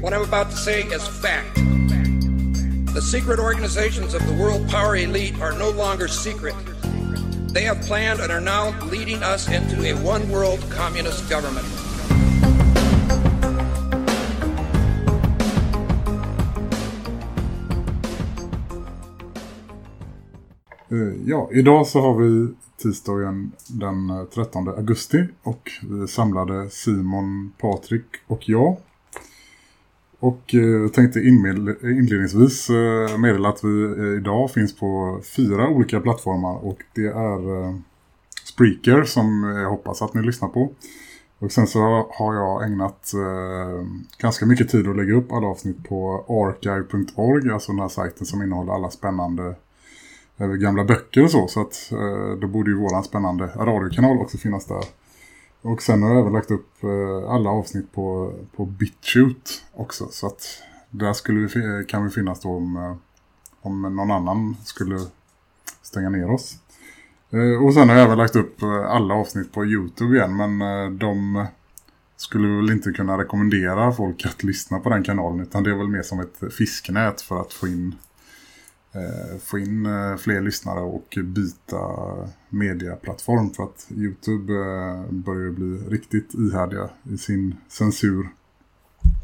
What I'm about to say is fact. The secret organizations of the world power elite are no longer secret. They have planned and are now leading us into a one world communist government. Eh, Ja, idag så har vi tisdagen den 13 augusti och vi samlade Simon, Patrik och jag. Och eh, jag tänkte inmed- inledningsvis eh, meddela att vi eh, idag finns på fyra olika plattformar och det är eh, Spreaker som eh, jag hoppas att ni lyssnar på. Och sen så har jag ägnat eh, ganska mycket tid att lägga upp alla avsnitt på archive.org, alltså den här sajten som innehåller alla spännande eh, gamla böcker och så. Så att eh, då borde ju våran spännande radiokanal också finnas där. Och sen har jag även lagt upp eh, alla avsnitt på, på BitChute också. Så att där skulle vi, kan vi finnas då om, eh, om någon annan skulle stänga ner oss. Eh, och sen har jag även lagt upp alla avsnitt på Youtube igen. Men de skulle väl inte kunna rekommendera folk att lyssna på den kanalen. Utan det är väl mer som ett fisknät för att få in få in eh, fler lyssnare och byta mediaplattform för att Youtube eh, börjar bli riktigt ihärdiga i sin censur.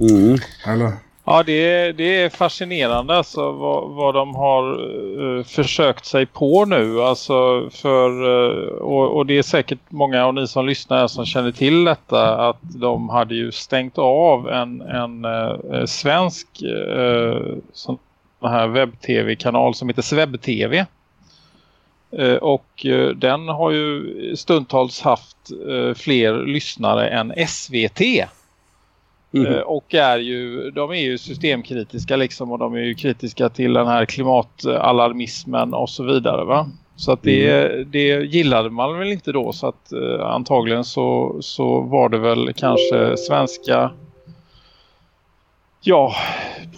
Mm. Eller? Ja, det är, det är fascinerande alltså vad, vad de har eh, försökt sig på nu. Alltså för, eh, och, och det är säkert många av ni som lyssnar som känner till detta att de hade ju stängt av en, en eh, svensk eh, sån här webb-tv-kanal som heter Svebb-tv. Eh, och eh, den har ju stundtals haft eh, fler lyssnare än SVT. Eh, Och är ju, de är ju systemkritiska liksom och de är ju kritiska till den här klimatalarmismen och så vidare va. Så att det, det gillade man väl inte då så att antagligen så, så var det väl kanske svenska ja,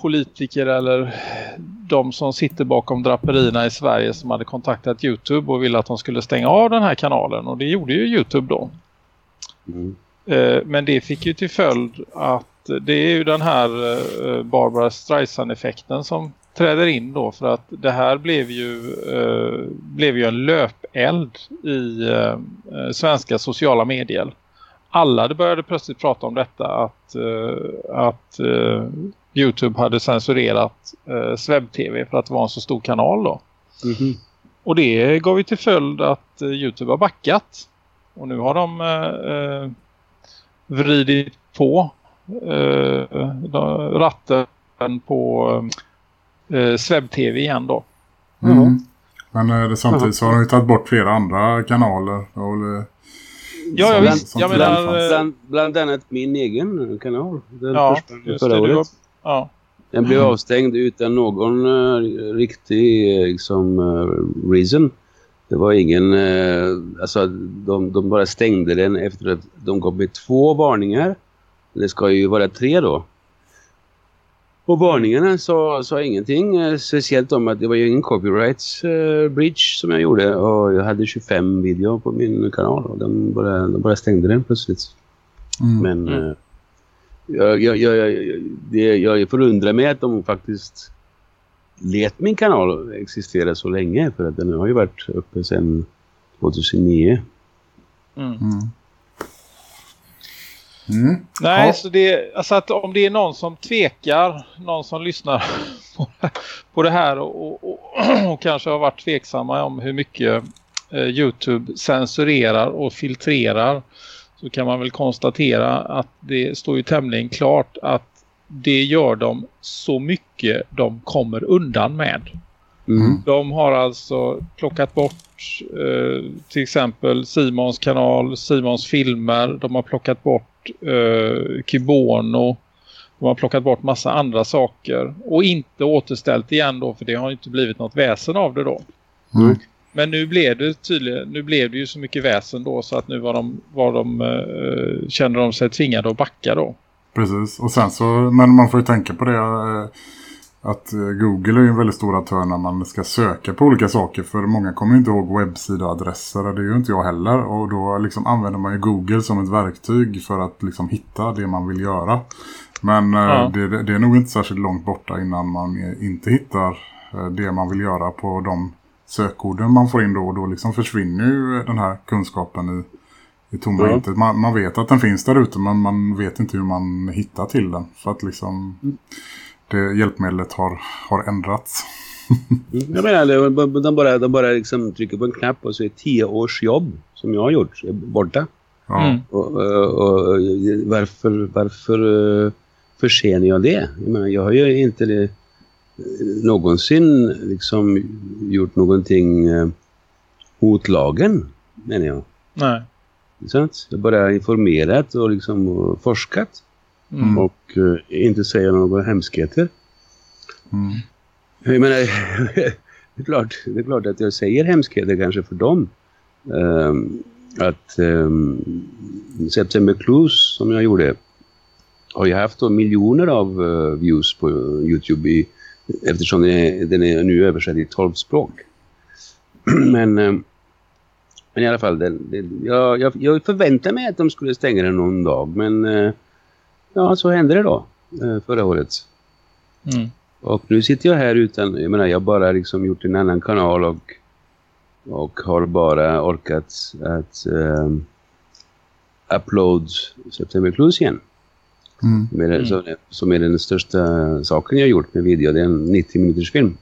politiker eller de som sitter bakom draperierna i Sverige som hade kontaktat Youtube och ville att de skulle stänga av den här kanalen och det gjorde ju Youtube då. Mm. Eh, Men det fick ju till följd att det är ju den här eh, Barbara Streisand-effekten som träder in då för att det här blev ju, eh, blev ju en löpeld i svenska sociala medier. Alla började plötsligt prata om detta att, eh, att eh, Youtube hade censurerat eh, Svebb-TV för att det var en så stor kanal då. Mhm. Och det gav ju till följd att eh, Youtube har backat. Och nu har de eh, vridit på eh, ratten på eh, Svebb-TV igen då. Mm. Men eh, det, samtidigt så har de ju tagit bort flera andra kanaler. Eh, Ja, ja visst. Jag tidigare menar, eh, Bland, bland annat min egen kanal. Den ja, just förra året. ja. Den blev avstängd utan någon eh, riktig eh, liksom, eh, reason. Det var ingen... eh, alltså de, de bara stängde den efter att de gav mig två varningar. Det ska ju vara tre då. Och varningarna sa, sa ingenting eh, speciellt om att det var ju ingen copyrights eh, breach som jag gjorde. Och jag hade 25 video på min kanal och de bara, de bara stängde den plötsligt. Mm. Men Mm. eh, jag, jag, jag, jag, det, jag förundrar mig att de faktiskt let min kanal existera så länge. För att den har ju varit uppe sedan 2009. Mm. Mm. Mm. Nej, Ja. så det, alltså att om det är någon som tvekar, någon som lyssnar på, på det här och, och, och, och kanske har varit tveksamma om hur mycket eh, Youtube censurerar och filtrerar så kan man väl konstatera att det står ju tämligen klart att det gör de så mycket de kommer undan med. Mm. De har alltså plockat bort eh, till exempel Simons kanal, Simons filmer. De har plockat bort eh, Kibono. De har plockat bort massa andra saker och inte återställt igen då för det har inte blivit något väsen av det då. Mm. Men nu blev det tydligen, nu blev det ju så mycket väsen då så att nu var de, var de, eh, kände de sig tvingade att backa då. Precis, och sen så, men man får ju tänka på det eh, att eh, Google är en väldigt stor aktör när man ska söka på olika saker för många kommer inte ihåg webbsidaadresser och det är ju inte jag heller och då liksom använder man ju Google som ett verktyg för att liksom hitta det man vill göra. Men eh, Ja. det, det är nog inte särskilt långt borta innan man eh, inte hittar det man vill göra på de sökorden man får in då och då liksom försvinner ju den här kunskapen i, i tomma Ja. intet. Man, man vet att den finns där ute men man vet inte hur man hittar till den för att liksom det hjälpmedlet har, har ändrats. Jag menar, de bara, de bara liksom trycker på en knapp och så är tio års jobb som jag har gjort borta. Ja. Mm. Och, och, och varför, varför eh, försenar jag det? Jag, menar, jag har ju inte det, någonsin liksom gjort någonting eh, mot lagen, menar jag. Nej. Sant? Jag bara informerat och liksom och forskat Mm. och eh, inte säga några hemskheter. Mm. Jag menar, det, är klart, det är klart att jag säger hemskheter kanske för dem. Ehm, att um, September Clues som jag gjorde har ju haft då miljoner av eh, views på Youtube i, eftersom den är, den är nu översatt i 12 språk. men, ehm, men i alla fall, den, den, jag, jag, jag förväntar mig att de skulle stänga den någon dag. Men eh, ja, så hände det då eh, förra året. Mm. Och nu sitter jag här utan, jag menar jag har bara liksom gjort en annan kanal och, och har bara orkat att um, upload September Clues igen. Mm. Som är, som, är, som är den största saken jag gjort med video. Det är en 90 minuters film.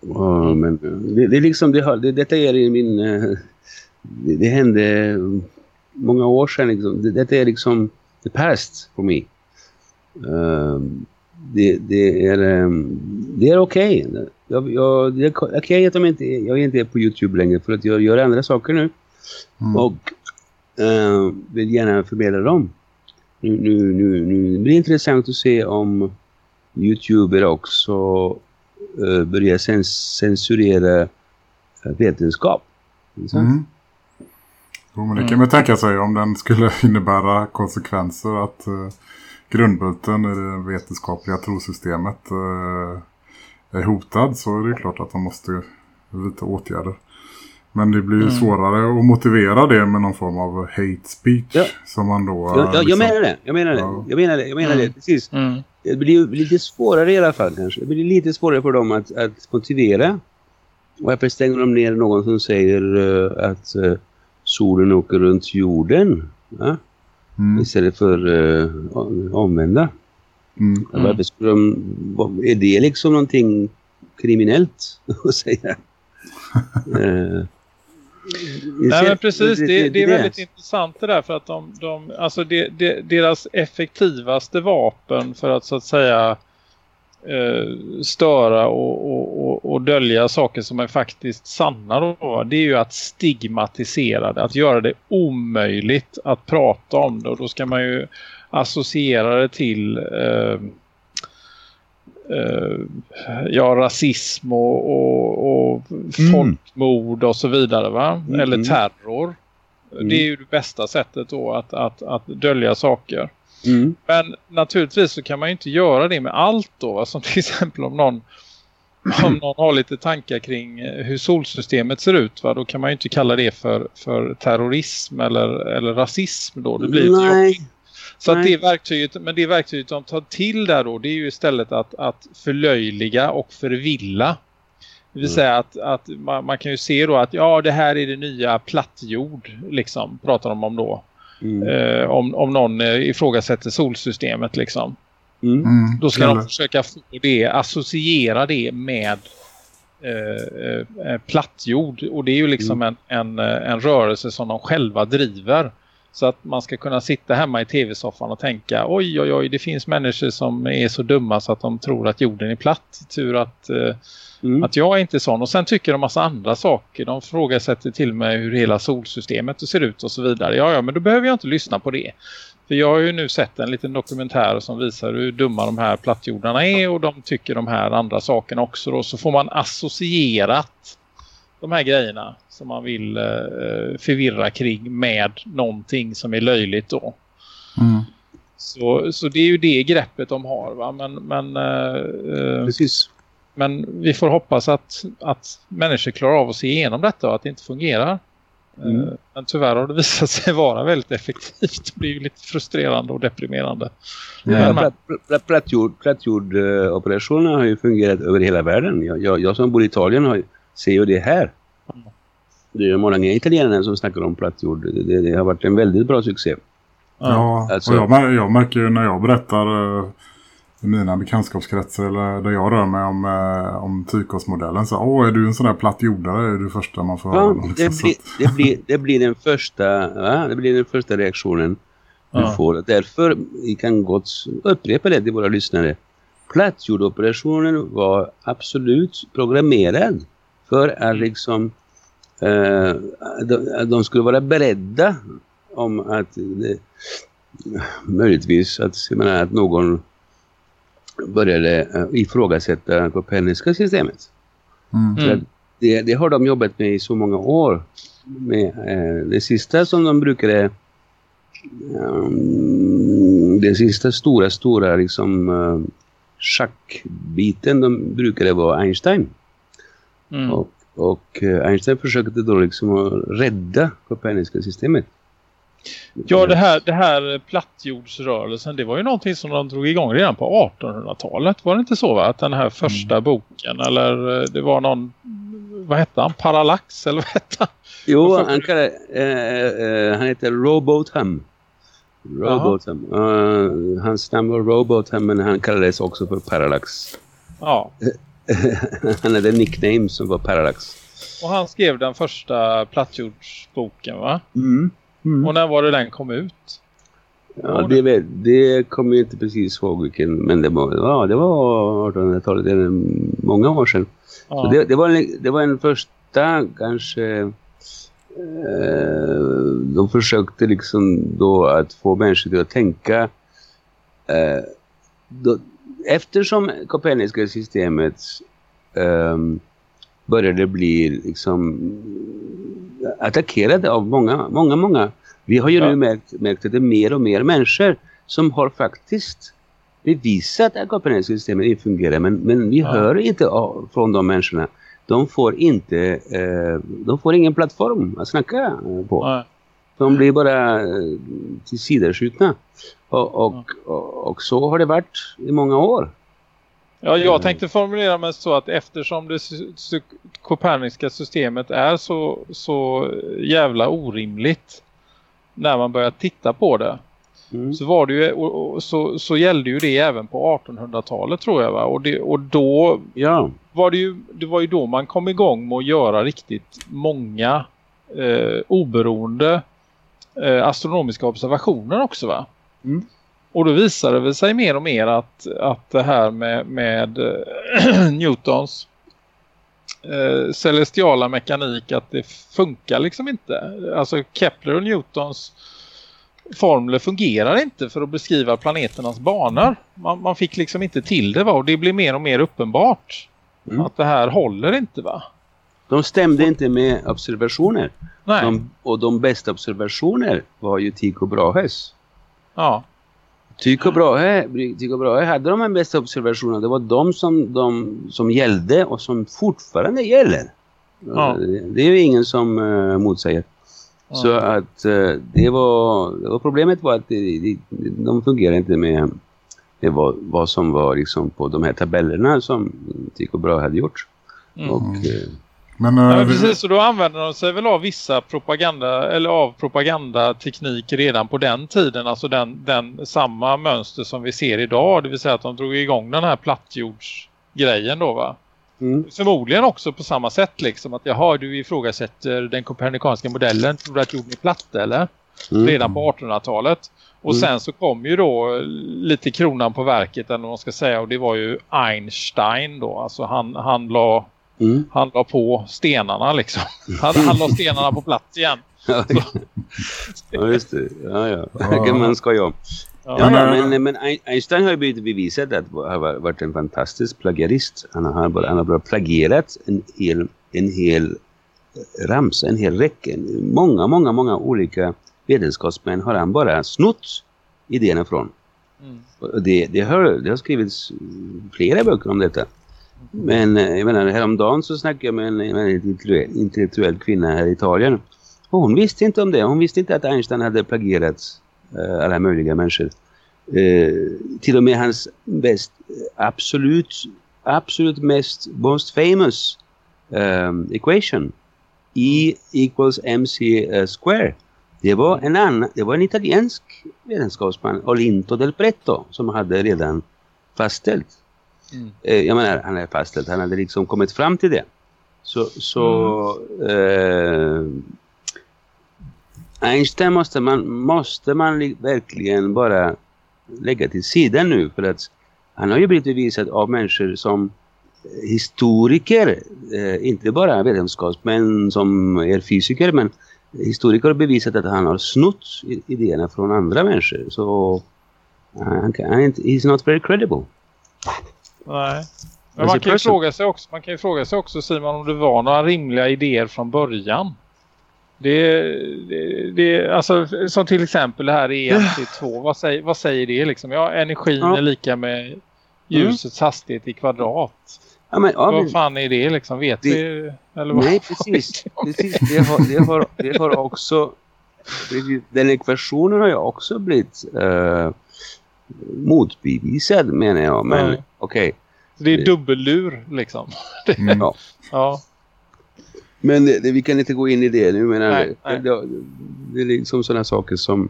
Och, men det, det är liksom, det har, det, detta är i min, eh, det, det hände många år sedan liksom. Det, detta är liksom the past for me. Um, det, det är, um, det är okej. Jag, jag, det är okej att de inte, jag inte är på Youtube längre för att jag gör andra saker nu. Mm. Och eh, vill gärna förmedla dem. Nu, nu, nu, nu det blir intressant att se om Youtuber också eh, börjar cens censurera eh, vetenskap. Mm. Jo, men det kan man tänka sig om den skulle innebära konsekvenser att eh, grundbulten i det vetenskapliga trosystemet eh, är hotad så är det klart att de måste vidta åtgärder. Men det blir ju svårare att motivera det med någon form av hate speech Ja. som man då... Jag, jag, jag liksom- menar det, jag menar det, Ja. jag menar det, jag menar det, Mm. precis. Mm. Det blir ju lite svårare i alla fall kanske. Det blir lite svårare för dem att, att motivera. Varför stänger de ner någon som säger eh, att eh, solen åker runt jorden? Ja? Mm, Istället för uh, omvända. mm, Mm. Varför skulle de, vad- är det liksom någonting kriminellt att säga? Eh, Nej men precis, det, det är det. väldigt intressant det där för att de, de alltså det, det, deras effektivaste vapen för att så att säga störa och, och, och, och dölja saker som är faktiskt sanna då, det är ju att stigmatisera det, att göra det omöjligt att prata om det och då ska man ju associera det till eh, eh, ja, rasism och, och, och folkmord och så vidare va? Mm. Eller terror. Mm. Det är ju det bästa sättet då att, att, att dölja saker. Mm. Men naturligtvis så kan man ju inte göra det med allt då. va? Som till exempel om någon, om någon har lite tankar kring eh, hur solsystemet ser ut. Va? Då kan man ju inte kalla det för, för terrorism eller, eller rasism då. Det blir lite jobbigt. Nej. Så att Nej. det verktyget, men det verktyget de tar till där då, det är ju istället att, att förlöjliga och förvilla. Det vill Mm. säga att, att man, man kan ju se då att ja det här är det nya plattjord liksom, pratar de om då. Mm. Eh, om, om någon eh, ifrågasätter solsystemet liksom. Mm. mm, Då ska eller- de försöka få det, associera det med eh, eh, eh, plattjord. Och det är ju liksom en, en, eh, en rörelse som de själva driver. Så att man ska kunna sitta hemma i tv-soffan och tänka oj oj oj det finns människor som är så dumma så att de tror att jorden är platt. Tur att, eh, Mm. att jag är inte sån. Och sen tycker de massa andra saker. De frågasätter till mig hur hela solsystemet ser ut och så vidare. Ja ja men då behöver jag inte lyssna på det. För jag har ju nu sett en liten dokumentär som visar hur dumma de här plattjordarna är och de tycker de här andra sakerna också. Då. Så får man associerat de här grejerna som man vill eh, förvirra kring med någonting som är löjligt då. Mm. Så, så det är ju det greppet de har va. Men, men, eh, Precis. men vi får hoppas att, att människor klarar av att se igenom detta och att det inte fungerar. Mm. Eh, Men tyvärr har det visat sig vara väldigt effektivt. Det blir ju lite frustrerande och deprimerande. Ja, Men- platt, platt, plattjord, plattjordoperationer har ju fungerat över hela världen. Jag, jag, jag som bor i Italien har, ju- ser ju det här. Det är många italienare som snackar om plattjord. Det, det, det har varit en väldigt bra succé. Ja, alltså- och jag, mär- jag märker ju när jag berättar eh, i mina bekantskapskretsar eller där jag rör mig om, eh, om tykosmodellen så åh är du en sån där plattjordare är du första man får höra. Ja, liksom. det, blir, det, blir, det, blir den första, va? det blir den första reaktionen du Ja. får. Därför vi kan gott upprepa det till våra lyssnare. Plattjordoperationen var absolut programmerad för att liksom eh, de, de skulle vara beredda om att det, möjligtvis att, menar, att någon började eh, ifrågasätta Koperniska systemet. Mm. Det, det har de jobbat med i så många år. Med, eh, det sista som de brukade... Um, det sista stora, stora liksom, uh, schackbiten de brukade vara Einstein. Mm. Och, och eh, Einstein försökte då liksom rädda Koperniska systemet. Ja, det här, det här plattjordsrörelsen, det var ju någonting som de drog igång redan på 1800-talet. Var det inte så va? Att den här första boken, eller eh, det var någon, vad hette han? Parallax, eller vad hette han? Jo, han, kallar, eh, eh, han heter Robotham. Robotham. Uh, hans namn var Robotham men han kallades också för Parallax. Ja, han hade en nickname som var Parallax. och han skrev den första plattjordsboken va? Mm. Och när var det den kom ut? Ja, det, vet- det kommer jag inte precis ihåg vilken, men det var, ja, det var 1800-talet, det är många år sedan. Ja. Så det, det, var en, det var en första kanske eh, de försökte liksom då att få människor till att tänka eh, då, eftersom Koperniska systemet ehm, började bli liksom attackerade av många, många, många. Vi har ju Ja. nu märkt, märkt att det är mer och mer människor som har faktiskt bevisat att Koperniska systemet inte fungerar men, men vi Ja. hör inte av, från de människorna. De får inte, eh, de får ingen plattform att snacka eh, på. Nej. De blir bara eh, till sidoskjutna. Och, och, och, och så har det varit i många år. Ja, jag tänkte formulera mig så att eftersom det koperniska systemet är så, så jävla orimligt när man börjar titta på det Mm. så var det ju och, så, så gällde ju det även på 1800-talet tror jag va och, det, och då Ja, var det ju det var ju då man kom igång med att göra riktigt många eh, oberoende eh, astronomiska observationer också va? Mm. Och då visade det sig mer och mer att, att det här med, med eh, Newtons eh, celestiala mekanik att det funkar liksom inte. Alltså Kepler och Newtons formler fungerar inte för att beskriva planeternas banor. Man, man fick liksom inte till det va? och det blir mer och mer uppenbart Mm. att det här håller inte va? de stämde inte med observationer. De, och de bästa observationer var ju Tycho Brahes. ja. Tycho Brahe, Tycho Brahe hade de här bästa observationerna. Det var de som, de som gällde och som fortfarande gäller. Ja. Det, är ju ingen som uh, motsäger. Ja. Så att eh, det, var, det var problemet var att det, det, de fungerar inte med det var, vad som var liksom på de här tabellerna som Tycho Brahe hade gjort. Mm. Och, eh, Men, Ja, eh, men det- precis, och då använder de sig väl av vissa propaganda eller av propagandateknik redan på den tiden. Alltså den, den samma mönster som vi ser idag. Det vill säga att de drog igång den här plattjordsgrejen då va? mm, Förmodligen också på samma sätt liksom att jaha du ifrågasätter den kopernikanska modellen. Tror du att jorden är platt eller? mm, Redan på 1800-talet. Och Mm. sen så kom ju då lite kronan på verket eller vad man ska säga. Och det var ju Einstein då. Alltså han, han la mm, han la på stenarna liksom. Han, han la stenarna på plats igen. ja, just det. Ja, ja. Ja. kan man skoja om. Ja. Ja, Men, ja, men, Einstein har ju blivit bevisat att han har varit en fantastisk plagiarist. Han har bara, han har bara plagierat en hel, en hel ramsa, en hel räcka. Många, många, många olika vetenskapsmän har han bara snott idéerna från. Mm. Och Det, det, har, det har skrivits flera böcker om detta. Men eh, jag menar, häromdagen så snackade jag med en, en intellektuell, kvinna här i Italien. Och hon visste inte om det. Hon visste inte att Einstein hade plagierat eh, alla möjliga människor. Eh, till och med hans bäst, absolut, absolut mest, most famous um, equation. E equals mc eh, square. Det var en annan, det var en italiensk vetenskapsman, Olinto del Pretto, som hade redan fastställt. Mm. Eh, jag menar, han hade fastställt, han hade liksom kommit fram till det. Så, så eh, Einstein måste man, måste man li- verkligen bara lägga till sidan nu för att han har ju blivit bevisad av människor som historiker, eh, inte bara vetenskapsmän som är fysiker men historiker har bevisat att han har snott idéerna från andra människor så eh, han han är inte, he's not very credible. Nej. Men man kan, ju fråga sig också, man kan ju fråga sig också Simon om det var några rimliga idéer från början. Det, det, det alltså som till exempel det här EMC2, vad säger, vad säger det liksom? Ja, energin Ja. är lika med ljusets hastighet i kvadrat. Ja, men, ja, men, vad fan är det liksom? Vet Det- vi? Eller vad? Nej, precis. precis. Det, har, det, har, det har också... Den ekvationen har ju också blivit uh, motbevisad menar jag. Men Okej. Det är dubbellur liksom. Mm. Ja. Ja. Men det, det, vi kan inte gå in i det nu. Men Nej, det, nej. Det, det är liksom sådana saker som...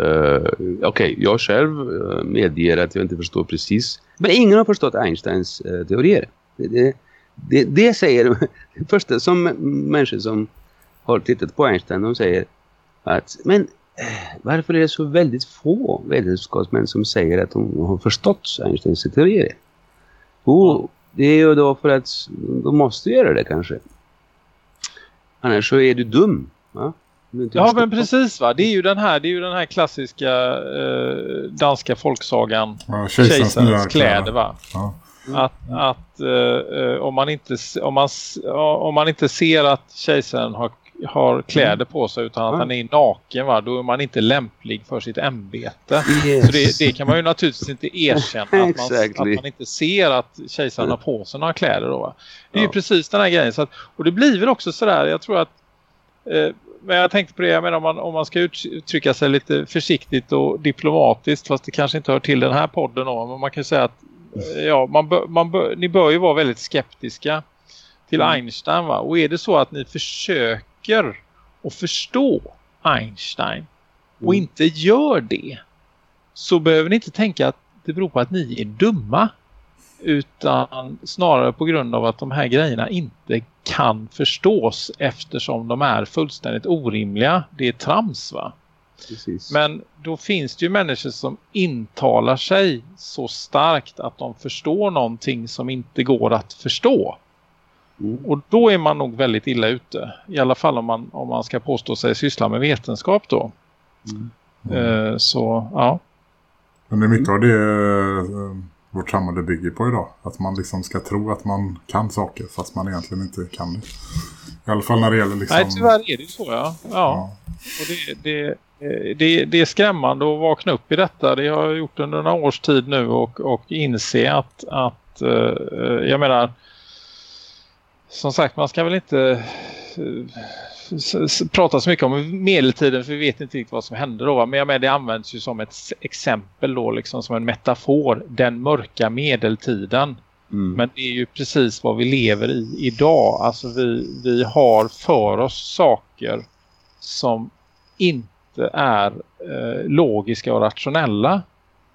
Uh, okej, jag själv eh, medger att jag inte förstår precis. Men ingen har förstått Einsteins uh, teorier. Det, det, det, det säger första som människor som har tittat på Einstein, de säger att men varför är det så väldigt få vetenskapsmän som säger att de har förstått Einsteins teorier? Jo, det är ju då för att de måste göra det kanske. Annars så är du dum. Va? Du Ja men precis va. Det är ju den här, det är ju den här klassiska eh, danska folksagan Ja, kejsarens kläder va. Ja. Att, att eh, eh, om, man inte, om, man, om man inte ser att kejsaren har, har kläder på sig utan att Mm. han är naken va, då är man inte lämplig för sitt ämbete. Yes. Så det, det kan man ju naturligtvis inte erkänna att man, Exactly. att man inte ser att kejsaren har på sig några kläder då va. Det är ju Ja. precis den här grejen. Så att, och det blir väl också sådär, jag tror att eh, men jag tänkte på det, jag menar om man, om man ska uttrycka sig lite försiktigt och diplomatiskt fast det kanske inte hör till den här podden då, men man kan ju säga att eh, ja, man bör, man bör, ni bör ju vara väldigt skeptiska till Mm. Einstein va? Och är det så att ni försöker att förstå Einstein och Mm. inte gör det så behöver ni inte tänka att det beror på att ni är dumma utan snarare på grund av att de här grejerna inte kan förstås eftersom de är fullständigt orimliga. Det är trams va? Precis. Men då finns det ju människor som intalar sig så starkt att de förstår någonting som inte går att förstå. Mm. Och då är man nog väldigt illa ute. I alla fall om man, om man ska påstå sig syssla med vetenskap då. Mm. Eh, så ja. Men det är mycket av det eh, vårt samhälle bygger på idag. Att man liksom ska tro att man kan saker fast man egentligen inte kan det. I alla fall när det gäller liksom... Nej tyvärr är det så ja. ja. Ja. Och det, det, eh, det, det är skrämmande att vakna upp i detta. Det har jag gjort under några års tid nu och, och inse att, att eh, jag menar som sagt man ska väl inte eh, prata så mycket om medeltiden för vi vet inte riktigt vad som hände då. va? Men jag menar, det används ju som ett exempel då liksom som en metafor. Den mörka medeltiden. Mm. Men det är ju precis vad vi lever i idag. Alltså vi, vi har för oss saker som inte är eh, logiska och rationella.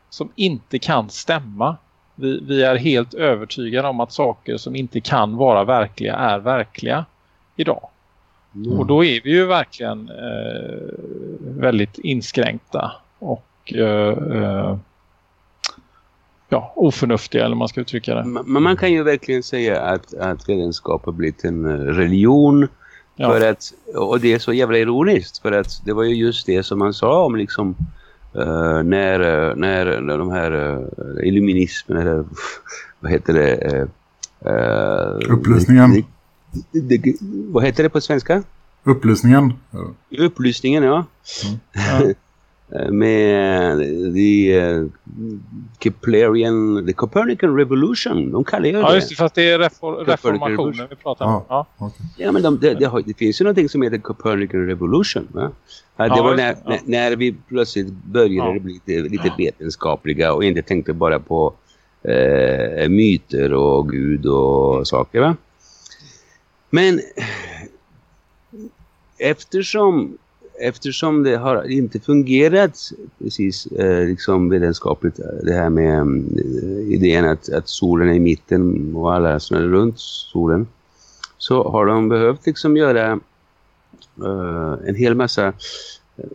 Som inte kan stämma. Vi, vi är helt övertygade om att saker som inte kan vara verkliga är verkliga idag. Mm. Och då är vi ju verkligen eh, väldigt inskränkta och eh, eh, ja, oförnuftiga eller man ska uttrycka det. Men man kan ju verkligen säga att, att vetenskap har blivit en eh, religion Ja. För att, och det är så jävla ironiskt för att det var ju just det som man sa om liksom uh, när, uh, när, de här uh, illuminismen eller vad heter det? Upplysningen. Det, det, vad heter det på svenska? Upplysningen. Upplysningen, ja. Mm. ja. med the uh, Keplerian, the Copernican Revolution. De kallar ju det. Ja, just det, fast det är refor reformationen vi pratar om. Ja, ja. Okay. ja men de, det, det, har, det, finns ju någonting som heter Copernican Revolution. Va? Ja, det ja, var när, när, när, vi plötsligt började bli lite, lite vetenskapliga och inte tänkte bara på eh, myter och Gud och saker. Va? Men eftersom eftersom det har inte fungerat precis eh, liksom vetenskapligt eh, det här med mm, eh, idén att, att solen är i mitten och alla snurrar runt solen så har de behövt liksom göra eh, en hel massa eh,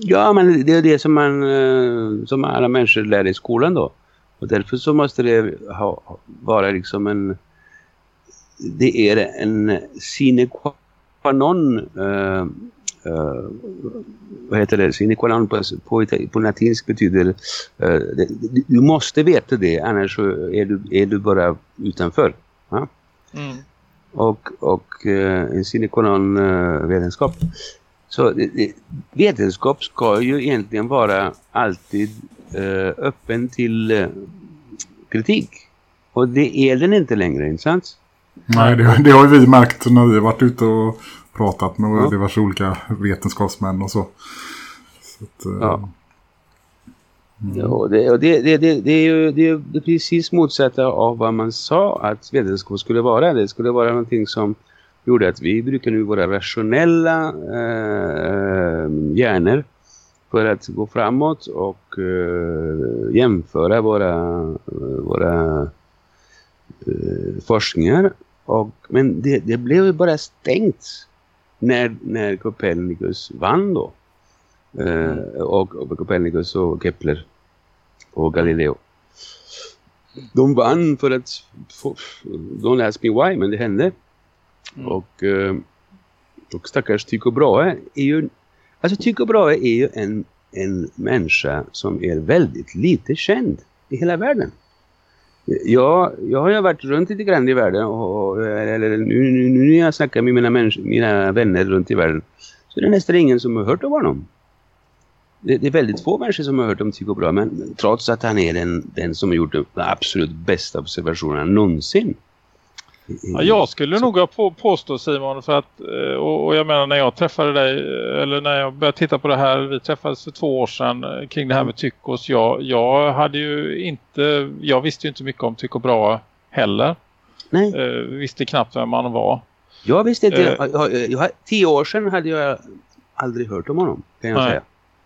ja men det är det som man eh, som alla människor lär i skolan då. Och därför så måste det ha, vara liksom en det är en sine qua non uh, uh, vad heter det? Non på, på, på latinsk betyder uh, det, du måste veta det annars är du, är du bara utanför. Ja? Mm. Och, och en sine qua non vetenskap. Så vetenskap ska ju egentligen vara alltid öppen till kritik. Och det är den inte längre, inte sant? Nej, det, det har vi märkt när vi har varit ute och pratat med ja. diverse olika vetenskapsmän och så. så att, eh, ja. Mm. Ja, det, det, det, det, är ju det är precis motsatta av vad man sa att vetenskap skulle vara. Det skulle vara någonting som gjorde att vi brukar nu vara rationella eh, hjärnor för att gå framåt och eh, jämföra våra, våra eh, forskningar. Och, men det, det blev ju bara stängt när, när Copernicus vann då. Eh, och, och Copernicus och Kepler och Galileo. De vann för att få, don't ask me why, men det hände. Mm. Och, eh, och stackars Tycho Brahe är ju alltså Tycho Brahe är ju en, en människa som är väldigt lite känd i hela världen. Ja, jag har ju varit runt lite grann i världen och, eller, nu, nu, nu när jag snackar med mina, mina vänner runt i världen så är det nästan ingen som har hört om honom. Det, det är väldigt få människor som har hört om Tycho Brahe men trots att han är den, den som har gjort de absolut bästa observationerna någonsin Ja, jag skulle nog ha på, påstå Simon för att eh, och, och, jag menar när jag träffade dig eller när jag började titta på det här vi träffades för två år sedan eh, kring det här med Tychos. Jag, jag hade ju inte jag visste ju inte mycket om Tycho Bra heller. Nej. Eh, visste knappt vem han var. Jag visste inte, eh, jag, jag, jag, tio år sedan hade jag aldrig hört om honom kan jag nej. säga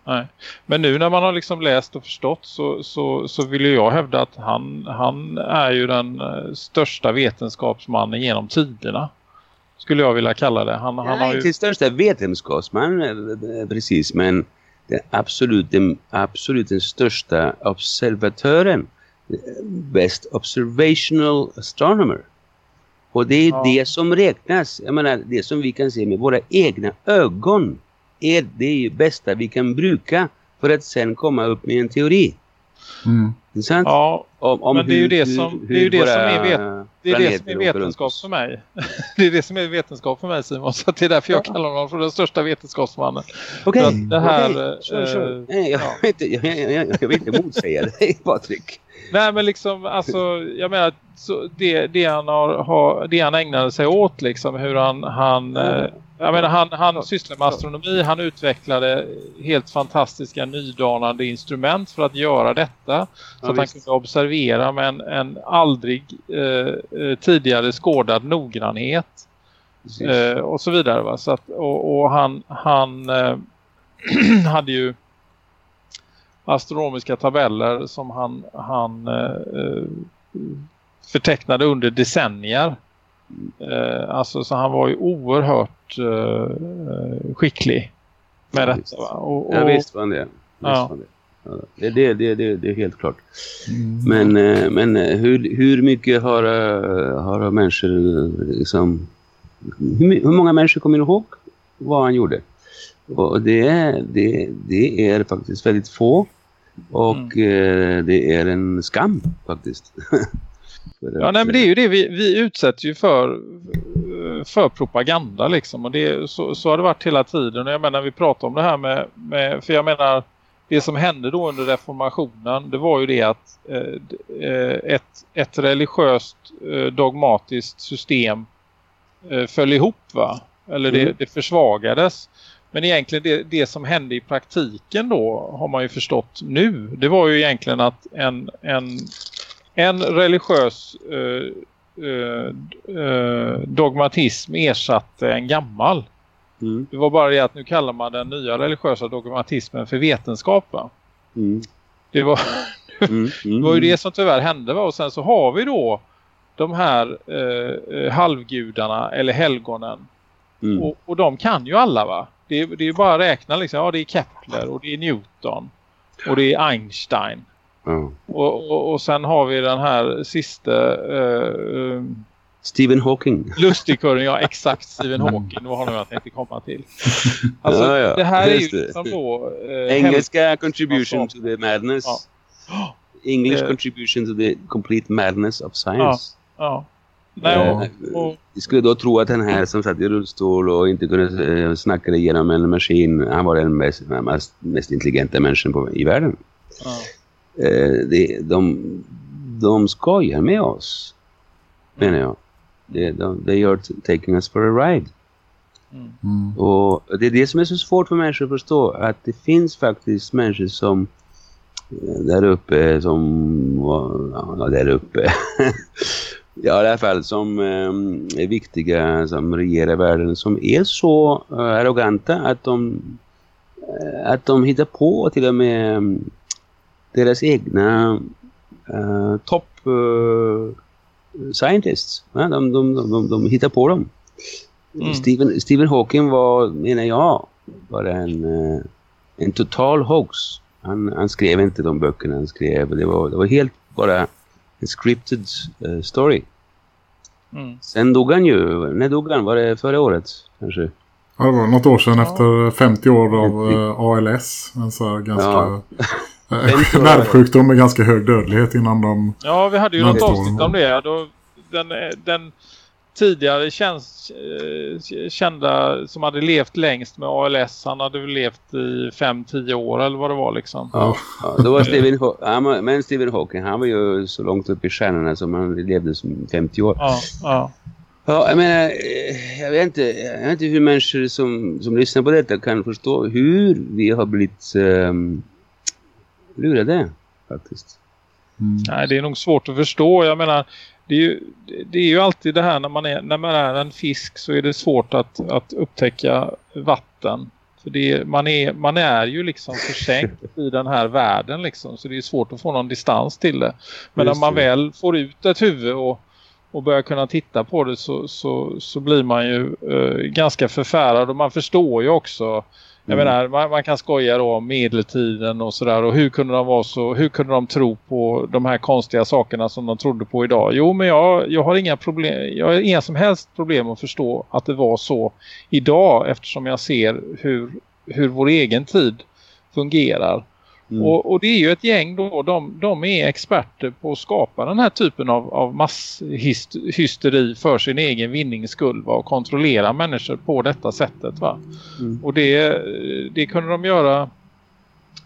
Nej. Men nu när man har liksom läst och förstått så, så, så vill jag hävda att han, han är ju den eh, största vetenskapsmannen genom tiderna. Skulle jag vilja kalla det. Han, Nej, han har ju... inte största vetenskapsman eh, eh, precis men den absolut, den, absolut den största observatören. Best observational astronomer. Och det är ja. det som räknas. Jag menar, det som vi kan se med våra egna ögon är det bästa vi kan bruka för att sen komma upp med en teori. Mm. Sant? Ja, om, om men det är ju det som, hur, det är, ju det som är, vet, det är, det som är vetenskap för mig. det är det som är vetenskap för mig Simon. Så det är därför jag kallar honom för den största vetenskapsmannen. Okej, okay. det här, okay. Sure, sure. Nej, jag, ja. vill inte, jag, jag, jag vill inte motsäga dig Patrik. Nej men liksom alltså jag menar så det, det, han har, har, det han ägnade sig åt liksom hur han, han mm. Jag menar, han, han sysslar med astronomi. Han utvecklade helt fantastiska nydanande instrument för att göra detta. Så ja, att han kunde observera med en, en aldrig eh, eh, tidigare skådad noggrannhet. Eh, och så vidare. Va? Så att, och, och han, han eh, hade ju astronomiska tabeller som han, han eh, eh förtecknade under decennier. Eh, alltså så han var ju oerhört eh, skicklig med ja, detta. Va? Och, och, ja visst var det. Visst ja. var det. Ja, det, det, det, det, det är helt klart. Mm. Men, eh, men eh, hur, hur mycket har, eh, har människor liksom hur, hur många människor kommer ihåg vad han gjorde? Och det, det, det är faktiskt väldigt få. Och mm. eh, det är en skam faktiskt. ja, nej, men det är ju det vi, vi utsätter ju för för propaganda liksom. Och det, så, så har det varit hela tiden. Och jag menar, vi pratar om det här med, med för jag menar, det som hände då under reformationen, det var ju det att eh, eh ett, ett religiöst eh, dogmatiskt system eh, föll ihop va? Eller det, mm. det försvagades. Men egentligen det, det, som hände i praktiken då har man ju förstått nu. Det var ju egentligen att en, en, en religiös eh, eh, eh dogmatism ersatte en gammal. Mm. Det var bara det att nu kallar man den nya religiösa dogmatismen för vetenskap va? Mm. Det, var, mm. det var ju det som tyvärr hände va? Och sen så har vi då de här eh, eh halvgudarna eller helgonen. Mm. Och, och de kan ju alla va? Det är, det är bara att räkna liksom. Ja det är Kepler och det är Newton och det är Einstein. Mm. Och, och, och, sen har vi den här sista... Uh, Stephen Hawking. Lustigkurren, ja exakt Stephen Hawking. Det var honom jag tänkte komma till. Alltså ja, ja. det här är ju liksom då... Uh, Engelska contribution to the madness. Ja. English uh, contribution to the complete madness of science. Ja. Nej, och, och, Vi skulle då tro att den här som satt i rullstol och inte kunde uh, snacka igenom en maskin, han var den mest, mest, mest intelligenta människan på, i världen. Ja. Uh, de, de, de skojar med oss, menar jag. De, de, they are taking us for a ride. Mm. Och det är det som är så svårt för människor att förstå. Att det finns faktiskt människor som eh, där uppe som ja, där uppe ja i alla fall som eh, är viktiga som regerar världen som är så uh, arroganta att de uh, att de hittar på till och med um, deras egna uh, topp scientists. Ja, de, de, de, de, hittar på dem. Mm. Stephen, Stephen Hawking var, menar jag, bara en, en total hoax. Han, han skrev inte de böckerna han skrev. Det var, det var helt bara en scripted uh, story. Mm. Sen dog han ju. När dog han? Var det förra året kanske? Ja, det var något år sedan ja. efter 50 år av uh, ALS. En så ganska... Ja. nervsjukdom med ganska hög dödlighet innan de... Ja, vi hade ju något avsnitt om det. Då, den, den tidigare känns, eh, kända som hade levt längst med ALS. Han hade väl levt i 5-10 år eller vad det var liksom. Ja, ja då var Stephen, Haw men Stephen Hawking, han var ju så långt upp i stjärnorna som han levde som 50 år. Ja, ja. Ja, jag menar, eh, jag vet inte, jag vet inte hur människor som, som lyssnar på detta kan förstå hur vi har blivit um, lurade faktiskt. Mm. Nej, det är nog svårt att förstå. Jag menar, det är, ju, det är ju alltid det här när man är, när man är en fisk så är det svårt att, att upptäcka vatten. För det, man, är, man är ju liksom försänkt i den här världen liksom, så det är svårt att få någon distans till det. Men Just när man det. väl får ut ett huvud och, och börjar kunna titta på det så, så, så blir man ju eh, ganska förfärad och man förstår ju också jag mm. menar, man, man, kan skoja då om medeltiden och sådär. Och hur kunde de vara så, hur kunde de tro på de här konstiga sakerna som de trodde på idag? Jo, men jag, jag har inga problem, jag har inga som helst problem att förstå att det var så idag. Eftersom jag ser hur, hur vår egen tid fungerar. Mm. Och, och, det är ju ett gäng då, de, de är experter på att skapa den här typen av, av masshysteri för sin egen vinnings skull va? och kontrollera människor på detta sättet va. Mm. Och det, det kunde de göra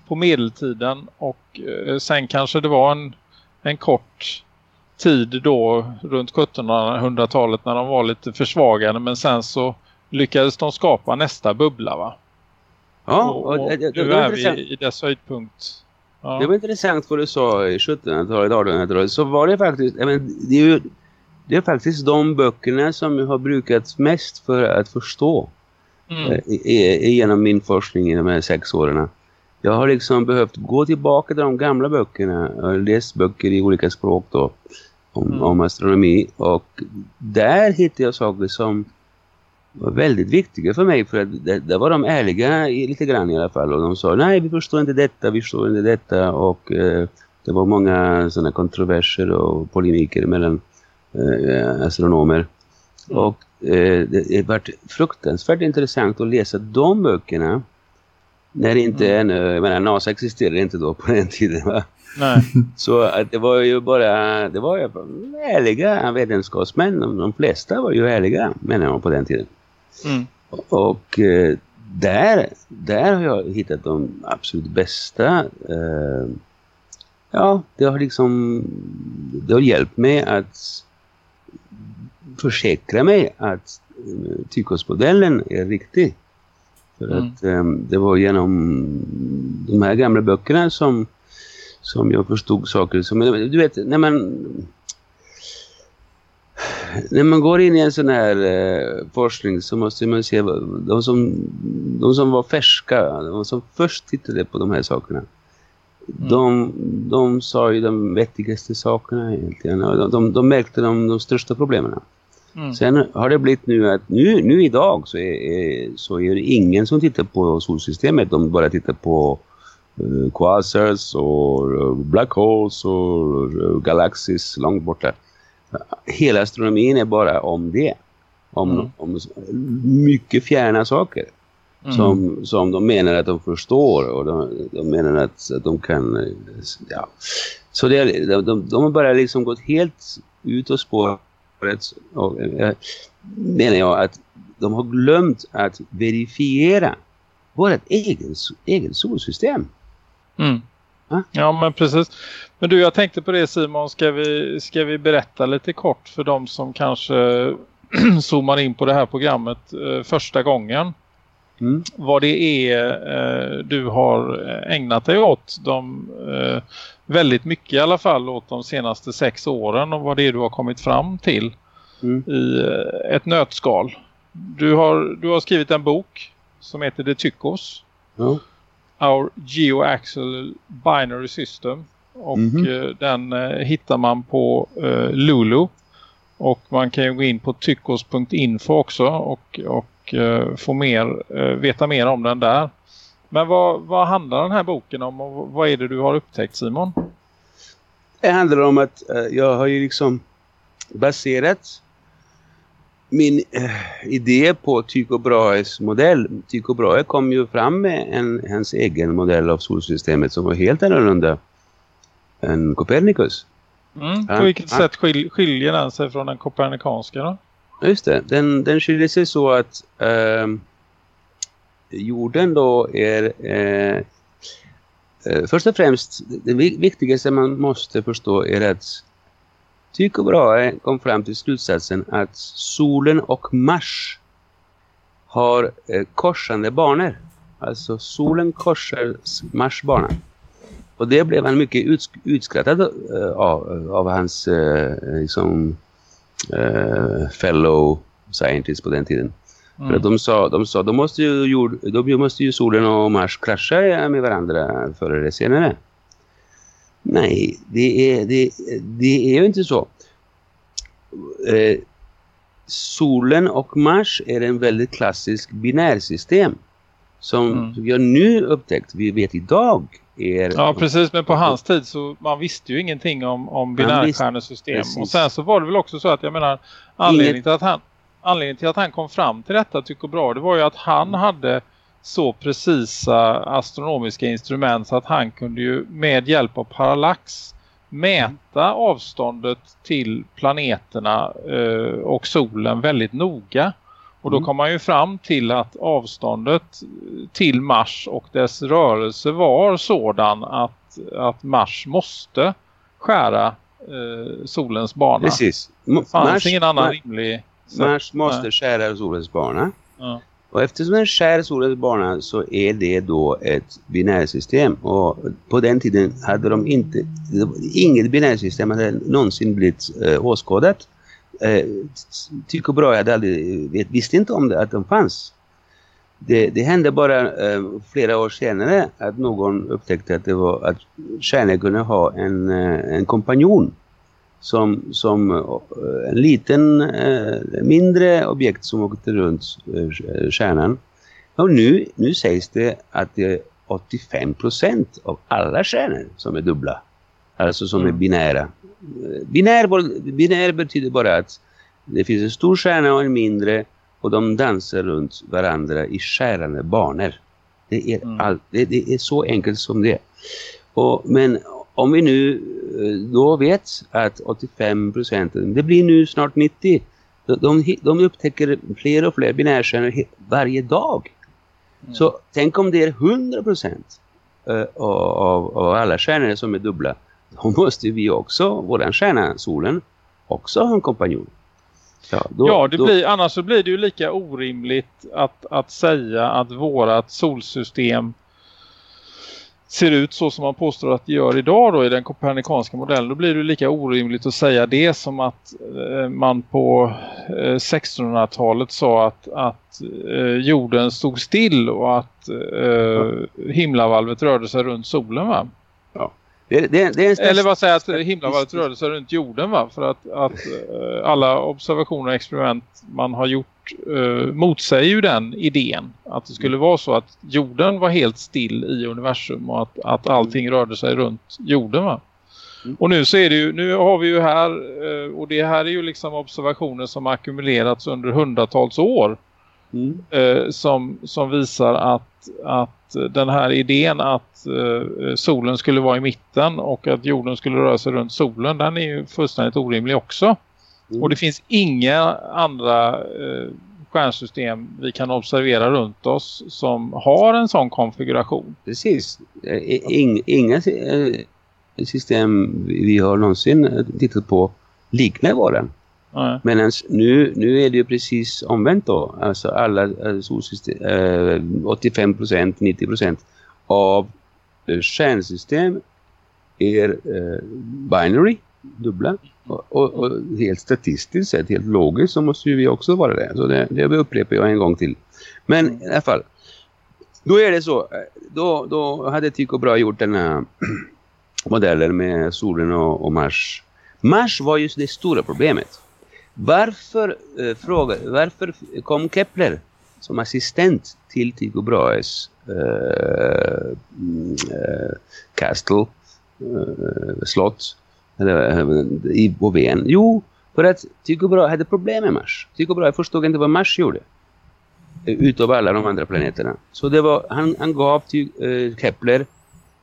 på medeltiden och eh, sen kanske det var en, en kort tid då runt 1700-talet när de var lite försvagade men sen så lyckades de skapa nästa bubbla va. Ja, och, och, och det, det, nu är vi i dess höjdpunkt. Ja. Det var intressant vad du sa i 1700-talet, 1800-talet. Så var det faktiskt, men, det är ju det är faktiskt de böckerna som har brukats mest för att förstå mm. eh, genom min forskning i de här sex åren. Jag har liksom behövt gå tillbaka till de gamla böckerna och läst böcker i olika språk då om, mm. om astronomi och där hittade jag saker som var väldigt viktiga för mig för att det, det var de ärliga lite grann i alla fall och de sa nej vi förstår inte detta, vi förstår inte detta och eh, det var många sådana kontroverser och polemiker mellan eh, astronomer mm. och eh, det varit fruktansvärt intressant att läsa de böckerna när inte mm. ännu, jag menar NASA existerade inte då på den tiden va? Nej. Så att det var ju bara, det var ju ärliga vetenskapsmän, de, de flesta var ju ärliga menar på den tiden. Mm. Och eh, där, där har jag hittat de absolut bästa eh, ja, det har liksom det har hjälpt mig att försäkra mig att uh, Tykosmodellen är riktig. För mm. att um, det var genom de här gamla böckerna som, som jag förstod saker som, du vet, när man när man går in i en sån här eh, forskning så måste man se de som, de som var färska, de som först tittade på de här sakerna. Mm. De, de sa ju de vettigaste sakerna egentligen. De, de, de märkte de, de största problemen. Mm. Sen har det blivit nu att nu, nu idag så är, är, så är det ingen som tittar på solsystemet. De bara tittar på uh, quasars och uh, black holes och uh, galaxis långt borta. Hela astronomin är bara om det. Om, mm. om mycket fjärna saker. Mm. Som, som de menar att de förstår och de, de menar att, att de kan ja. så det, de, de, de har bara liksom gått helt ut och spåret och, äh, menar jag att de har glömt att verifiera vårt egen, egen solsystem. Mm. Ja men precis. Men du jag tänkte på det Simon, ska vi, ska vi berätta lite kort för de som kanske zoomar in på det här programmet eh, första gången. Mm. Vad det är eh, du har ägnat dig åt. De, eh, väldigt mycket i alla fall åt de senaste sex åren och vad det är du har kommit fram till mm. i eh, ett nötskal. Du har, du har skrivit en bok som heter The Tychos. Mm. Our Geoaxial Binary System. Och mm. den eh, hittar man på eh, Lulu. Och man kan ju gå in på tyckos.info också och, och få mer, veta mer om den där. Men vad, vad handlar den här boken om och vad är det du har upptäckt Simon? Det handlar om att jag har ju liksom baserat min idé på Tycho Brahes modell. Tycho Brahe kom ju fram med en, hans egen modell av solsystemet som var helt annorlunda än Copernicus. Mm, på vilket han, sätt skil, skiljer den sig från den kopernikanska då? Just det, den, den skiljer sig så att eh, jorden då är eh, eh, först och främst det viktigaste man måste förstå är att Tycho Brahe kom fram till slutsatsen att solen och Mars har eh, korsande banor. Alltså solen korsar Mars bana. Och det blev han mycket uts utskrattad uh, av, av hans liksom, fellow scientists på den tiden. Mm. För att de sa, de sa, då måste ju, jord, då måste ju solen och Mars krascha med varandra förr eller senare. Nej, det är, det, det är ju inte så. Eh, solen och Mars är en väldigt klassisk binärsystem som mm. jag nu upptäckt, vi vet idag är... Ja, precis. Men på hans tid så man visste ju ingenting om, om binärstjärnesystem. Och sen så var det väl också så att jag menar anledningen, Inget... till, att han, anledningen till att han kom fram till detta tycker bra det var ju att han hade så precisa astronomiska instrument så att han kunde ju med hjälp av parallax mäta avståndet till planeterna eh, och solen väldigt noga. Och då mm. kom man ju fram till att avståndet till Mars och dess rörelse var sådan att, att Mars måste skära eh, solens bana. Precis. Det fanns Mars, ingen annan Mars, rimlig... Mars måste Nej. skära solens bana. Ja. Och eftersom den skär solens bana så är det då ett binärsystem. Och på den tiden hade de inte... Inget binärsystem hade någonsin blivit eh, åskådat eh, Tycho Brahe hade aldrig, visste inte om det, att de fanns. Det, det hände bara eh, flera år senare att någon upptäckte att, det var, att stjärnor kunde ha en, eh, en kompanjon som, som eh, en liten, eh, mindre objekt som åkte runt eh, stjärnan. Och nu, nu sägs det att det är 85% av alla stjärnor som är dubbla. Alltså som mm. är binära binär, binär betyder bara att Det finns en stor stjärna och en mindre och de dansar runt varandra i skärande banor. Det är, Mm. all, det, det är så enkelt som det. Och, men om vi nu eh, då vet att 85 procent, det blir nu snart 90, de, de, upptäcker fler och fler binärstjärnor varje dag. Så tänk om det är 100 procent eh, av, av alla stjärnor som är dubbla. Då måste vi också, våran stjärna, solen, också ha en kompanjon. Ja, då, ja, det då- blir, annars så blir det ju lika orimligt att, att säga att vårat solsystem ser ut så som man påstår att det gör idag då i den kopernikanska modellen. Då blir det lika orimligt att säga det som att eh, man på eh, 1600-talet sa att, att eh, jorden stod still och att eh, himlavalvet rörde sig runt solen va? det, det, det är Eller vad säger att himlavalvet rörde sig runt jorden va? För att, att eh, alla observationer och experiment man har gjort eh, motsäger ju den idén. Att det skulle vara så att jorden var helt still i universum och att, att allting rörde sig runt jorden va? Mm. Och nu det ju, nu har vi ju här, eh, och det här är ju liksom observationer som ackumulerats under hundratals år Mm. eh, som, som visar att, att den här idén att eh, solen skulle vara i mitten och att jorden skulle röra sig runt solen, den är ju fullständigt orimlig också. Mm. Och det finns inga andra eh, stjärnsystem vi kan observera runt oss som har en sån konfiguration. Precis. Eh, Ing, inga eh, system vi har någonsin eh, tittat på liknar våran. Nej. Men nu, nu är det ju precis omvänt då. Alltså alla solsystem, eh, 85%, 90% av stjärnsystem är binary, dubbla. Och, och, och helt statistiskt sett, helt logiskt så måste ju vi också vara det. Så det, det upprepar jag en gång till. Men i alla fall, då är det så. Då, då hade Tycho Brahe gjort den här modellen med solen och, och Mars. Mars var just det stora problemet. Varför, eh, fråga, varför kom Kepler som assistent till Tycho Brahes eh, mm, eh, castle, eh, slott eh, Eh, i på Jo, för att Tycho Brahe hade problem med Mars. Tycho Brahe förstod inte vad Mars gjorde. Eh, utav alla de andra planeterna. Så det var, han, han gav till eh, Kepler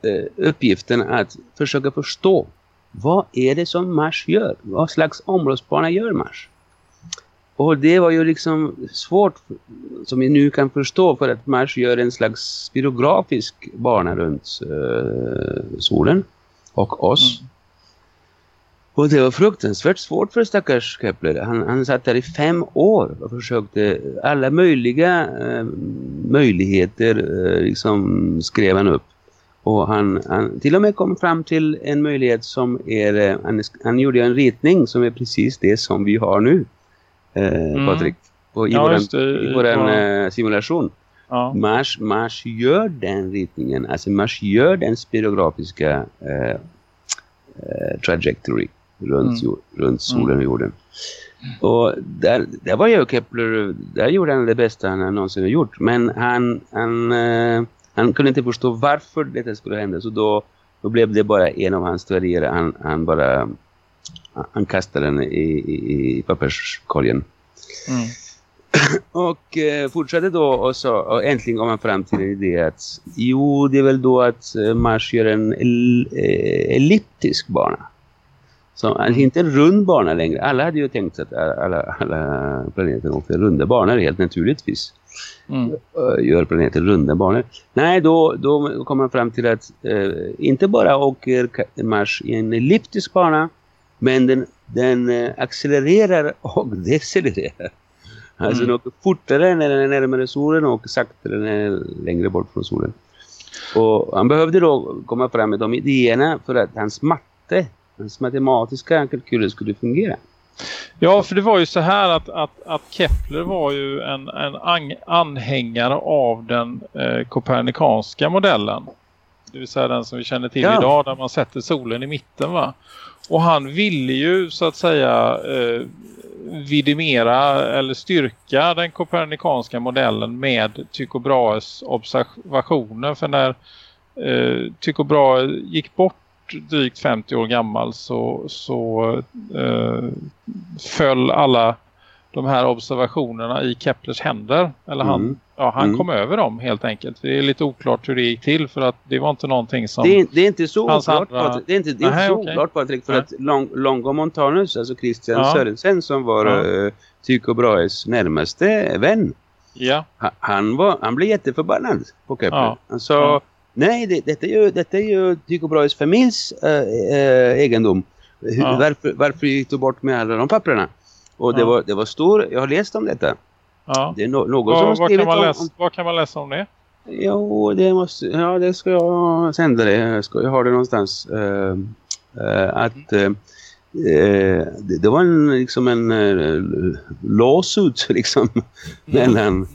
eh, uppgiften att försöka förstå vad är det som Mars gör? Vad slags områdsbana gör Mars? Och det var ju liksom svårt som vi nu kan förstå för att Mars gör en slags spirografisk bana runt eh, solen och oss. Mm. Och det var fruktansvärt svårt för stackars Kepler. Han, han satt där i fem år och försökte alla möjliga eh, möjligheter eh, liksom skrev han upp. Och han, han till och med kom fram till en möjlighet som är, eh, han, han gjorde en ritning som är precis det som vi har nu, eh, Mm. Patrik. Och i Ja, våran, det, i våran ja. eh, simulation. Ja. Mars, Mars gör den ritningen, alltså Mars gör den spirografiska eh, eh, trajectory runt, Mm. jord, runt solen och jorden. Och där, där var ju Kepler, där gjorde han det bästa han någonsin har gjort. Men han, han, eh, han kunde inte förstå varför detta skulle hända. Så då, då blev det bara en av hans teorier. Han, han bara han kastade den i, i, i papperskorgen. Mm. Och eh, fortsatte då och, så, och äntligen kom man fram till en idé att jo, det är väl då att eh, Mars gör en eh, elliptisk bana. Så, alltså inte en rund bana längre. Alla hade ju tänkt att alla, alla planeter åkte runda banor helt naturligtvis. Mm. Eh, gör planeter runda banor. Nej, då, då kom man fram till att eh, inte bara åker Mars i en elliptisk bana men den, den eh, accelererar och decelererar. Alltså Mm. den åker fortare när den är närmare solen och saktare när den är längre bort från solen. Och han behövde då komma fram med de idéerna för att hans matte, hans matematiska kalkyler skulle fungera. Ja, för det var ju så här att, att, att Kepler var ju en, en an, anhängare av den eh, kopernikanska modellen. Det vill säga den som vi känner till Ja. idag där man sätter solen i mitten va. Och han ville ju så att säga eh, vidimera eller styrka den kopernikanska modellen med Tycho Brahes observationer. För när eh, Tycho Brahe gick bort drygt 50 år gammal så, så eh, föll alla de här observationerna i Keplers händer. Eller han, Mm. ja, han Mm. kom över dem helt enkelt. Det är lite oklart hur det gick till för att det var inte någonting som... Det är, det är inte så oklart, andra- Patrik. Det är inte, det är inte så oklart Patrik. För Nej. att Long, Longo Montanus, alltså Christian Ja. Sörensen som var Ja. ja. Tycho Brahes närmaste vän. Ja, Ha- Han, var, han blev jätteförbannad på Kepler. Ja. Han sa, Ja. Nej det, detta, är ju, detta är ju Tycho Brahes familjs äh, äh, egendom. Hur, Ja. varför, varför gick du bort med alla de papperna? Och det, Ja. var, det var stor, jag har läst om detta. ja. Det är no, någon som har Vad, kan man om, läsa, om... vad kan man läsa om det? Jo, det måste, ja det ska jag sända det. Jag, ska, jag har det någonstans. Eh, eh, att eh, eh, det, det var en, liksom en uh, lawsuit liksom mellan,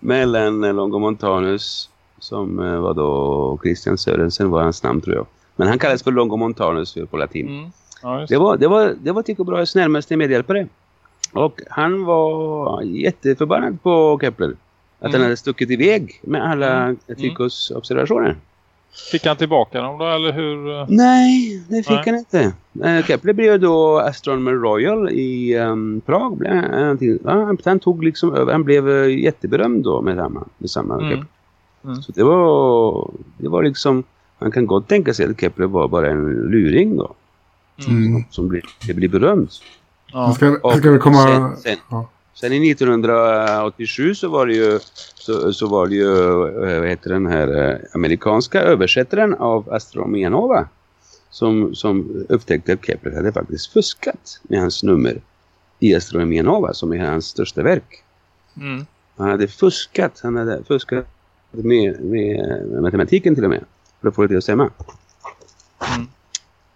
mellan eh, Longo Montanus som eh, var då Christian Sörensen var hans namn tror jag. Men han kallades för Longo Montanus på latin. Mm. Ja, just Det var, det var, det var Tycho Brahes närmaste medhjälpare. Och han var jätteförbannad på Kepler. Att han Mm. hade stuckit iväg med alla Mm. Tychos observationer. Fick han tillbaka dem då eller hur? eh? Nej, det fick Nej. han inte. Eh, Kepler blev då Astronomer Royal i um, Prag. Han, han- han tog liksom över. Han blev jätteberömd då med samma, med samma Mm. Kepler. Mm. Så det var, det var liksom, man kan gott tänka sig att Kepler var bara en luring då. Mm. Som blir, det blir berömd. Ja. Ska, ska vi komma... sen, sen, Ja. sen i 1987 så var det ju, så, så var det ju eh, vad heter den här eh, amerikanska översättaren av Astronomia Nova som, som upptäckte att Kepler hade faktiskt fuskat med hans nummer i Astronomia Nova som är hans största verk. Mm. Han hade fuskat, han hade fuskat med, med matematiken till och med för att få det att stämma. Mm.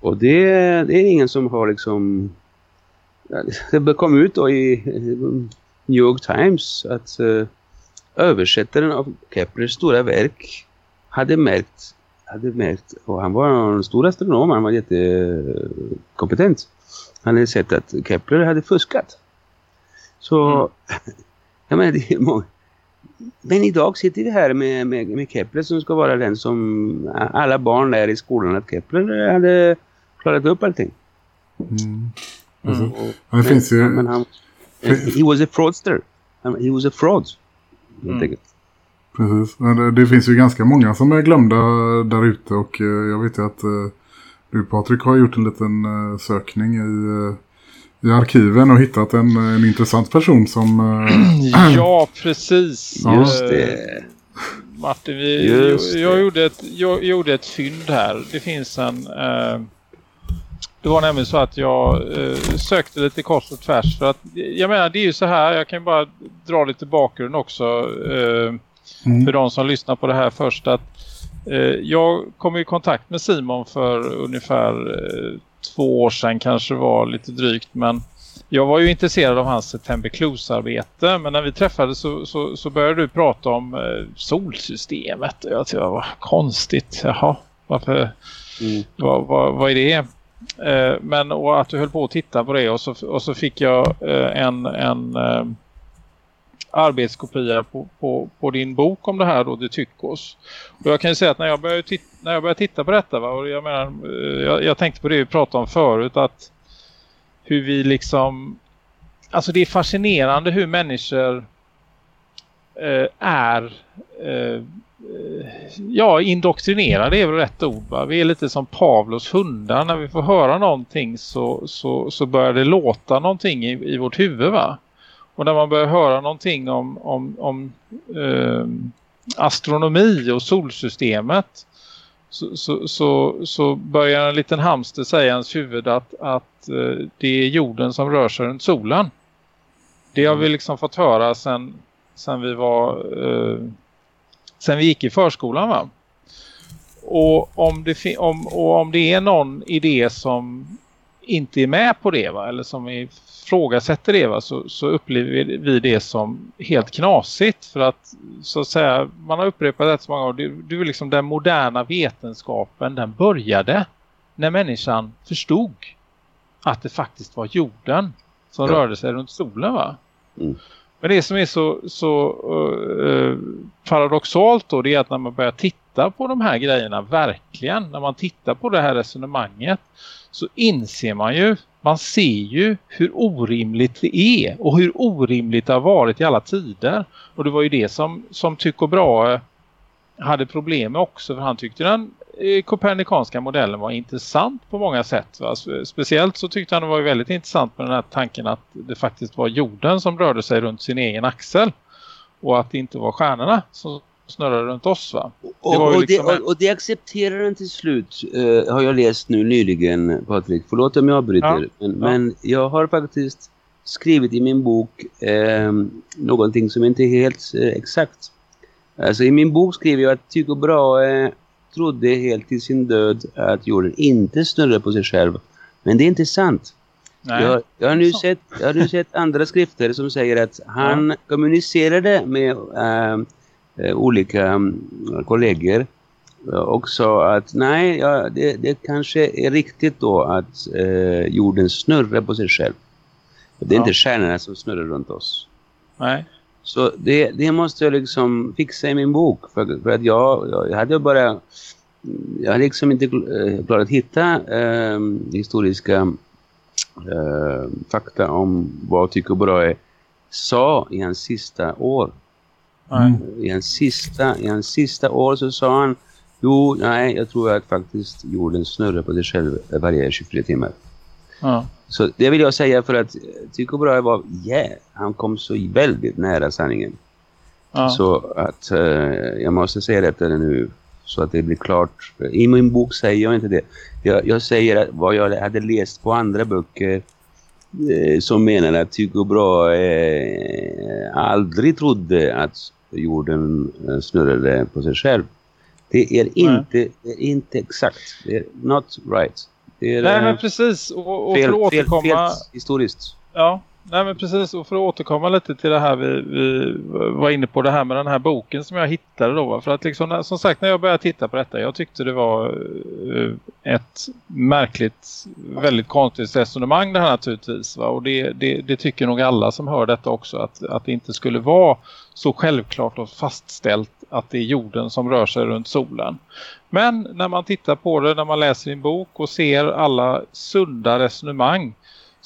Och det, det är ingen som har liksom det kom ut då i eh, New York Times att uh, översättaren av Keplers stora verk hade märkt, hade märkt och han var en stor astronom, han var jättekompetent. Han hade sett att Kepler hade fuskat. Så, Mm. jag menar, det är många. Men idag sitter vi här med, med, med Kepler som ska vara den som alla barn lär i skolan att Kepler hade klarat upp allting. Mm. Alltså, Mm. Men det finns ju- Men han, he was a fraudster. Han- He was a fraud. Mm. Precis. Men det, finns ju ganska många som är glömda där ute och eh, jag vet ju att eh, du Patrik har gjort en liten eh, sökning i, i arkiven och hittat en, en intressant person som... Eh, Ja, precis. Ja. Just Eh, det. Martin, vi, Just jag, jag, gjorde ett, jag gjorde ett fynd här. Det finns en... Eh, det var nämligen så att jag eh, sökte lite kors och tvärs. För att, jag menar, det är ju så här. Jag kan bara dra lite bakgrund också. Eh, mm, för de som lyssnar på det här först. Att, eh, jag kom i kontakt med Simon för ungefär eh, två år sedan kanske var lite drygt. Men jag var ju intresserad av hans September Clues-arbete. Men när vi träffades så, så, så började du prata om eh, solsystemet. Och jag tyckte det var konstigt. Jaha, varför? Mm. Vad, vad, vad är det? Eh, men och att du höll på att titta på det och så, och så fick jag eh, en, en eh, arbetskopia på, på, på din bok om det här då, Det Tyckos. Och jag kan ju säga att när jag började, titta, när jag började titta på detta, va, och jag, menar, eh, jag, jag tänkte på det vi pratade om förut, att hur vi liksom, alltså det är fascinerande hur människor eh, är eh, eh, ja, indoktrinerade är väl rätt ord va? Vi är lite som Pavlos hundar. När vi får höra någonting så, så, så börjar det låta någonting i, i vårt huvud va? Och när man börjar höra någonting om, om, om eh, astronomi och solsystemet så, så, så, så börjar en liten hamster säga ens huvud att, att eh, det är jorden som rör sig runt solen. Det har vi liksom fått höra sen, sen vi var eh, sen vi gick i förskolan va? Och om det, om, och om det är någon idé som inte är med på det va? Eller som ifrågasätter det va? Så, så upplever vi- det som helt knasigt. För att så att säga, man har upprepat det så många gånger. Det, det är liksom den moderna vetenskapen, den började när människan förstod att det faktiskt var jorden som Ja. rörde sig runt solen va? Mm. Men det som är så, så eh, paradoxalt då det är att när man börjar titta på de här grejerna verkligen, när man tittar på det här resonemanget så inser man ju man ser ju hur orimligt det är och hur orimligt det har varit i alla tider. Och det var ju det som, som Tycho Brahe hade problem med också för han tyckte den eh, kopernikanska modellen var intressant på många sätt. Va? Speciellt så tyckte han det var väldigt intressant med den här tanken att det faktiskt var jorden som rörde sig runt sin egen axel och att det inte var stjärnorna som snurrar runt oss va? Och, och, liksom det, och, och, det accepterar den till slut uh, har jag läst nu nyligen Patrik. Förlåt om jag avbryter. Ja. Men, ja. men jag har faktiskt skrivit i min bok eh, någonting som inte är helt eh, exakt. Alltså i min bok skriver jag att Tycho Brahe trodde helt till sin död att jorden inte snurrar på sig själv. Men det är inte sant. Jag, jag, har nu sett, jag har nu sett andra skrifter som säger att han ja. kommunicerade med äh, eh, olika um, kollegor och sa att nej, ja, det, det kanske är riktigt då att eh, jorden snurrar på sig själv. Det är ja. inte stjärnorna som snurrar runt oss. Nej. Så det, det måste jag liksom fixa i min bok. För, för att jag, jag hade bara... Jag hade liksom inte äh, klarat att hitta äh, historiska äh, fakta om vad Tycho Brahe sa i hans sista år. Mm. I hans sista, i hans sista år så sa han Jo, nej, jag tror att faktiskt jorden snurrar på sig själv varje 24 timmar. Ja. Så det vill jag säga för att Tycho Brahe var, yeah, han kom så väldigt nära sanningen. Ja. Så att uh, jag måste säga detta nu så att det blir klart. I min bok säger jag inte det. Jag, jag säger vad jag hade läst på andra böcker eh, som menar att Tycho Brahe eh, aldrig trodde att jorden eh, snurrade på sig själv. Det är inte, det är inte exakt. Det är not right. Är, Nej men precis. Och, och fel, för att återkomma... Fel, fel historiskt. Ja, Nej men precis och för att återkomma lite till det här vi, vi var inne på det här med den här boken som jag hittade då. För att liksom, som sagt när jag började titta på detta jag tyckte det var eh, ett märkligt, väldigt konstigt resonemang det här naturligtvis. Va? Och det, det, det, tycker nog alla som hör detta också att, att det inte skulle vara så självklart och fastställt att det är jorden som rör sig runt solen. Men när man tittar på det, när man läser en bok och ser alla sunda resonemang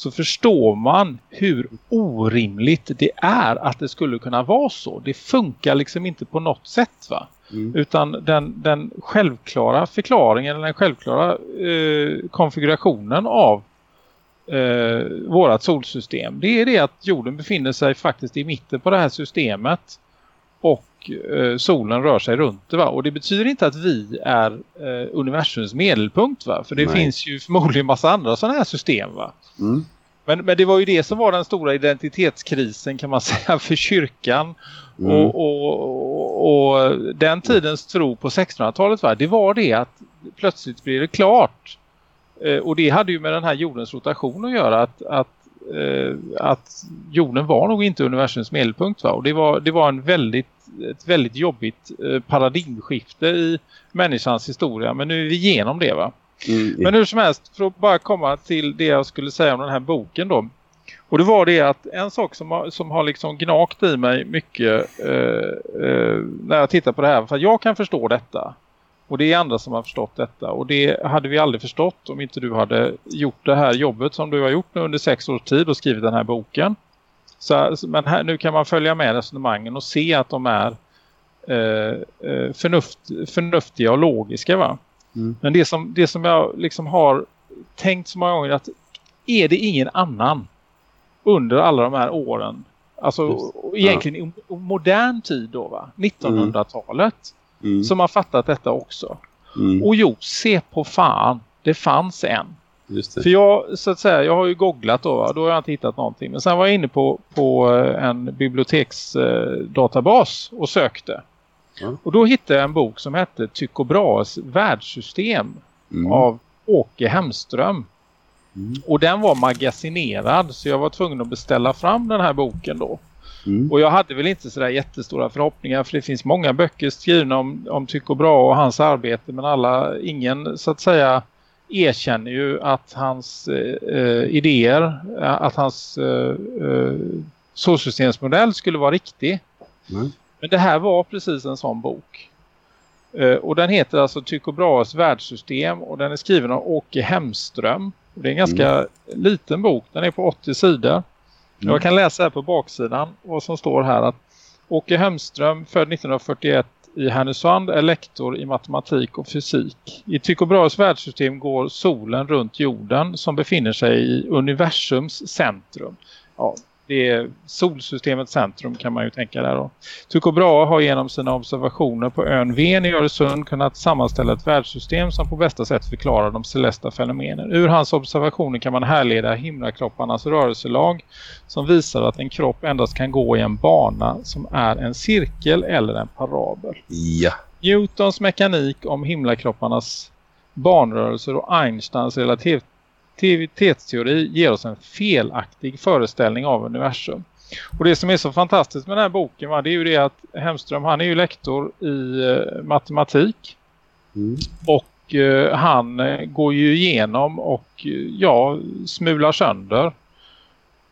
så förstår man hur orimligt det är att det skulle kunna vara så. Det funkar liksom inte på något sätt va? Mm. Utan den, den självklara förklaringen, den självklara eh, konfigurationen av eh, vårat solsystem. Det är det att jorden befinner sig faktiskt i mitten på det här systemet och eh, solen rör sig runt det va? Och det betyder inte att vi är eh, universums medelpunkt va? För det Nej. finns ju förmodligen massa andra sådana här system va? Mm. Men, men det var ju det som var den stora identitetskrisen kan man säga för kyrkan. Mm. Och, och, och, och, den tidens tro på 1600-talet va? Det var det att plötsligt blev det klart. Eh, och det hade ju med den här jordens rotation att göra att, att att jorden var nog inte universums medelpunkt va? Och det var, det var en väldigt, ett väldigt jobbigt eh, paradigmskifte i människans historia. Men nu är vi igenom det va? Mm. Men hur som helst, för att bara komma till det jag skulle säga om den här boken då. Och det var det att en sak som har, som har liksom gnagt i mig mycket eh, eh, när jag tittar på det här. För jag kan förstå detta. Och det är andra som har förstått detta. Och det hade vi aldrig förstått om inte du hade gjort det här jobbet som du har gjort nu under sex års tid och skrivit den här boken. Så, men här, nu kan man följa med resonemangen och se att de är eh, eh, förnuft, förnuftiga och logiska va. Mm. Men det som, det som jag liksom har tänkt så många gånger att är det ingen annan under alla de här åren alltså egentligen ja. i modern tid då va 1900-talet mm. Som har fattat detta också. Mm. Och jo, se på fan, det fanns en. För jag, så att säga, jag har ju googlat då, va? då har jag inte hittat någonting. Men sen var jag inne på, på eh, en biblioteksdatabas och sökte. Mm. Och då hittade jag en bok som hette Tycho Brahes världssystem mm. av Åke Hemström. Mm. Och den var magasinerad så jag var tvungen att beställa fram den här boken då. Mm. Och jag hade väl inte sådär jättestora förhoppningar för det finns många böcker skrivna om, om Tycho Brahe och hans arbete men alla, ingen så att säga erkänner ju att hans eh, eh idéer, att hans eh, eh, solsystemsmodell skulle vara riktig. Mm. Men det här var precis en sån bok. Eh, och den heter alltså Tycho Brahes världssystem och den är skriven av Åke Hemström. Det är en ganska mm. liten bok. Den är på 80 sidor. Mm. Jag kan läsa här på baksidan vad som står här att Åke Hemström, född 1941 i Härnösand, är lektor i matematik och fysik. I Tycho Brahes världssystem går solen runt jorden som befinner sig i universums centrum. Ja, det är solsystemets centrum kan man ju tänka där då. Tycho Brahe har genom sina observationer på ön Ven i Öresund kunnat sammanställa ett världssystem som på bästa sätt förklarar de celesta fenomenen. Ur hans observationer kan man härleda himlakropparnas rörelselag som visar att en kropp endast kan gå i en bana som är en cirkel eller en parabel. Ja. Newtons mekanik om himlakropparnas banrörelser och Einsteins relativ relativitetsteori ger oss en felaktig föreställning av universum. Och det som är så fantastiskt med den här boken va, det är ju det att Hemström han är ju lektor i eh, matematik. Mm. Och eh, han eh, går ju igenom och eh, ja, smular sönder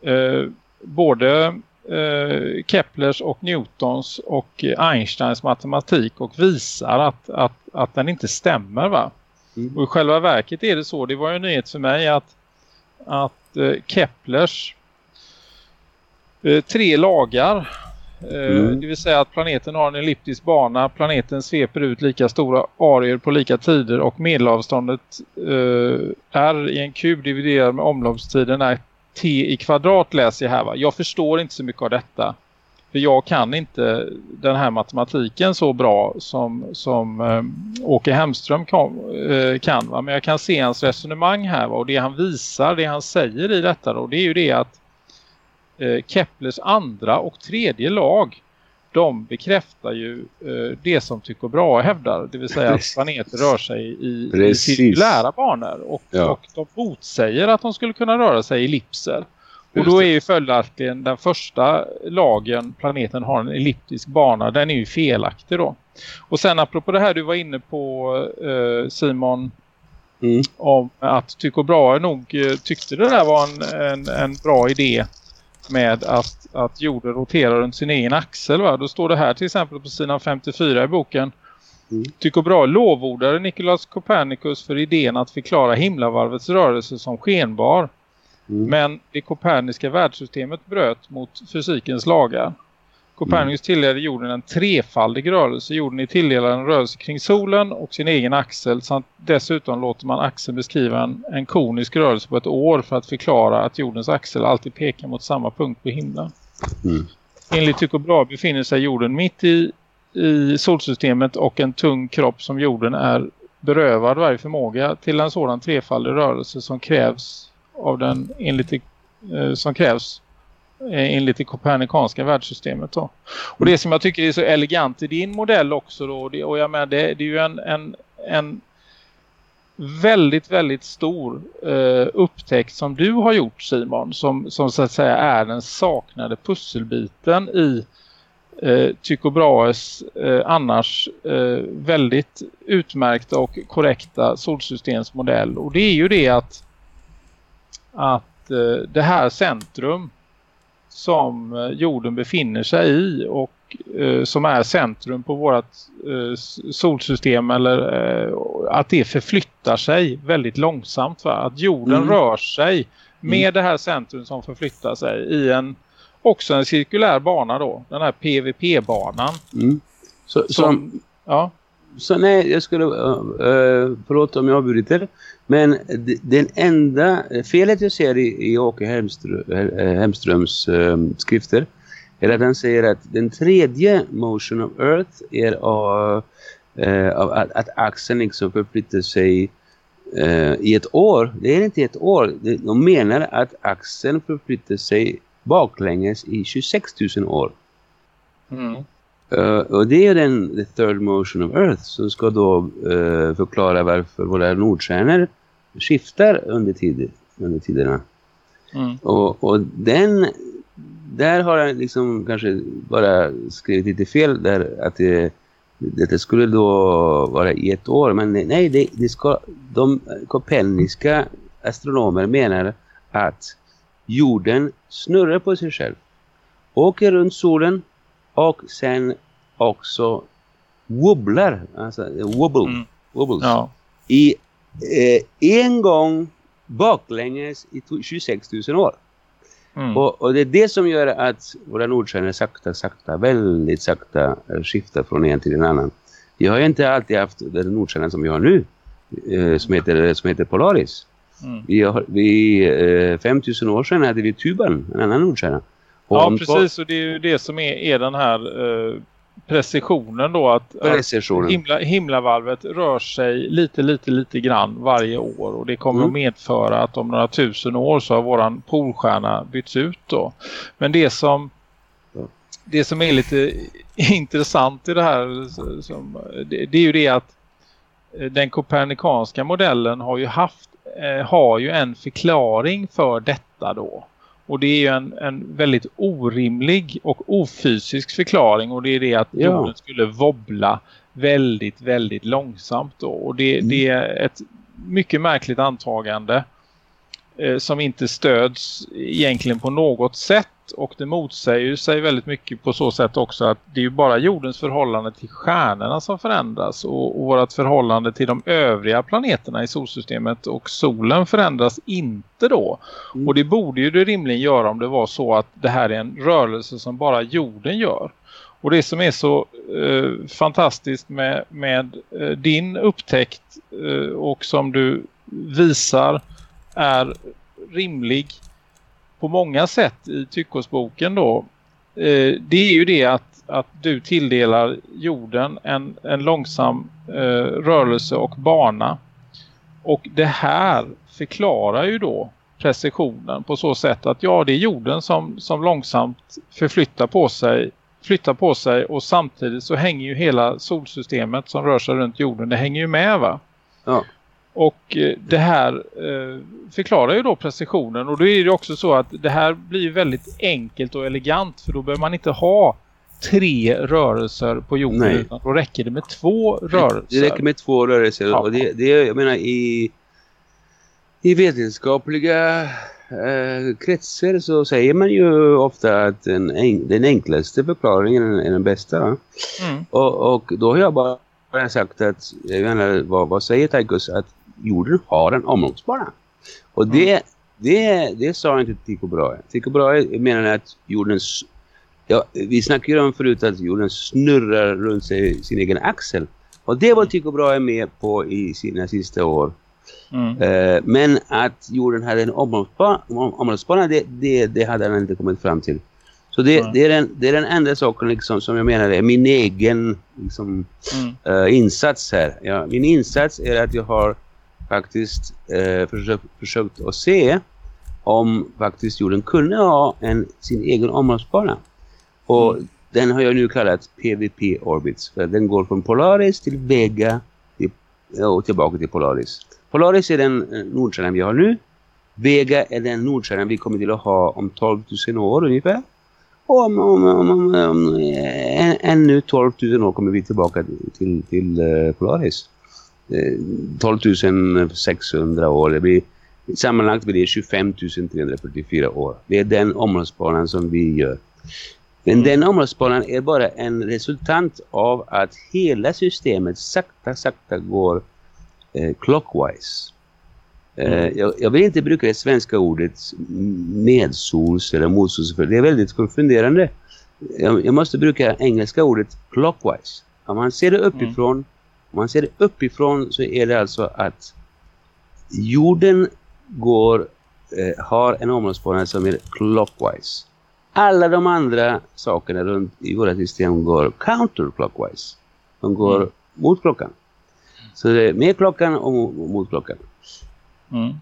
eh, både eh, Keplers och Newtons och Einsteins matematik och visar att, att, att den inte stämmer va. Mm. Och i själva verket är det så, det var ju en nyhet för mig att, att eh, Keplers eh, tre lagar, eh, mm. det vill säga att planeten har en elliptisk bana, planeten sveper ut lika stora areor på lika tider och medelavståndet eh, är i en kub dividerad med omloppstiden är t i kvadrat läser jag här va. Jag förstår inte så mycket av detta. För jag kan inte den här matematiken så bra som, som eh, Åke Hemström kan. Eh, kan va? Men jag kan se hans resonemang här va? och det han visar, det han säger i detta då, det är ju det att eh, Keplers andra och tredje lag de bekräftar ju eh, det som Tycho Brahe hävdar. Det vill säga att planeter rör sig i, i cirkulära banor. Och, ja. och de motsäger att de skulle kunna röra sig i ellipser. Och då är ju följaktligen den första lagen, planeten har en elliptisk bana, den är ju felaktig då. Och sen apropå det här du var inne på eh, Simon mm. om att Tycho Brahe nog eh, tyckte det där var en, en, en, bra idé med att, att jorden roterar runt sin egen axel. Va? Då står det här till exempel på sidan 54 i boken Mm. Tycho Brahe lovordade Nikolaus Copernicus för idén att förklara himlavarvets rörelse som skenbar. Mm. Men det koperniska världssystemet bröt mot fysikens lagar. Copernicus mm. tilldelade jorden en trefaldig rörelse. Jorden är tilldelad en rörelse kring solen och sin egen axel. Samt dessutom låter man axeln beskriva en, en konisk rörelse på ett år för att förklara att jordens axel alltid pekar mot samma punkt på himlen. Mm. Enligt Tycho Brahe befinner sig jorden mitt i, i solsystemet och en tung kropp som jorden är berövad varje förmåga till en sådan trefaldig rörelse som krävs av den enligt eh, som krävs eh, enligt det kopernikanska världssystemet. Då. Och det som jag tycker är så elegant i din modell också då, det, och jag menar det, det är ju en, en, en väldigt, väldigt stor eh, upptäckt som du har gjort Simon, som, som så att säga är den saknade pusselbiten i eh, Tycho Brahes eh, annars eh, väldigt utmärkta och korrekta solsystemsmodell. Och det är ju det att att eh, det här centrum som eh, jorden befinner sig i och eh, som är centrum på vårt eh, solsystem eller eh, att det förflyttar sig väldigt långsamt va? att jorden mm. rör sig med mm. det här centrum som förflyttar sig i en också en cirkulär bana då, den här PVP-banan. Mm. Så, som, ja så nej, jag skulle, uh, förlåt om jag avbryter, men den enda eh, felet jag ser i, i Åke Hemström, Hemströms um, skrifter är att han säger att den tredje motion of earth är av, uh, av att, att axeln liksom förflyttar sig uh, i ett år. Det är inte ett år. De menar att axeln förflyttar sig baklänges i 26 000 år. Mm. Uh, och det är den the third motion of earth som ska då uh, förklara varför våra nordstjärnor skiftar under, tid, under tiderna. Mm. Och, och den, där har jag liksom kanske bara skrivit lite fel där att det, det skulle då vara i ett år. Men nej, det, det ska, de koperniska astronomer menar att jorden snurrar på sig själv. Åker runt solen och sen också wobblar, alltså wobble, mm. wobbles, ja. i eh, en gång baklänges i 26 000 år. Mm. Och, och det är det som gör att våra nordstjärnor sakta, sakta, väldigt sakta eh, skiftar från en till en annan. Vi har ju inte alltid haft den nordstjärnan som vi har nu, eh, som, heter, som heter Polaris. Mm. Vi har, vi, eh, 5000 år sedan hade vi Tuban, en annan nordstjärna. Ja, precis. Och det är ju det som är, är den här eh, precisionen då. Att, att Precisionen. himla, himlavalvet rör sig lite, lite, lite grann varje år. Och det kommer Mm. att medföra att om några tusen år så har våran polstjärna bytts ut då. Men det som, det som är lite intressant i det här som, det, det är ju det att eh, den kopernikanska modellen har ju haft eh, har ju en förklaring för detta då. Och det är ju en, en väldigt orimlig och ofysisk förklaring och det är det att Ja. jorden skulle wobbla väldigt, väldigt långsamt då. Och det, Mm. det är ett mycket märkligt antagande eh, som inte stöds egentligen på något sätt och det motsäger sig väldigt mycket på så sätt också att det är ju bara jordens förhållande till stjärnorna som förändras och, och vårt förhållande till de övriga planeterna i solsystemet och solen förändras inte då. Mm. Och det borde ju det rimligen göra om det var så att det här är en rörelse som bara jorden gör. Och det som är så eh, fantastiskt med, med eh, din upptäckt eh, och som du visar är rimlig på många sätt i Tyckosboken då. Eh, det är ju det att, att du tilldelar jorden en, en långsam eh, rörelse och bana. Och det här förklarar ju då precisionen på så sätt att ja det är jorden som, som långsamt förflyttar på sig flyttar på sig och samtidigt så hänger ju hela solsystemet som rör sig runt jorden, det hänger ju med va? Ja. Och eh, det här eh, förklarar ju då precisionen och då är det också så att det här blir väldigt enkelt och elegant för då behöver man inte ha tre rörelser på jorden Nej. utan då räcker det med två rörelser. Det räcker med två rörelser. Ja. Och det, det, jag menar, i, i vetenskapliga eh, kretsar så säger man ju ofta att den, en, den enklaste förklaringen är, den bästa. Mm. Och, och då har jag bara bara sagt att, jag menar, vad, vad säger Tychus? Att jorden har en omloppsbana. Och det, det, det sa inte Tycho Brahe. Tycho Brahe menar att jordens... Ja, vi snackade om förut att jorden snurrar runt sig, sin egen axel. Och det var Tycho Brahe med på i sina sista år. Mm. Eh, men att jorden hade en omloppsbana, om- omloppsbana det, det, det hade han inte kommit fram till. Så det, Nej. det, är, den, det är den enda saken liksom, som jag menar är min egen liksom, Mm. eh, insats här. Ja, min insats är att jag har faktiskt eh, försökt, försökt att se om faktiskt jorden kunde ha en, sin egen omloppsbana. Och Mm. den har jag nu kallat PVP Orbits. För den går från Polaris till Vega till, och tillbaka till Polaris. Polaris är den eh, nordstjärnan vi har nu. Vega är den nordstjärnan vi kommer till att ha om 12 000 år ungefär. Och om, om, om, om, om än, ännu 12 000 år kommer vi tillbaka till, till eh, Polaris. Eh, 12 600 år. Det blir, sammanlagt blir det 25 344 år. Det är den omloppsbanan som vi gör. Men den omloppsbanan är bara en resultat av att hela systemet sakta, sakta går eh, clockwise. Eh, jag, jag vill inte bruka det svenska ordet medsols eller motsols för det är väldigt konfunderande. Jag, jag måste bruka engelska ordet clockwise. Om man ser det uppifrån, om man ser det uppifrån så är det alltså att jorden går, eh, har en omloppsbana som är clockwise. Alla de andra sakerna runt i våra system går counterclockwise. De går Mm. mot klockan. Så det är med klockan och mo- mot klockan. Mm.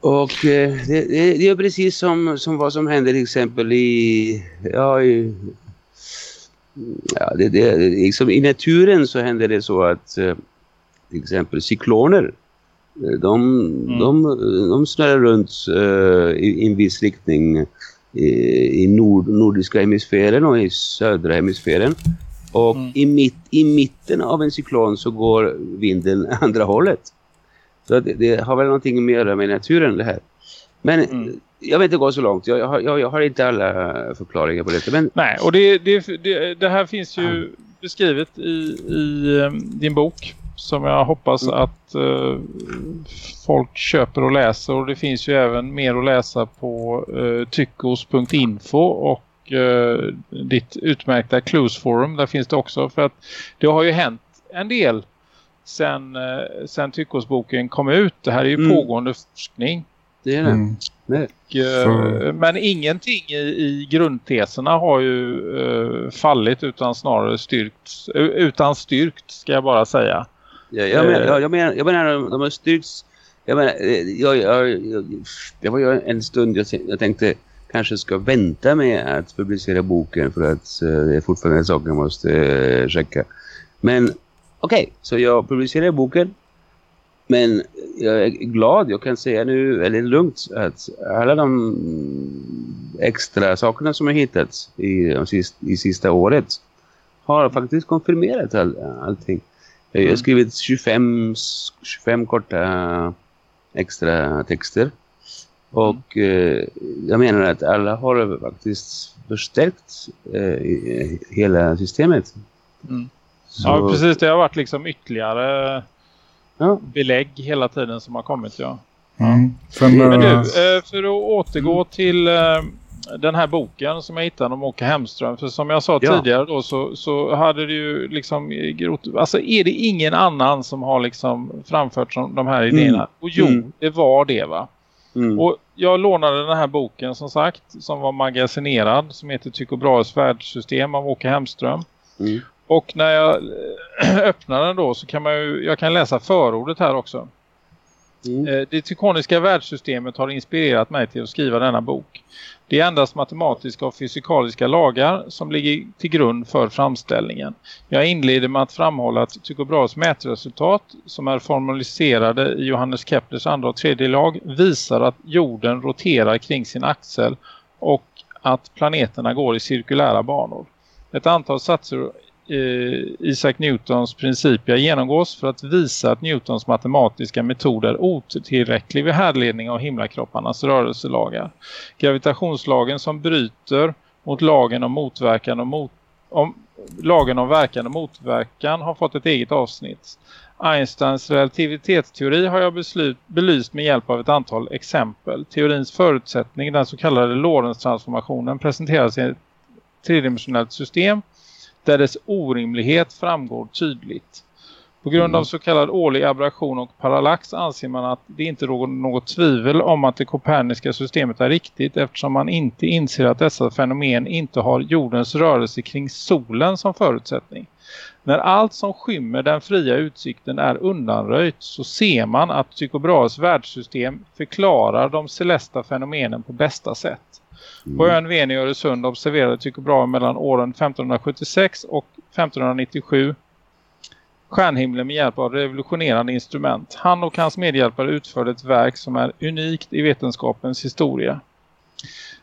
Och eh, det, det, det är precis som, som vad som händer till exempel i, ja, i, ja det, det, liksom i naturen så händer det så att eh, till exempel cykloner eh, de, de, de snurrar runt eh, i, i en viss riktning i, i nord, nordiska hemisfären och i södra hemisfären. Och Mm. i, mitt, i mitten av en cyklon så går vinden andra hållet. Så det, det har väl någonting med att göra med naturen det här. Men Mm. jag vill inte gå så långt. Jag, jag, har- jag, jag har inte alla förklaringar på detta. Men Nej, och det, det, det, det här finns ju beskrivet i, i eh, din bok som jag hoppas mm. att uh, folk köper och läser. Och det finns ju även mer att läsa på uh, tyckos.info och uh, ditt utmärkta Clues Forum. Där finns det också för att det har ju hänt en del sen, uh, sen Tyckosboken kom ut. Det här är ju mm. pågående forskning. Det är det. Mm. Och, uh, men ingenting i, i grundteserna har ju uh, fallit utan snarare styrkt. utan styrkt ska jag bara säga. Ja, jag, menar, jag, jag, menar, jag menar de har styrkts. Jag menar, jag, jag, jag, det var ju en stund jag, jag tänkte kanske ska vänta med att publicera boken för att uh, det är fortfarande en sak jag måste uh, checka. Men okej, okay, så jag publicerar boken men jag är glad, jag kan säga nu väldigt lugnt att alla de extra sakerna som har hittats i, i sista året har faktiskt konfirmerat all, allting. Jag har mm. skrivit 25, 25 korta extra texter. Och eh, jag menar att alla har faktiskt förstärkt eh, hela systemet. Mm. Ja, precis. Det har varit liksom ytterligare ja. belägg hela tiden som har kommit, ja. Mm. Sen, Men du, eh, eh, för att återgå mm. till eh, den här boken som jag hittade om Åke Hemström. För som jag sa ja. tidigare då så, så hade det ju liksom grott, alltså är det ingen annan som har liksom framfört som de här idéerna? Mm. Och jo, mm. det var det va? Mm. Och jag lånade den här boken som sagt som var magasinerad som heter Tycho Brahes världssystem av Åke Hemström. Och när jag öppnar den då så kan man ju, jag kan läsa förordet här också. Mm. Eh, det tykoniska världssystemet har inspirerat mig till att skriva denna bok. Det är endast matematiska och fysikaliska lagar som ligger till grund för framställningen. Jag inleder med att framhålla att Tycho mätresultat som är formaliserade i Johannes Keplers andra och tredje lag visar att jorden roterar kring sin axel och att planeterna går i cirkulära banor. Ett antal satser eh, Eh, Isaac Newtons principer genomgås för att visa att Newtons matematiska metod är otillräcklig vid härledning av himlakropparnas rörelselagar. Gravitationslagen som bryter mot lagen om motverkan och mot, om, lagen om verkan och motverkan har fått ett eget avsnitt. Einsteins relativitetsteori har jag beslut, belyst med hjälp av ett antal exempel. Teorins förutsättning, den så kallade Lorentz-transformationen, presenteras i ett tredimensionellt system där dess orimlighet framgår tydligt. På grund av mm. så kallad årlig aberration och parallax anser man att det inte råder något tvivel om att det koperniska systemet är riktigt eftersom man inte inser att dessa fenomen inte har jordens rörelse kring solen som förutsättning. När allt som skymmer den fria utsikten är undanröjt så ser man att Tycho Brahes världssystem förklarar de celesta fenomenen på bästa sätt. På mm. ön Ven i Öresund observerade Tycho Brahe mellan åren 1576 och 1597 stjärnhimlen med hjälp av revolutionerande instrument. Han och hans medhjälpare utförde ett verk som är unikt i vetenskapens historia.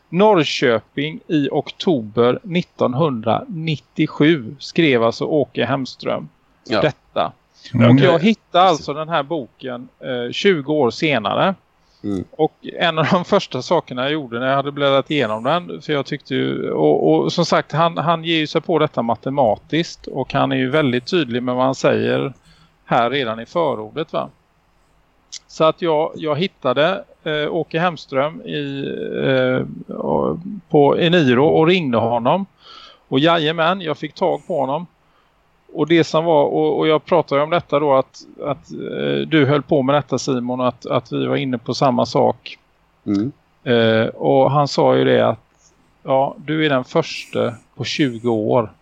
Norrköping i oktober 1997 skrev alltså Åke Hemström ja. detta. Mm. Och jag hittade alltså den här boken eh, 20 år senare. Mm. Och en av de första sakerna jag gjorde när jag hade bläddrat igenom den. För jag tyckte ju, och, och, som sagt han, han ger ju sig på detta matematiskt. Och han är ju väldigt tydlig med vad han säger här redan i förordet va. Så att jag, jag hittade eh, Åke Hemström i, eh, på Eniro och ringde honom. Och jajamän, jag fick tag på honom och det som var, och, och jag pratade om detta då att, att eh, du höll på med detta Simon att, att vi var inne på samma sak. Mm. Eh, och han sa ju det att ja, du är den första på 20 år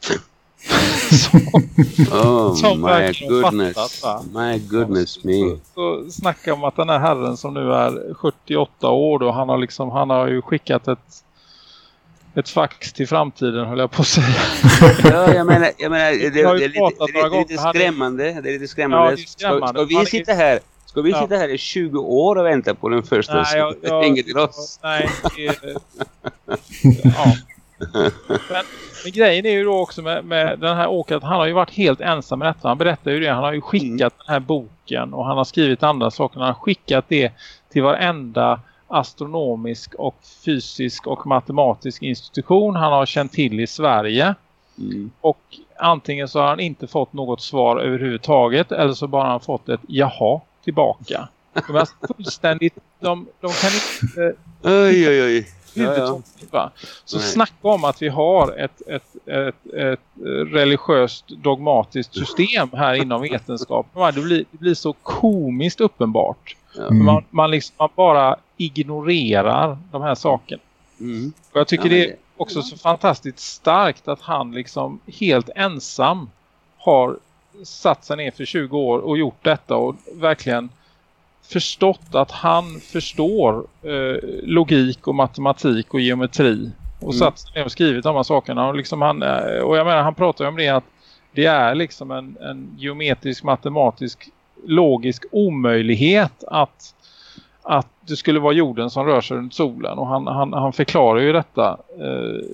som, oh som my goodness, fattat, my goodness me. Så, så snacka om att den här herren som nu är 78 år då, han har liksom, han har ju skickat ett ett fax till framtiden höll jag på att säga. ja, jag menar, jag menar det, det, är lite, det, är lite skrämmande. Det är lite skrämmande. Ja, det är skrämmande. Ska, ska vi sitta här Ska vi sitta här i 20 år och vänta på den första nej, jag, jag, hänger till oss? Nej, ja. Men, men, grejen är ju då också med, med den här åket han har ju varit helt ensam med detta. Han berättar ju det. Han har ju skickat mm. den här boken och han har skrivit andra saker. Han har skickat det till varenda astronomisk och fysisk och matematisk institution han har känt till i Sverige. Mm. Och antingen så har han inte fått något svar överhuvudtaget eller så bara han fått ett jaha tillbaka. De är fullständigt, de, de kan inte... Oj, oj, oj. Ja, ja. Så Nej. snacka om att vi har ett, ett, ett, ett religiöst dogmatiskt system här inom vetenskapen. Det blir, det blir så komiskt uppenbart. Mm. Man, man, liksom, man bara ignorerar de här sakerna. Mm. Och jag tycker ja, det är också så fantastiskt starkt att han liksom helt ensam har satt sig ner för 20 år och gjort detta och verkligen förstått att han förstår eh, logik och matematik och geometri och mm. satt sig ner och skrivit de här sakerna och, liksom han, eh, och jag menar han pratar om det att det är liksom en, en geometrisk matematisk logisk omöjlighet att att det skulle vara jorden som rör sig runt solen och han, han, han förklarar ju detta eh,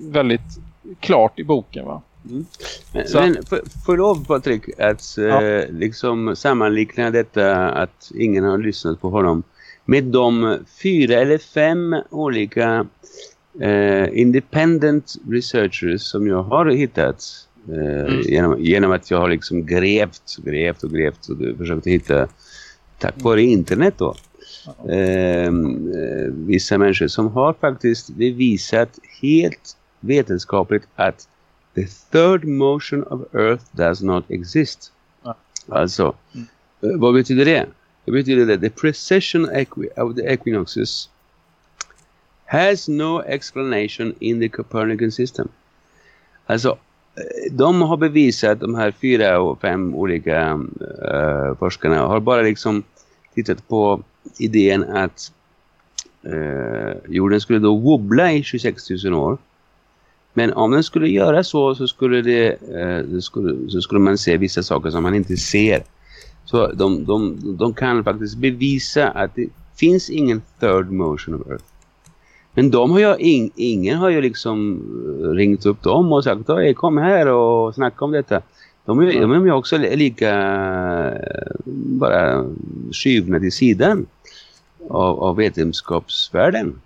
väldigt klart i boken va. Mm. Men, men för, för lov Patrik att ja. eh, liksom sammanlikna detta att ingen har lyssnat på honom med de fyra eller fem olika eh, independent researchers som jag har hittat eh, mm. genom, genom att jag har liksom grävt, grävt och grävt och försökt hitta tack vare internet då. Ehm, eh, vissa människor som har faktiskt bevisat helt vetenskapligt att the third motion of earth does not exist. Alltså, mm. Eh, vad betyder det? Det betyder att the precession of the equinoxes has no explanation in the Copernican system. Alltså, eh, de har bevisat, de här fyra och fem olika uh, forskarna har bara liksom tittat på idén att uh, jorden skulle då wobbla i 26 000 år. Men om den skulle göra så så skulle, det, uh, det skulle, så skulle man se vissa saker som man inte ser. Så de, de, de kan faktiskt bevisa att det finns ingen third motion of Earth. Men de har ju, in, ingen har ju liksom ringt upp dem och sagt kom här och snacka om detta. De är, de är ju också lika bara skyvna till sidan av, av vetenskapsvärlden.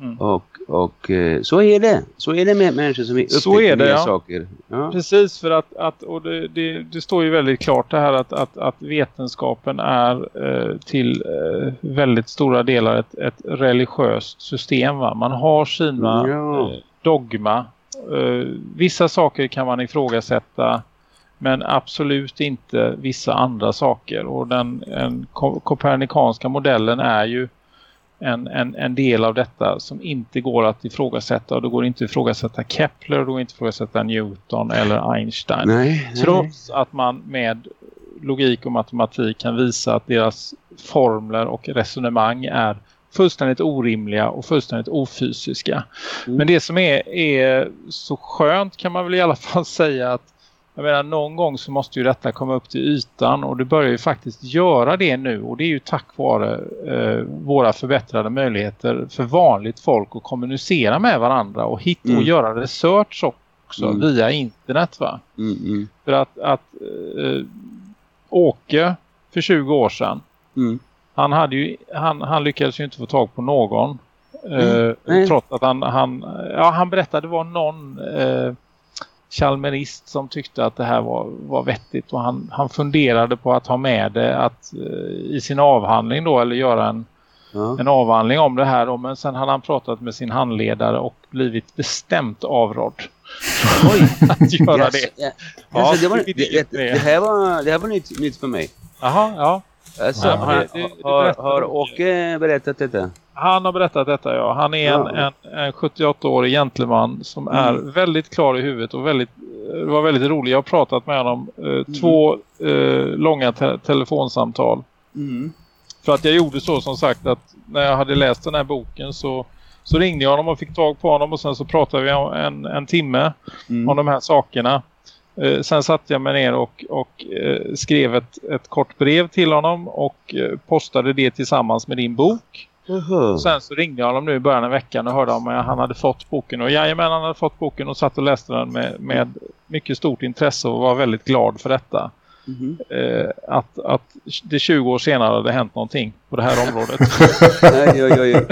Mm. Och, och eh, så är det. Så är det med människor som är nya ja. saker. Ja. Precis, för att, att och det, det, det, står ju väldigt klart det här att, att, att vetenskapen är eh, till eh, väldigt stora delar ett, ett religiöst system. Va? Man har sina ja. eh, dogma. Eh, vissa saker kan man ifrågasätta men absolut inte vissa andra saker. Och den en, kopernikanska modellen är ju en, en, en del av detta som inte går att ifrågasätta. Och det går inte att ifrågasätta Kepler, och det går inte att ifrågasätta Newton eller Einstein. Nej, nej. Trots att man med logik och matematik kan visa att deras formler och resonemang är fullständigt orimliga och fullständigt ofysiska. Mm. Men det som är, är så skönt kan man väl i alla fall säga att jag menar, någon gång så måste ju detta komma upp till ytan och det börjar ju faktiskt göra det nu och det är ju tack vare eh, våra förbättrade möjligheter för vanligt folk att kommunicera med varandra och hitta mm. och göra research också mm. via internet va. Mm, mm. för att, att eh, Åke för 20 år sedan mm. han, hade ju, han, han lyckades ju inte få tag på någon eh, trots att han, han, ja, han berättade det var någon eh, Chalmerist som tyckte att det här var, var vettigt och han, han funderade på att ha med det att, eh, i sin avhandling då eller göra en, ja. en avhandling om det här då, men sen hade han pratat med sin handledare och blivit bestämt avrådd att göra yes, det. Ja, alltså, det, var, det, det, det, här var, det här var nytt, nytt för mig. Jaha, ja. Alltså, ja, har, har, har Åke berättat detta? Han har berättat detta, ja. Han är ja. en, en, en 78-årig gentleman som mm. är väldigt klar i huvudet och väldigt, det var väldigt rolig. Jag har pratat med honom eh, mm. två eh, långa te telefonsamtal. Mm. För att jag gjorde så som sagt att när jag hade läst den här boken så, så ringde jag honom och fick tag på honom och sen så pratade vi en, en timme mm. om de här sakerna. Eh, sen satte jag mig ner och, och eh, skrev ett, ett kort brev till honom och eh, postade det tillsammans med din bok. Uh-huh. Sen så ringde jag honom nu i början av veckan och hörde om han hade fått boken. Och jajamän, han hade fått boken och satt och läste den med, med mycket stort intresse och var väldigt glad för detta. Mm. Eh, att, att det 20 år senare hade hänt någonting på det här området. oj, oj, oj.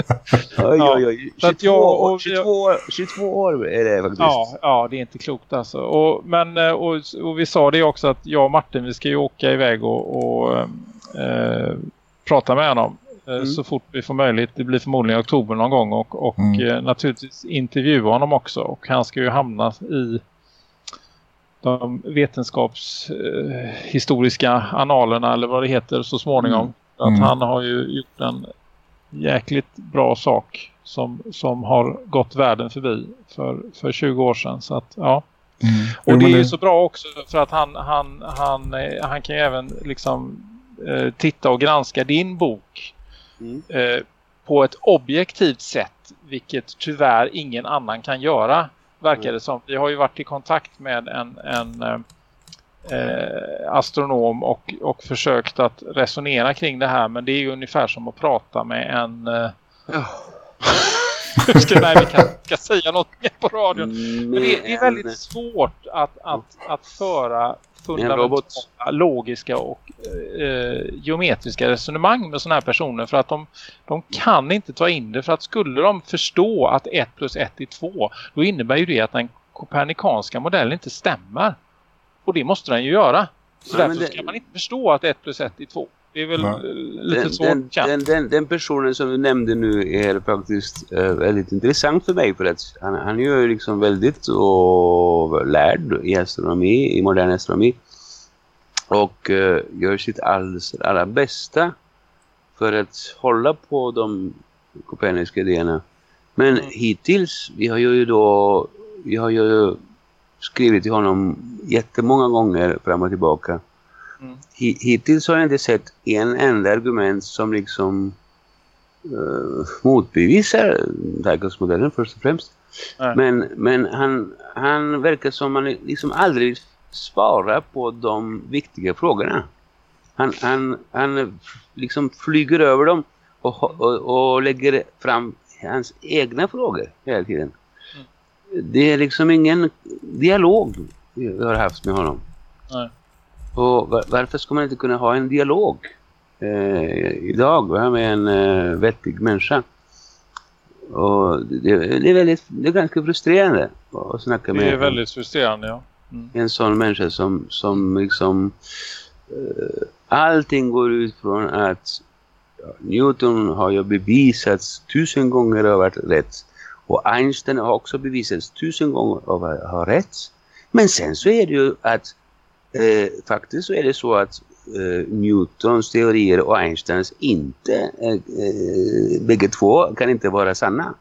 oj, oj, oj. 22, jag, 22, 22, år är det faktiskt. Ja, ja det är inte klokt alltså. Och, men, eh, och, och vi sa det också att jag och Martin vi ska ju åka iväg och, och eh, prata med honom. Eh, mm. Så fort vi får möjlighet, det blir förmodligen i oktober någon gång och, och mm. eh, naturligtvis intervjua honom också och han ska ju hamna i de vetenskapshistoriska eh, analerna eller vad det heter så småningom. Mm. Att mm. han har ju gjort en jäkligt bra sak som, som har gått världen förbi för, för 20 år sedan. Så att, ja. Mm. Och det är ju så bra också för att han, han, han, eh, han kan ju även liksom eh, titta och granska din bok mm. eh, på ett objektivt sätt vilket tyvärr ingen annan kan göra verkar det som. Vi har ju varit i kontakt med en, en eh, astronom och, och försökt att resonera kring det här. Men det är ju ungefär som att prata med en... Eh, oh. ska, nej, vi kan, kan säga något mer på radion. Men det, det, är väldigt svårt att, att, att föra fundamentala, logiska och eh, geometriska resonemang med sådana här personer för att de, de kan inte ta in det för att skulle de förstå att 1 plus 1 är 2 då innebär ju det att den kopernikanska modellen inte stämmer. Och det måste den ju göra. Så ja, därför det... ska man inte förstå att 1 plus 1 är 2. Det är väl ja. lite den, svårt den, den, den, den, personen som du nämnde nu är faktiskt äh, väldigt intressant för mig för att han, han är ju liksom väldigt och, lärd i astronomi, i modern astronomi och äh, gör sitt alldeles, allra bästa för att hålla på de koperniska idéerna. Men mm. hittills, vi har ju då vi har ju skrivit till honom jättemånga gånger fram och tillbaka Mm. Hittills har jag inte sett en enda argument som liksom uh, motbevisar Dagos-modellen först och främst. Men, men han, han verkar som han liksom aldrig svarar på de viktiga frågorna. Han, han, han liksom flyger över dem och, och, och lägger fram hans egna frågor hela tiden. Mm. Det är liksom ingen dialog vi har haft med honom. Nej. Och varför ska man inte kunna ha en dialog eh, idag va, med en eh, vettig människa? Och det, det, är väldigt, det är ganska frustrerande att snacka med. Det är väldigt frustrerande, ja. Mm. En sån människa som, som liksom eh, allting går ut från att ja, Newton har ju bevisats tusen gånger har varit rätt. Och Einstein har också bevisats tusen gånger att ha rätt. Men sen så är det ju att Eh, faktiskt så är det så att eh, Newtons teorier och Einsteins inte, eh, eh, bägge två kan inte vara sanna.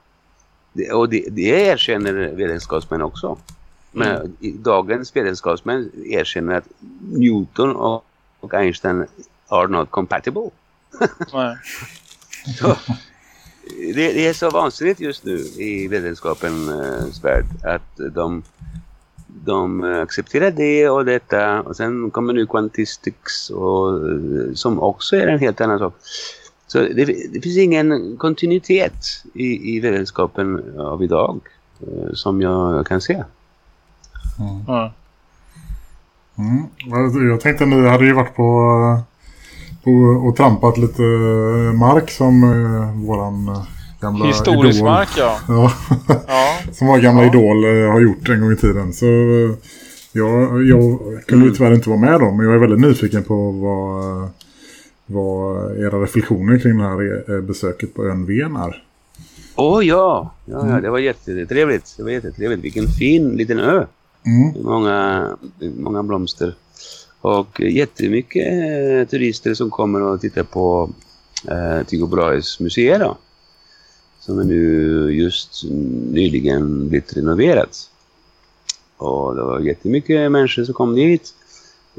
Det, och det, det erkänner vetenskapsmän också. Men mm. dagens vetenskapsmän erkänner att Newton och, och Einstein are not compatible. Så, det, det, är så vansinnigt just nu i vetenskapens eh, värld att de de accepterar det och detta och sen kommer nu Quantistics och, som också är en helt annan sak. Så det, det finns ingen kontinuitet i, i vetenskapen av idag eh, som jag kan se. Mm. Mm. Jag tänkte ni hade ju varit på, på och trampat lite mark som eh, våran eh, gamla Historisk idol. mark, ja. ja. ja. Som var gamla ja. idol eh, har gjort en gång i tiden. Så eh, jag, jag kunde mm. tyvärr inte vara med dem. Men jag är väldigt nyfiken på vad, vad era reflektioner kring det här besöket på ön Ven är. Åh oh, ja. Ja, mm. ja, det var jättetrevligt. Det var jättetrevligt. Vilken fin liten ö. Mm. Många, många blomster. Och jättemycket eh, turister som kommer och tittar på eh, Tycho Brahes museer då som är nu just nyligen blivit renoverat. Och det var jättemycket människor som kom dit.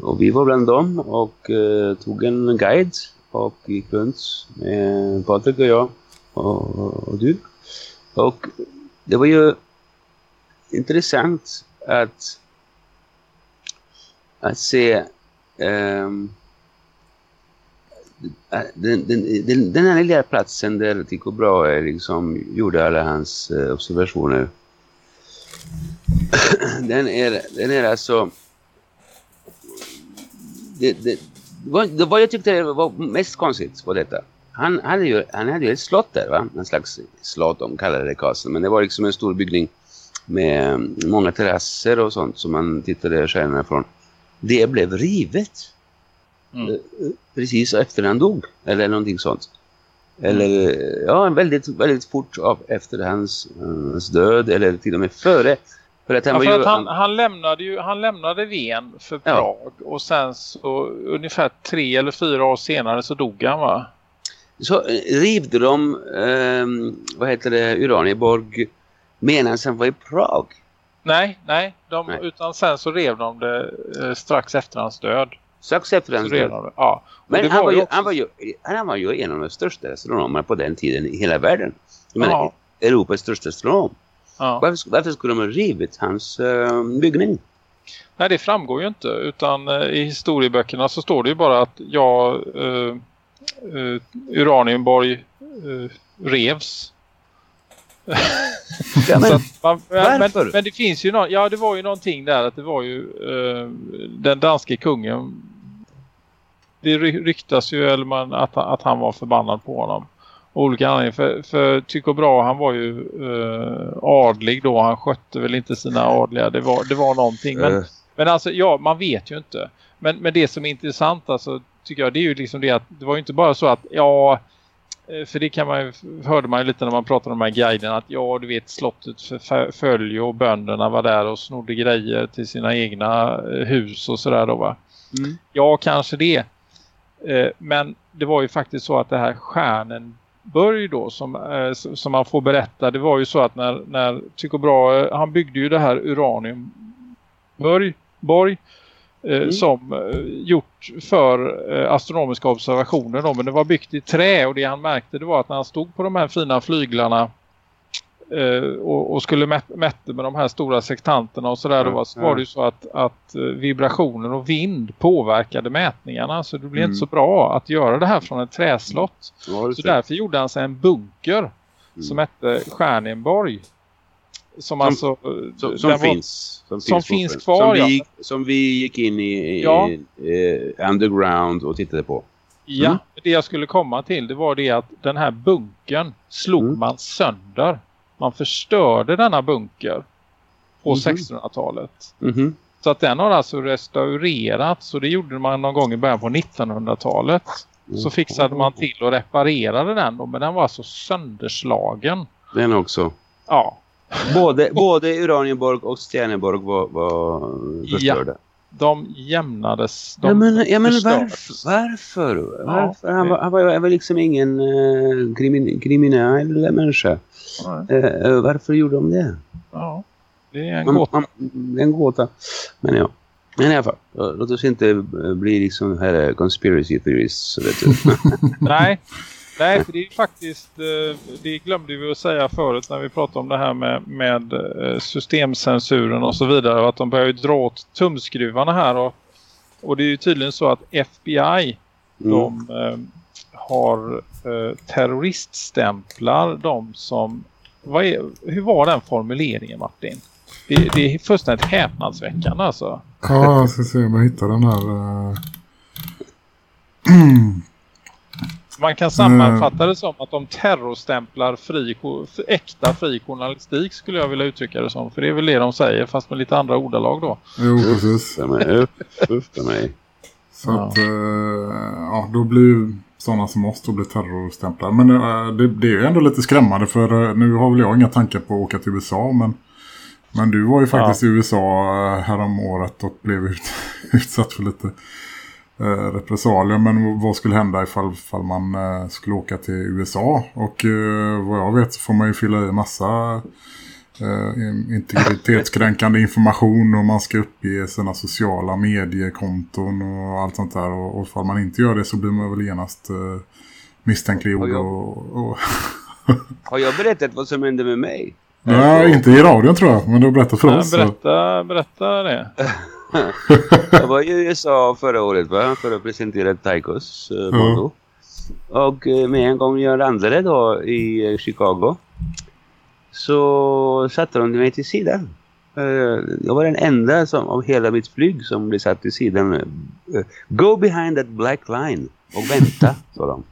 Och vi var bland dem och eh, tog en guide och gick runt med Patrik och jag och, och, du. Och det var ju intressant att, att se um, Äh, den, den, den, den här lilla platsen där Tycho Brahe liksom gjorde alla hans eh, observationer den är, den är alltså det, det, vad, det, vad jag tyckte var mest konstigt på detta. Han hade ju, han hade ju ett slott där va? En slags slott, de kallade det castle. Men det var liksom en stor byggning med många terrasser och sånt som man tittade stjärnorna från. Det blev rivet. Mm. Eh, Precis efter han dog. Eller någonting sånt. Eller ja, väldigt, väldigt fort av, efter hans, hans död. Eller till och med före. För att han Ja, för ju... att han, han lämnade ju han lämnade Ven för Ja. Prag och sen så ungefär tre eller fyra år senare så dog han va? Så eh, rivde de, ehm, vad heter det, Uranienborg medan han var i Prag. Nej, nej, de, Nej. utan sen så rev de det eh, strax efter hans död. Så. Ja. Men han var, ju, han, var ju, han var ju en av de största astronomerna på den tiden i hela världen. Jag menar, Ja. Europas största astronom. ja. Varför, varför skulle de ha rivit hans uh, byggning? Nej, det framgår ju inte. Utan eh, i historieböckerna så står det ju bara att ja, eh, eh, Uranienborg eh, revs. Ja, men, man, men, men det finns ju någon, ja det var ju någonting där att det var ju den danske kungen det ry- ryktas ju eller man, att, att han var förbannad på honom. Olika anledningar. För, för Tycho Brahe han var ju eh, adlig då. Han skötte väl inte sina adliga. Det var, det var någonting. Men, Eh. men alltså ja, man vet ju inte. Men, men det som är intressant alltså tycker jag det är ju liksom det att det var ju inte bara så att ja eh, för det kan man ju, hörde man ju lite när man pratade om de här guiderna att ja du vet slottet för- följ och bönderna var där och snodde grejer till sina egna eh, hus och sådär då va. Mm. Ja kanske det. Eh, Men det var ju faktiskt så att det här Stjärnenborg då som, eh, som man får berätta. Det var ju så att när, när Tycho Brahe, han byggde ju det här Uraniumborg borg, eh, som eh, gjort för eh, astronomiska observationer då, men det var byggt i trä och det han märkte det var att när han stod på de här fina flyglarna eh, och, och skulle mät, mätte med de här stora sektanterna och sådär Ja, då, ja. var det ju så att, att eh, vibrationer och vind påverkade mätningarna så det blev Mm. inte så bra att göra det här från ett träslott. Ja, Så därför gjorde han sig en bunker som hette Stjärnenborg. Som, alltså... eh, som, som den var- finns. Som, som finns, kvar, som ja. vi, Som vi gick in i, i Ja. eh, underground och tittade på. Ja, Mm. det jag skulle komma till det var det att den här bunkern slog Mm. man sönder. Man förstörde denna bunker på Mhm. 1600-talet. Mhm. Så att den har alltså restaurerats och det gjorde man någon gång i början på 1900-talet. Så fixade man till och reparerade den då, men den var alltså sönderslagen. Den också. Ja, Både, både Uranienborg och Stjärneborg var, var förstörda. De jämnades. De Ja, men, ja, men varför? Varför? varför? Han, var, han, var, han var liksom ingen uh, krimin, kriminell människa. Eh, varför gjorde de det? Ja, det är en Man, gåta. man, det är en gåta. Men ja. Men i alla fall, låt oss inte eh, bli liksom här conspiracy theorists. Vet du. Nej, nej, för det är faktiskt, eh, det glömde vi att säga förut när vi pratade om det här med, med eh, systemcensuren och så vidare. Att de börjar ju dra åt tumskruvarna här och, och det är ju tydligen så att FBI Mm. de eh, har eh, terroriststämplar de som, vad är, hur var den formuleringen Martin? Det, det är fullständigt häpnadsväckande alltså. Ja, jag ska se om jag hittar den här. eh. Man kan sammanfatta det som att de terrorstämplar fri, äkta fri journalistik skulle jag vilja uttrycka det som. För det är väl det de säger fast med lite andra ordalag då. Jo, precis. För mig. Så att, eh, ja, då blir sådana som oss då blir terrorstämplade. Men eh, det, det är ju ändå lite skrämmande för eh, nu har väl jag inga tankar på att åka till USA. Men, men du var ju faktiskt i USA härom året och blev ut, utsatt för lite eh, repressalier. Men vad skulle hända ifall, ifall man eh, skulle åka till USA? Och eh, vad jag vet så får man ju fylla i massa eh, in- integritetskränkande information och man ska uppge sina sociala mediekonton och allt sånt där. Och, och ifall man inte gör det så blir man väl genast eh, misstänkliggjord. Och jag- Och, och, Har jag berättat vad som hände med mig? nej, inte i radion tror jag, men du har berättat för oss. berätta, berätta det. Jag var i USA förra året va? för att presentera Taikos eh, modo. Och eh, med en gång jag landade då i eh, Chicago så satte de mig till sidan. Eh, jag var den enda som, av hela mitt flyg som blev satt i sidan. Eh, Go behind that black line och vänta, sa de.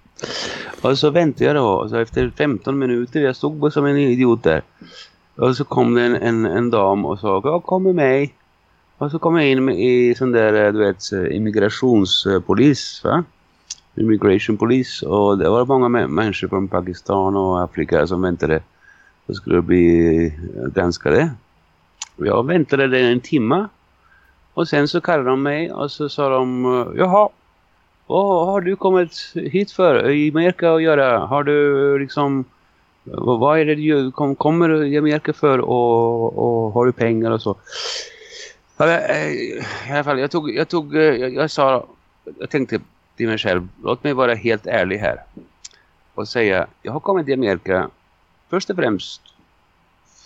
Och så väntade jag då. Så efter 15 minuter, jag stod bara som en idiot där. Och så kom det en, en, en dam och sa, ja kom med mig. Och så kom jag in i sån där, eh, du vet, eh, immigrationspolis, va? Immigration Police. Och det var många människor från Pakistan och Afrika som väntade. Och skulle bli eh, granskade. Jag väntade där en timme. Och sen så kallade de mig och så sa de, jaha, vad har du kommit hit för i Amerika att göra? Har du liksom, vad är det du kom, kommer i Amerika för och, och har du pengar och så? Eh, I alla fall, jag tog, jag tog, eh, jag, jag sa, jag tänkte till mig själv, låt mig vara helt ärlig här och säga, jag har kommit till Amerika först och främst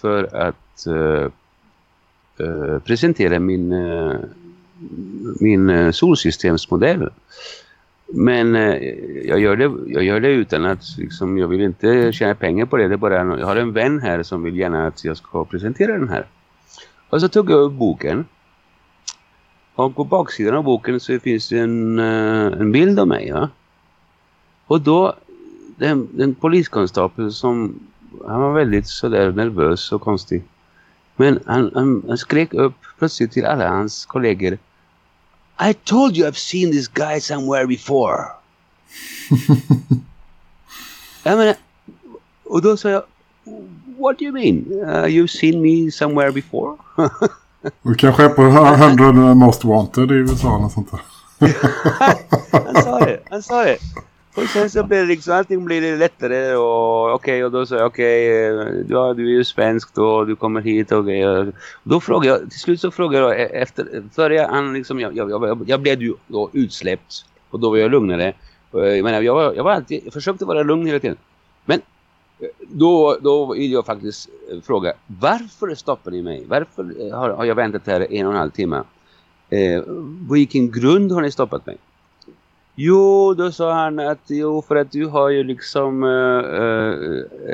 för att uh, uh, presentera min, uh, min solsystemsmodell. Men jag, gör det, jag gör det utan att liksom, jag vill inte tjäna pengar på det. det är bara, jag har en vän här som vill gärna att jag ska presentera den här. Och så tog jag upp boken och på baksidan av boken så finns det en, eh, en bild av mig. Ja? Och då, den, den poliskonstapel som, han var väldigt sådär nervös och konstig. Men han, han, han skrek upp plötsligt till alla hans kollegor. I told you I've seen this guy somewhere before. jag menar, och då sa jag, what do you mean? Uh, you've seen me somewhere before? Du kanske är på 100 Most Wanted i USA eller sånt där. han sa det, han sa det. Och sen så blir det liksom, allting blir lättare och okej, okay, och då sa jag okej, okay, ja, du är ju svensk då, du kommer hit och okay. Då frågade jag, till slut så frågade jag e- efter, för jag, han liksom, jag, jag, jag, jag blev ju då utsläppt och då var jag lugnare. Jag, menar, jag, var, jag var alltid, jag försökte vara lugn hela tiden. Men då, då vill jag faktiskt eh, fråga, varför stoppar ni mig? Varför eh, har, har jag väntat här en och en halv timme? Eh, på vilken grund har ni stoppat mig? Jo, då sa han att jo, för att du har ju liksom uh,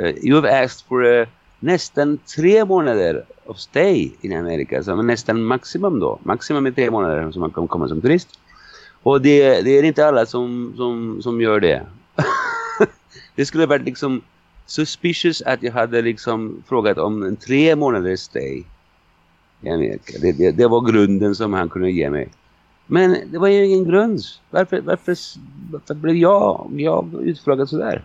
uh, you have asked for uh, nästan tre månader of stay in Amerika. Så nästan maximum då. Maximum är tre månader som man kan komma som turist. Och det, det är inte alla som, som, som gör det. det skulle varit liksom suspicious att jag hade liksom frågat om en tre månaders stay i Amerika. Det, det, det, var grunden som han kunde ge mig. Men det var ju ingen grund. Varför, varför, varför blev jag, jag utfrågad sådär?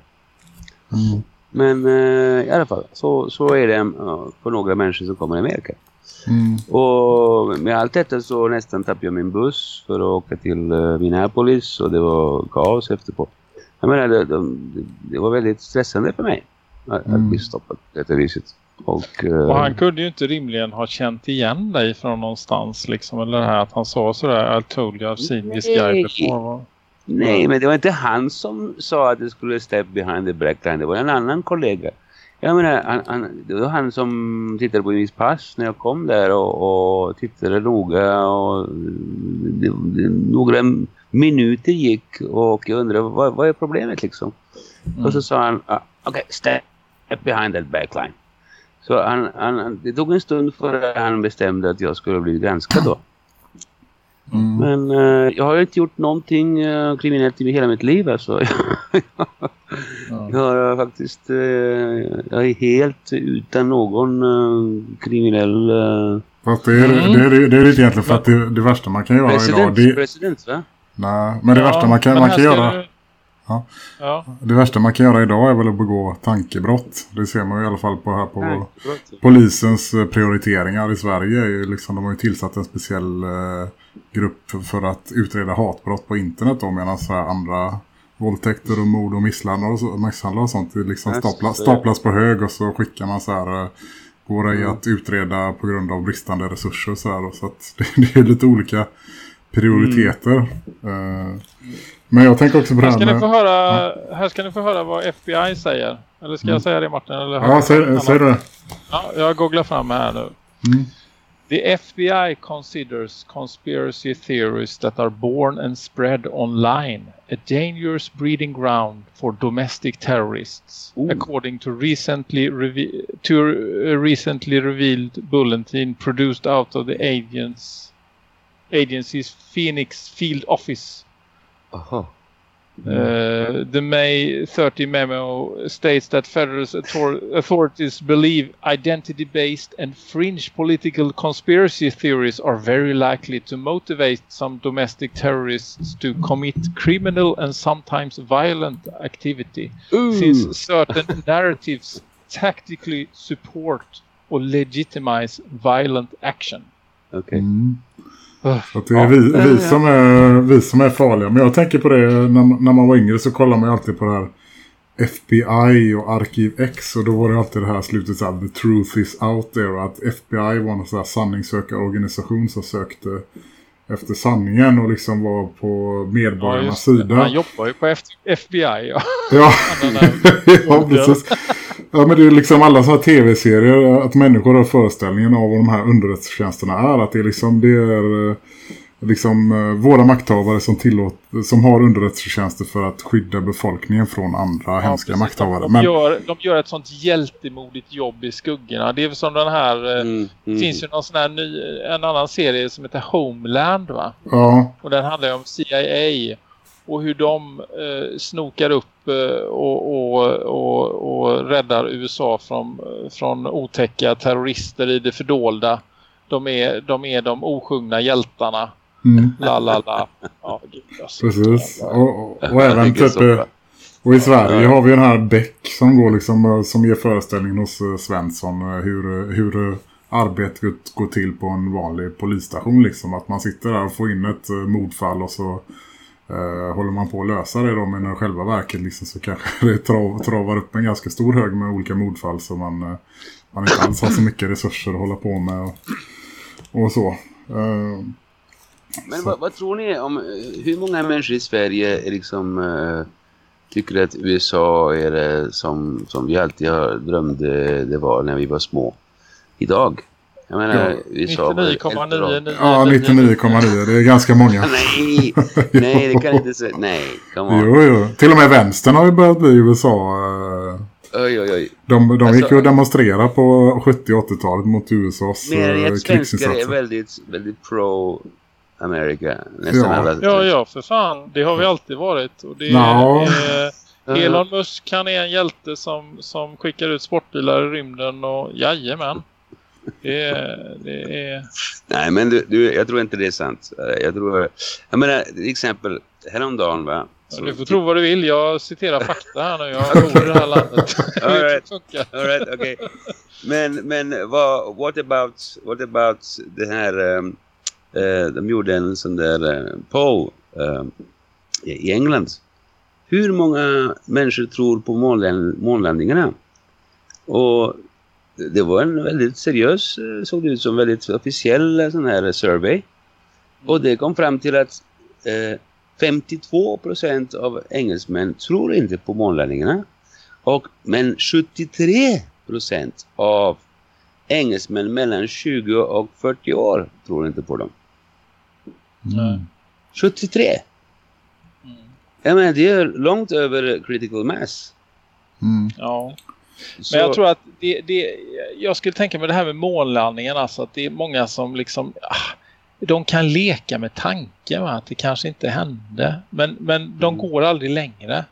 Mm. Men uh, i alla fall, så, så är det uh, för några människor som kommer i Amerika. Mm. Och med allt detta så nästan tappade jag min buss för att åka till uh, Minneapolis och det var kaos efterpå. Jag menar, det, det, det var väldigt stressande för mig att mm. bli stoppad på det viset. Och, uh, och, han kunde ju inte rimligen ha känt igen dig från någonstans liksom. Eller det här att han sa sådär I told you I've seen this guy before. Nej, men det var inte han som sa att det skulle step behind the black line. Det var en annan kollega. Jag menar, han, han, det var han som tittade på mitt pass när jag kom där och, och tittade noga och det, det, några minuter gick och jag undrade vad, vad är problemet liksom. Mm. Och så sa han, ah, okej, okay, step behind that backline. Så han, han, det tog en stund för han bestämde att jag skulle bli granskad då. Mm. Men uh, jag har inte gjort någonting uh, kriminellt i hela mitt liv. Alltså. jag har uh, faktiskt, jag är helt utan någon kriminell... Fast det är, mm. det, är, det, är, det är inte egentligen för att det, det värsta man kan göra president, idag... Det, president va? Nej, men det ja, värsta man kan, man kan göra... Du... Ja. ja. Det värsta man kan göra idag är väl att begå tankebrott. Det ser man i alla fall på här på polisens eh, prioriteringar i Sverige. Liksom, de har ju tillsatt en speciell eh, grupp för att utreda hatbrott på internet då, medan så andra våldtäkter och mord och misshandlar och, så, misshandlar och sånt liksom stapla, staplas på hög och så skickar man så här eh, går i mm. att utreda på grund av bristande resurser och så här. Så att det, det är lite olika prioriteter. Mm. Uh, men jag tänker också på här, ska med... ni få höra, ja. här ska ni få höra vad FBI säger. Eller ska mm. jag säga det Martin? Eller ja, säg, säg det. Ja, jag googlar fram här nu. Mm. The FBI considers conspiracy theories that are born and spread online a dangerous breeding ground for domestic terrorists, Ooh. according to recently to a recently revealed bulletin produced out of the agents, agency's Phoenix field office. Aha. Uh, the May 30 memo states that federal author- authorities believe identity-based and fringe political conspiracy theories are very likely to motivate some domestic terrorists to commit criminal and sometimes violent activity, Ooh. since certain narratives tactically support or legitimize violent action. Okej. Mm. Att det är vi, vi, som är, vi som är farliga. Men jag tänker på det, när, när man var yngre så kollar man alltid på det här FBI och Arkiv X. Och då var det alltid det här slutet så här, the truth is out there. Och att FBI var en sån här sanningssökarorganisation som sökte efter sanningen och liksom var på medborgarnas det. sida. Han jobbar ju på F- FBI. Ja. Ja, ja precis. Ja, men det är liksom alla sådana här tv-serier att människor har föreställningen av vad de här underrättelsetjänsterna är. Att det är liksom, det är eh, liksom eh, våra makthavare som tillåt, som har underrättelsetjänster för att skydda befolkningen från andra hemska precis. makthavare. De, Men, de, gör, de gör ett sånt hjältemodigt jobb i skuggorna. Det är som den här... eh, Mm, Det mm. finns ju någon sån här ny, en annan serie som heter Homeland va? ja, Och den handlar ju om CIA och hur de eh, snokar upp eh, och, och, och, och räddar USA från, från otäcka terrorister i det fördolda. De är de, är de osjungna hjältarna. Mm, La la la. Ja, gud, alltså. precis. Och, och, och även typ... Och i Sverige har vi den här Beck som går liksom eh, som ger föreställningen hos eh, Svensson eh, hur, hur arbetet går till på en vanlig polisstation liksom. Att man sitter där och får in ett mordfall och så eh, håller man på att lösa det då men när själva verket liksom så kanske det trav, travar upp en ganska stor hög med olika mordfall så man, man inte alls har så mycket resurser att hålla på med och, och så. Eh, Men vad, vad tror ni om eh, hur många människor i Sverige är liksom eh, tycker att USA är det som, som vi alltid har drömde det var när vi var små idag? Jag menar, Ja, USA var ett bra- 99,99. ja, 99,9 det är ganska många. Nej, nej, det kan inte säga. Nej, come on. Jo, jo. Till och med vänstern har ju börjat bli i USA. eh, Oj, oj, oj. De, de Alltså- gick ju och demonstrera på 70- och 80-talet mot USAs Mer än eh, att svenskar är krigsinsatser. väldigt, väldigt pro-America. Nästan Ja. alla. Ja, ja, för fan. Det har vi alltid varit. Och det Ja. är, Ja. Elon Musk han är en hjälte som, som skickar ut sportbilar i rymden och jajamän. Det är, det är... Nej, men du, du, jag tror inte det är sant. Eh, Jag tror... Jag menar, till exempel, häromdagen va? Ja, du får tro vad du vill. Jag citerar fakta här nu. Jag bor i det här landet. All right. All right, okay. Men, men vad, what about, what about det här, um, eh, Eh, de gjorde en sån där uh, poll eh, i England. Hur många människor tror på månlandningarna? Och det var en väldigt seriös, eh, såg det ut som väldigt officiell sån här survey. Och det kom fram till att eh, 52% av engelsmän tror inte på månlandningarna. Och, men 73% av engelsmän mellan 20 och 40 år tror inte på dem. Mm. 73! Mm. Jag menar, det är långt över critical mass. Mm. Ja. Så, Men jag tror att det, det, jag skulle tänka mig det här med månlandningen alltså att det är många som liksom ah, de kan leka med tanken va? att det kanske inte hände men, men de Mm. går aldrig längre.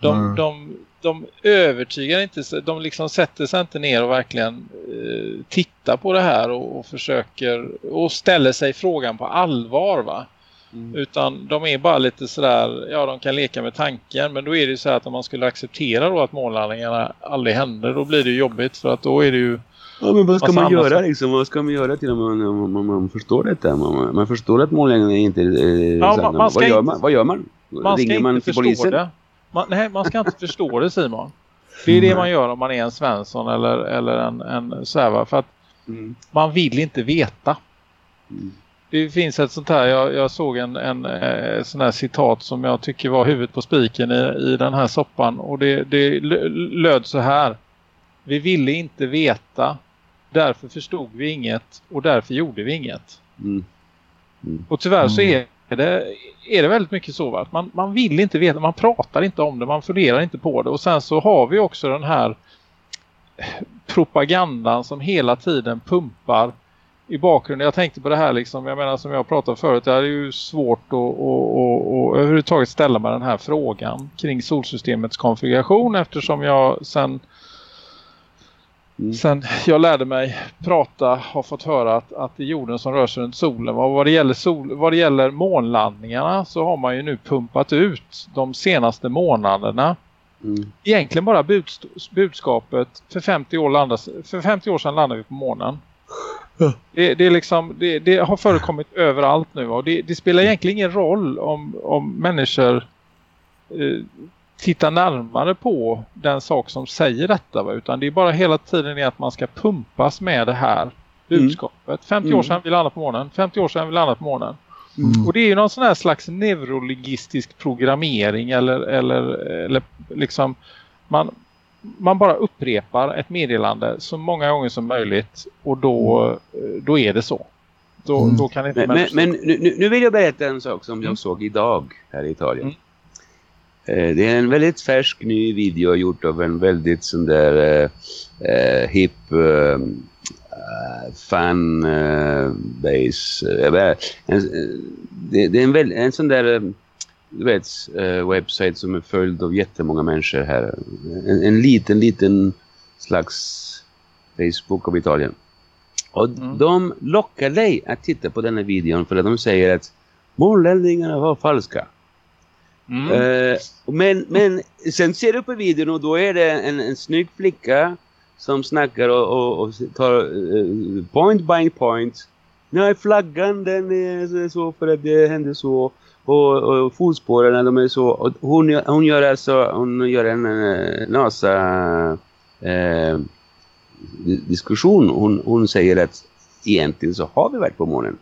De, Mm. de, de övertygar inte de liksom sätter sig inte ner och verkligen eh, tittar på det här och, och försöker och ställer sig frågan på allvar va. Mm. Utan de är bara lite sådär, ja de kan leka med tanken men då är det ju så att om man skulle acceptera då att månlandningarna aldrig händer då blir det jobbigt för att då är det ju Ja, men vad ska man göra saker. liksom? Vad ska man göra till man, om man, man förstår detta? Man, man förstår att mållängden inte är eh, Ja, sanna. man- man vad, gör inte- man? vad gör man? man Ringer inte man till polisen? det. Man, nej, man ska inte förstå det Simon. Det är det Nej. man gör om man är en Svensson eller, eller en, en så här, va? För att Mm. man vill inte veta. Mm. Det finns ett sånt här, jag, jag såg en, en eh, sån här citat som jag tycker var huvudet på spiken i, i den här soppan och det, det lö- löd så här. Vi ville inte veta Därför förstod vi inget och därför gjorde vi inget. Mm. Mm. Och tyvärr så Mm. är det, är det väldigt mycket så. Att man, man vill inte veta, man pratar inte om det, man funderar inte på det. Och sen så har vi också den här propagandan som hela tiden pumpar i bakgrunden. Jag tänkte på det här liksom, jag menar som jag pratade förut, det är ju svårt att, att, att, att överhuvudtaget ställa mig den här frågan kring solsystemets konfiguration eftersom jag sen Mm. Sen jag lärde mig prata har fått höra att, att det är jorden som rör sig runt solen. Och vad, det gäller sol, vad det gäller månlandningarna så har man ju nu pumpat ut de senaste månaderna. Mm. Egentligen bara budskapet för 50, år landas, för 50 år sedan landade vi på månen. Det, det, är liksom, det, det har förekommit överallt nu och det, det spelar egentligen ingen roll om, om människor eh, tittar närmare på den sak som säger detta. Va? Utan det är bara hela tiden är att man ska pumpas med det här budskapet. 50 år Mm. sedan vi landade på månen. 50 år sedan vi landade på månen. Mm. Och det är ju någon sån här slags neurologistisk programmering eller, eller, eller liksom man, man bara upprepar ett meddelande så många gånger som möjligt och då, då är det så. Då, Mm. då kan inte Men, men, nu, nu- vill jag berätta en sak som jag Mm. såg idag här i Italien. Eh, Det är en väldigt färsk ny video gjort av en väldigt sån där eh, eh, hip eh, eh, fan eh, base. En, det, det är en, väl, en sån där du vet, webbsajt som är följd av jättemånga människor här. En, en liten, liten slags Facebook av Italien. Och Mm. de lockar dig att titta på den här videon för att de säger att månlandningarna var falska. Mm. Eh, men, men sen ser du på videon och då är det en, en snygg flicka som snackar och, och, och tar eh, point by point. Nej, flaggan den är så för att det hände så. Och, och fotspåren de är så. Och hon, hon gör alltså hon gör en NASA di- diskussion. Hon, hon säger att egentligen så har vi varit på månen.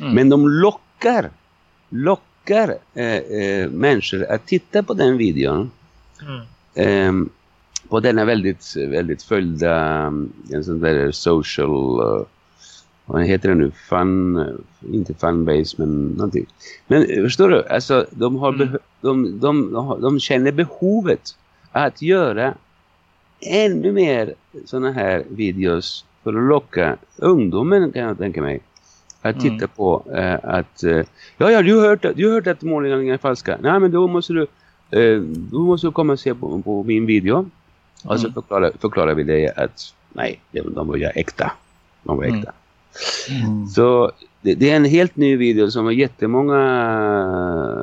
Mm. Men de lockar lockar eh, eh, människor att titta på den videon. Mm. Ehm, på denna väldigt, väldigt följda en sån där social uh, vad heter det nu? Fun, eh, inte funbase men någonting. Men eh, förstår du? Alltså de, har Mm. de, de, de, de känner behovet att göra ännu mer såna här videos för att locka ungdomen kan jag tänka mig. Att Mm. titta på eh, att eh, ja ja du har hört, du har hört att målningarna är falska. Nej men då måste du eh, då måste du komma och se på, på min video. Och så Mm. förklarar, förklarar vi dig att nej, de, var ju äkta. De var Mm. äkta. Mm. Så det, det är en helt ny video som har jättemånga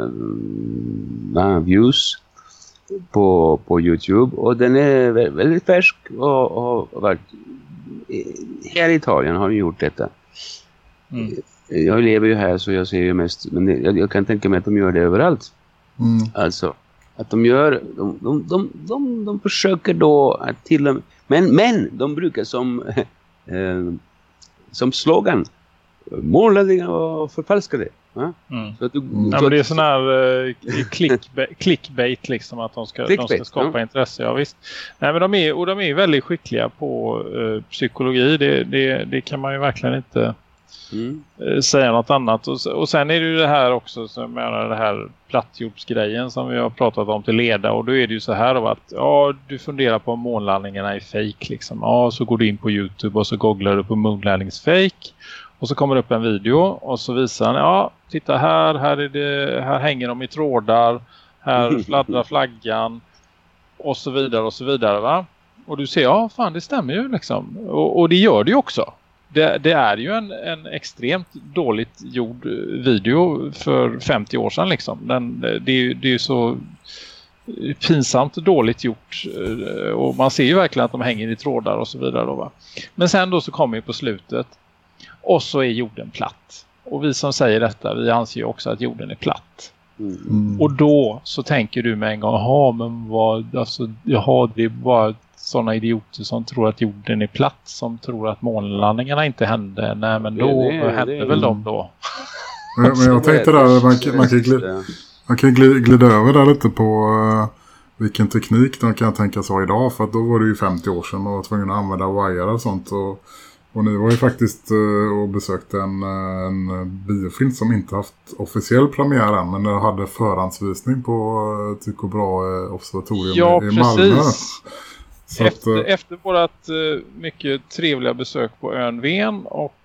mm, ja, views på, på Youtube. Och den är vä- väldigt färsk och, och, och varit, här i Italien har gjort detta. Mm. Jag lever ju här så jag ser ju mest, men jag, jag kan tänka mig att de gör det överallt. Mm. Alltså, att de gör, de, de, de, de, de försöker då att till och med, men, men de brukar som, eh, som slogan, målningarna var förfalskade. Mm. Så att du, Mm. Ja, men det är sån här eh, clickbait, clickbait liksom att de ska, de ska skapa intresse. Ja, visst. Nej, men de är, och de är väldigt skickliga på eh, psykologi. Det, det, det kan man ju verkligen inte Mm. eh, säga något annat. Och, och sen är det ju det här också som menar det här plattjordsgrejen som vi har pratat om till leda. Och då är det ju så här då att ja, du funderar på om månlandningarna är fake liksom. Ja, så går du in på Youtube och så googlar du på moonlandings fake. Och så kommer det upp en video och så visar han, ja titta här, här, är det, här hänger de i trådar, här fladdrar flaggan och så vidare och så vidare va. Och du ser, ja fan det stämmer ju liksom. Och, och det gör det ju också. Det, det är ju en, en extremt dåligt gjord eh, video för 50 år sedan liksom. Den, det, är ju- det är ju så pinsamt dåligt gjort eh, och man ser ju verkligen att de hänger i trådar och så vidare då va. Men sen då så kommer ju på slutet och så är jorden platt. Och vi som säger detta, vi anser ju också att jorden är platt. Mm. Mm. Och då så tänker du med en gång, jaha men vad, alltså, jaha det är bara sådana idioter som tror att jorden är platt, som tror att månlandningarna inte hände. Nej men Det- då det- hände det- väl de då. Men, men jag tänkte där, man, kan- man kan glida, Ja. man kan gli- glida över där lite på eh, vilken teknik de kan tänkas ha idag. För att då var det ju 50 år sedan man var tvungen att använda wire och sånt. Och Och ni var ju faktiskt uh, och besökte en, en biofilm som inte haft officiell premiär än. Men den hade förhandsvisning på uh, Tycho Brahe observatorium ja, i, i Malmö. Precis. Så efter, att, efter vårt uh, mycket trevliga besök på ön Ven och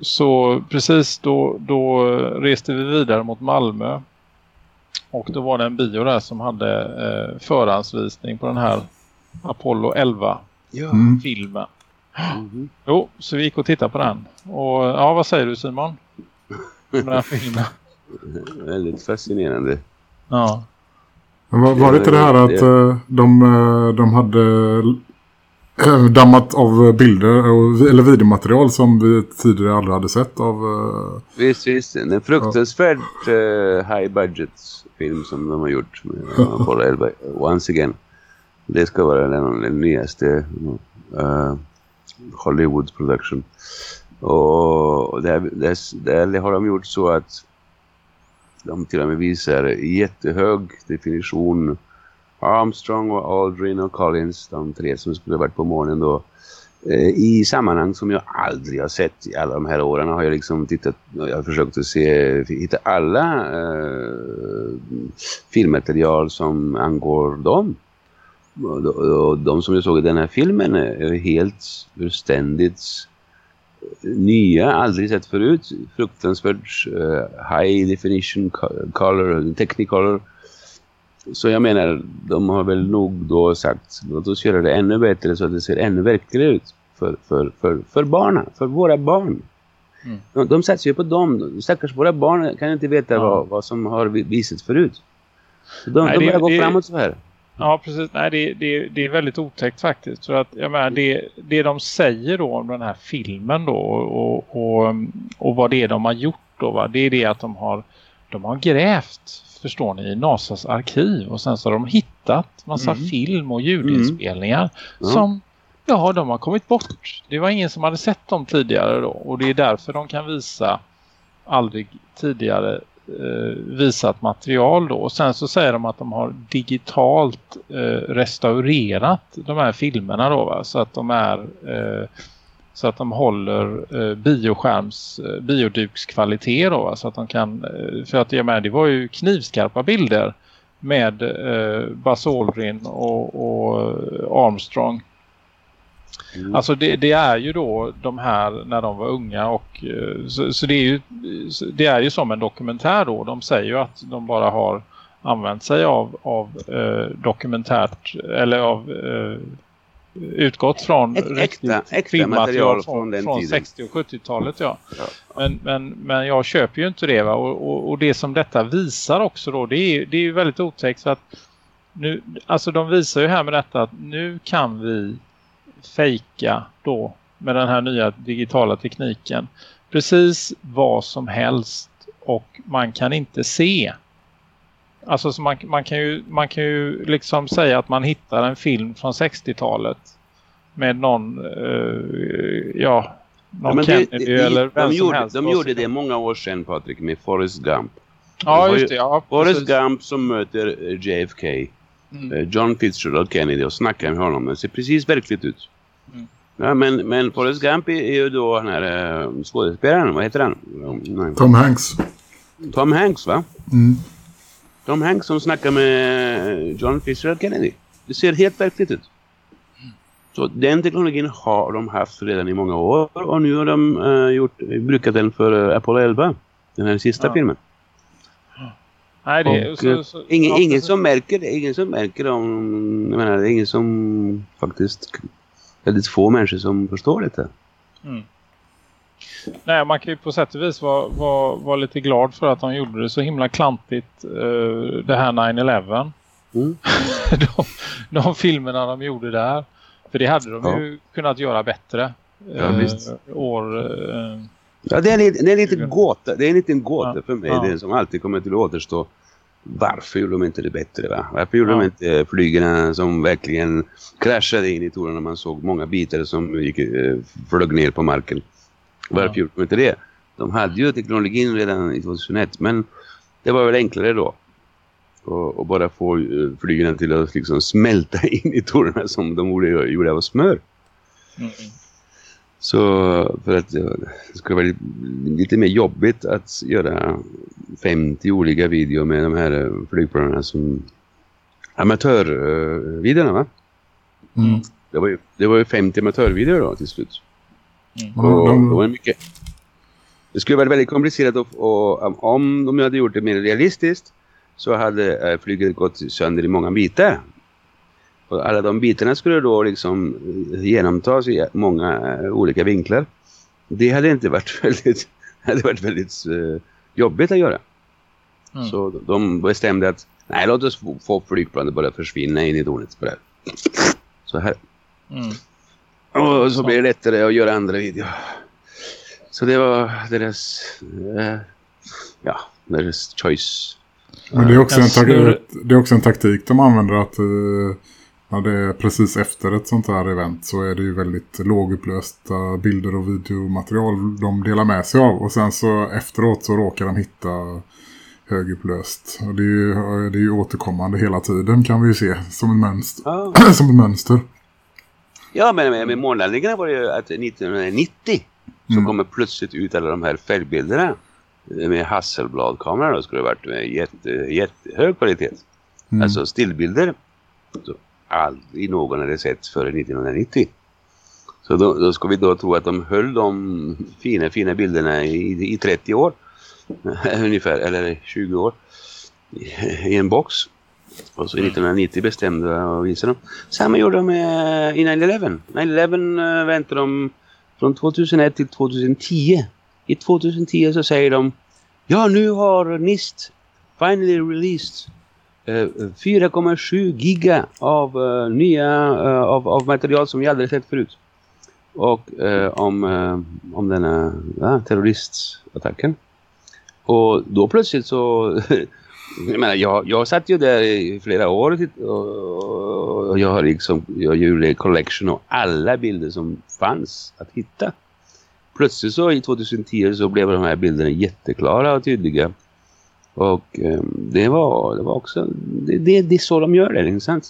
så precis då, då reste vi vidare mot Malmö. Och då var det en bio där som hade eh, förhandsvisning på den här Apollo 11-filmen. Ja. Mm. Jo, så vi gick och tittade på den. Och ja, vad säger du Simon? Om den här filmen. Väldigt fascinerande. Ja. Var, var det inte det här att eh, de, eh, de hade eh, dammat av bilder eller videomaterial som vi tidigare aldrig hade sett av... Visst, visst. En fruktansvärt ja. high budget film som de har gjort med Apollo 11. Once again. Det ska vara den, den nyaste uh, Hollywood production. Och där, där, där har de gjort så att de till och med visar jättehög definition. Armstrong och Aldrin och Collins, de tre som skulle ha varit på månen då. Eh, I sammanhang som jag aldrig har sett i alla de här åren har jag liksom tittat jag har försökt att se hitta alla eh, filmmaterial som angår dem. Och de som jag såg i den här filmen är helt ständigt nya, aldrig sett förut. Fruktansvärt uh, high definition color, technicolor. Så jag menar, de har väl nog då sagt låt oss göra det ännu bättre så att det ser ännu verkligare ut för, för, för, för barnen, för våra barn. Mm. De, de satsar ju på dem. Stackars våra barn kan inte veta ja. vad, vad som har visats förut. de, Nej, de börjar det, gå det, framåt så här. Ja, precis. Nej, det, det, det är väldigt otäckt faktiskt. För att, jag menar, det, det de säger då om den här filmen då och, och, och vad det är de har gjort då, va? det är det att de har, de har grävt, förstår ni, i NASAs arkiv. Och sen så har de hittat massa mm. film och ljudinspelningar mm. som, ja, de har kommit bort. Det var ingen som hade sett dem tidigare då. Och det är därför de kan visa aldrig tidigare Eh, visat material då. Och sen så säger de att de har digitalt eh, restaurerat de här filmerna då va? Så att de är eh, så att de håller eh, bioskärms eh, biodukskvalitet då va? Så att de kan, eh, för att jag menar, det var ju knivskarpa bilder med eh, Buzz Aldrin och, och eh, Armstrong Mm. Alltså det, det, är ju då de här när de var unga och eh, så, så, det, är ju, det är ju som en dokumentär då. De säger ju att de bara har använt sig av, av eh, dokumentärt eller av eh, utgått från Ett riktigt äkta, äkta filmmaterial från, från, från 60- och 70-talet ja. ja. Men, men, men jag köper ju inte det va och, och, och det som detta visar också då det är, det är ju väldigt otäckt så att nu, alltså de visar ju här med detta att nu kan vi fejka då med den här nya digitala tekniken precis vad som helst och man kan inte se. Alltså så man, man, kan ju, man kan ju liksom säga att man hittar en film från 60-talet med någon, uh, ja, någon ja, Kennedy det, det, eller vem de som gjorde, helst. De gjorde det många år sedan Patrik med Forrest Gump. Ja, just det. Ja, Forrest Gump som möter JFK. Mm. Eh, John Fitzgerald Kennedy och snackar med honom. Det ser precis verkligt ut. Ja, men, men Forrest Gump är ju då den här äh, skådespelaren, vad heter han? Nej. Tom Hanks. Tom Hanks va? Mm. Tom Hanks som snackar med John Fitzgerald Kennedy. Det ser helt verkligt ut. Så den teknologin har de haft redan i många år och nu har de äh, gjort, brukat den för Apollo 11. Den här sista ja. filmen. Nej, det, och, så, så, ingen, ja, ingen som märker det, ingen som märker om, jag menar, det är ingen som faktiskt väldigt få människor som förstår det. Mm. Nej, man kan ju på sätt och vis vara, vara, vara lite glad för att de gjorde det så himla klantigt uh, det här 9-11. Mm. de, de filmerna de gjorde där. För det hade de ja. ju kunnat göra bättre. Ja, uh, visst. År... Uh, ja, det är, en, det är en liten gåta. Det är en liten gåta ja. för mig. Ja. Det som alltid kommer till att återstå varför gjorde de inte det bättre va? Varför gjorde ja. de inte flygerna som verkligen kraschade in i tornen när man såg många bitar som gick, eh, flög ner på marken? Varför ja. gjorde de inte det? De hade ju teknologin redan i 2001 men det var väl enklare då. Och, och bara få uh, flygerna till att liksom smälta in i tornen som de gjorde, gjorde av smör. Mm. Så för att det skulle vara lite mer jobbigt att göra 50 olika videor med de här eh, flygplanen som amatörvideorna va? Mm. Det var, ju, det var ju 50 amatörvideor då till slut. Men Och, de, det var mycket. Det skulle vara väldigt komplicerat och, och om de hade gjort det mer realistiskt så hade eh, flyget gått sönder i många bitar. Och alla de bitarna skulle då liksom eh, genomtas i många eh, olika vinklar. Det hade inte varit väldigt, hade varit väldigt eh, jobbigt att göra. Mm. Så de bestämde att nej låt oss få, flygplanet bara försvinna in i tornet. Så här. Mm. Och så blir det lättare att göra andra videor. Så det var deras, eh, ja, deras choice. men det är, också en det är också en taktik de använder att eh, när det är precis efter ett sånt här event så är det ju väldigt lågupplösta bilder och videomaterial de delar med sig av. Och sen så efteråt så råkar de hitta högupplöst. Och det är ju, det är ju återkommande hela tiden kan vi ju se som ett mönster. Ja, som ett mönster. ja men med, med månlandningarna var det ju att 1990 så Mm. kommer plötsligt ut alla de här färgbilderna med Hasselblad-kameror då skulle det varit med jätte, jättehög kvalitet. Mm. Alltså stillbilder så aldrig någon hade sett före 1990. Så då, då ska vi då tro att de höll de fina, fina bilderna i, i 30 år. Ungefär, eller 20 år. I, en box. Och så 1990 bestämde jag att visa dem. Samma gjorde de med i 9-11. 9-11 eh, väntade de från 2001 till 2010. I 2010 så säger de Ja, nu har NIST finally released Eh, 4,7 giga av eh, nya eh, av, av material som jag aldrig sett förut. Och om, om denna ja, terroristattacken. Och då plötsligt så jag menar, jag, jag satt ju där i flera år och, och, jag har liksom jag gjorde collection av alla bilder som fanns att hitta. Plötsligt så i 2010 så blev de här bilderna jätteklara och tydliga. Och eh, det var det var också det, det, det är så de gör det?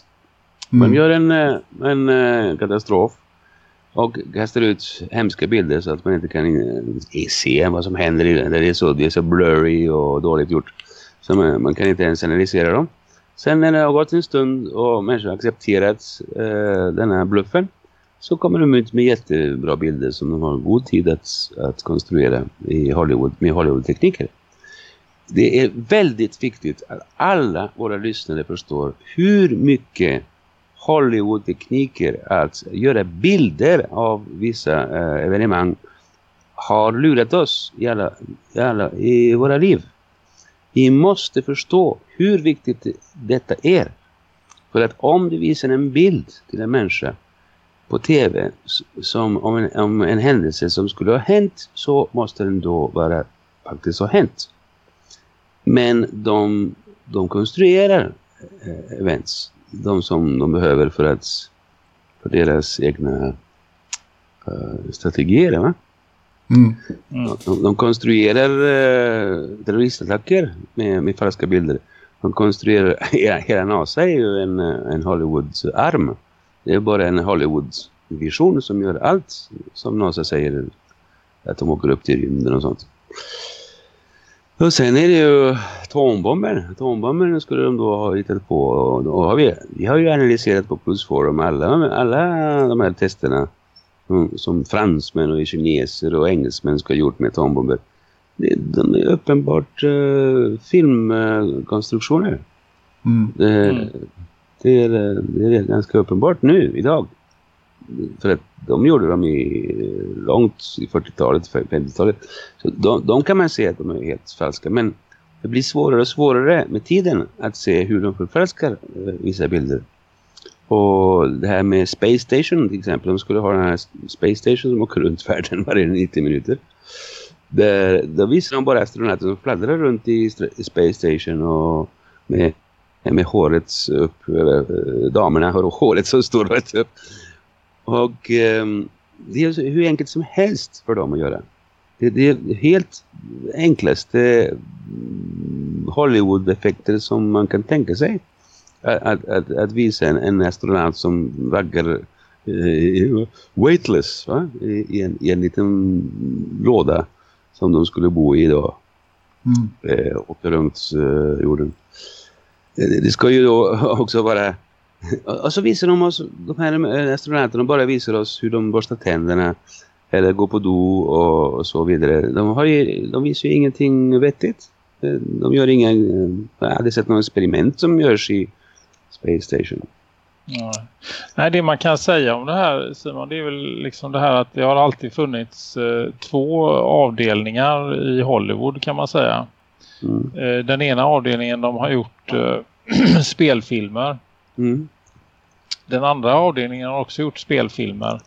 Man Mm. gör en, eh, en eh, katastrof och kastar ut hemska bilder så att man inte kan eh, se vad som händer i den. Det är så, det är så blurry och dåligt gjort. Så man, man kan inte ens analysera dem. Sen när det har gått en stund och människor har accepterat eh, den här bluffen så kommer de ut med jättebra bilder som de har god tid att, att konstruera i Hollywood, med Hollywood-tekniker. Det är väldigt viktigt att alla våra lyssnare förstår hur mycket Hollywood-tekniker att göra bilder av vissa eh, evenemang har lurat oss i, alla, i, alla, i våra liv. Vi måste förstå hur viktigt detta är. För att om du visar en bild till en människa på tv som om en, om en händelse som skulle ha hänt så måste den då vara faktiskt ha hänt. Men de, de konstruerar eh, events. De som de behöver för att för deras egna eh, strategier. Va? Mm. Mm. De, de konstruerar eh, terroristattacker med, med falska bilder. De konstruerar, hela, hela NASA är ju en, en Hollywood-arm. Det är bara en Hollywood-vision som gör allt som NASA säger att de åker upp till rymden och sånt. Och sen är det ju atombomber. Atombomber skulle de då ha hittat på. Och då har vi, vi har ju analyserat på Plusforum alla, alla de här testerna mm, som fransmän och kineser och engelsmän ska ha gjort med atombomber. Det, de är uppenbart uh, filmkonstruktioner. Mm. Det, Mm. det, är, det är ganska uppenbart nu, idag. För att de gjorde dem i långt i 40-talet, 50-talet. Så de, de kan man se att de är helt falska. Men det blir svårare och svårare med tiden att se hur de förfalskar eh, vissa bilder. Och det här med Space Station till exempel. De skulle ha den här Space Station som åker runt världen varje 90 minuter. Där, då visar de bara astronauter som fladdrar runt i, Space Station och med, med håret upp, eller, eh, damerna har håret som står rätt upp. Och ehm, det är hur enkelt som helst för dem att göra. Det, det är helt enklaste Hollywood-effekter som man kan tänka sig. Att, att, att, visa en, en astronaut som vaggar eh, weightless va? I, en, i en liten låda som de skulle bo i då. Mm. Eh, åka runt eh, jorden. Det, det ska ju då också vara... Och så visar de oss, de här astronauterna bara visar oss hur de borstar tänderna eller går på do och, så vidare. De, har ju, de visar ju ingenting vettigt. Eh, De gör inga... eh, Jag hade sett någon experiment som görs i Space Station. Ja. Nej, det man kan säga om det här Simon, det är väl liksom det här att det har alltid funnits eh, två avdelningar i Hollywood kan man säga. Mm. Eh, den ena avdelningen de har gjort eh, spelfilmer. Mm. Den andra avdelningen har också gjort spelfilmer.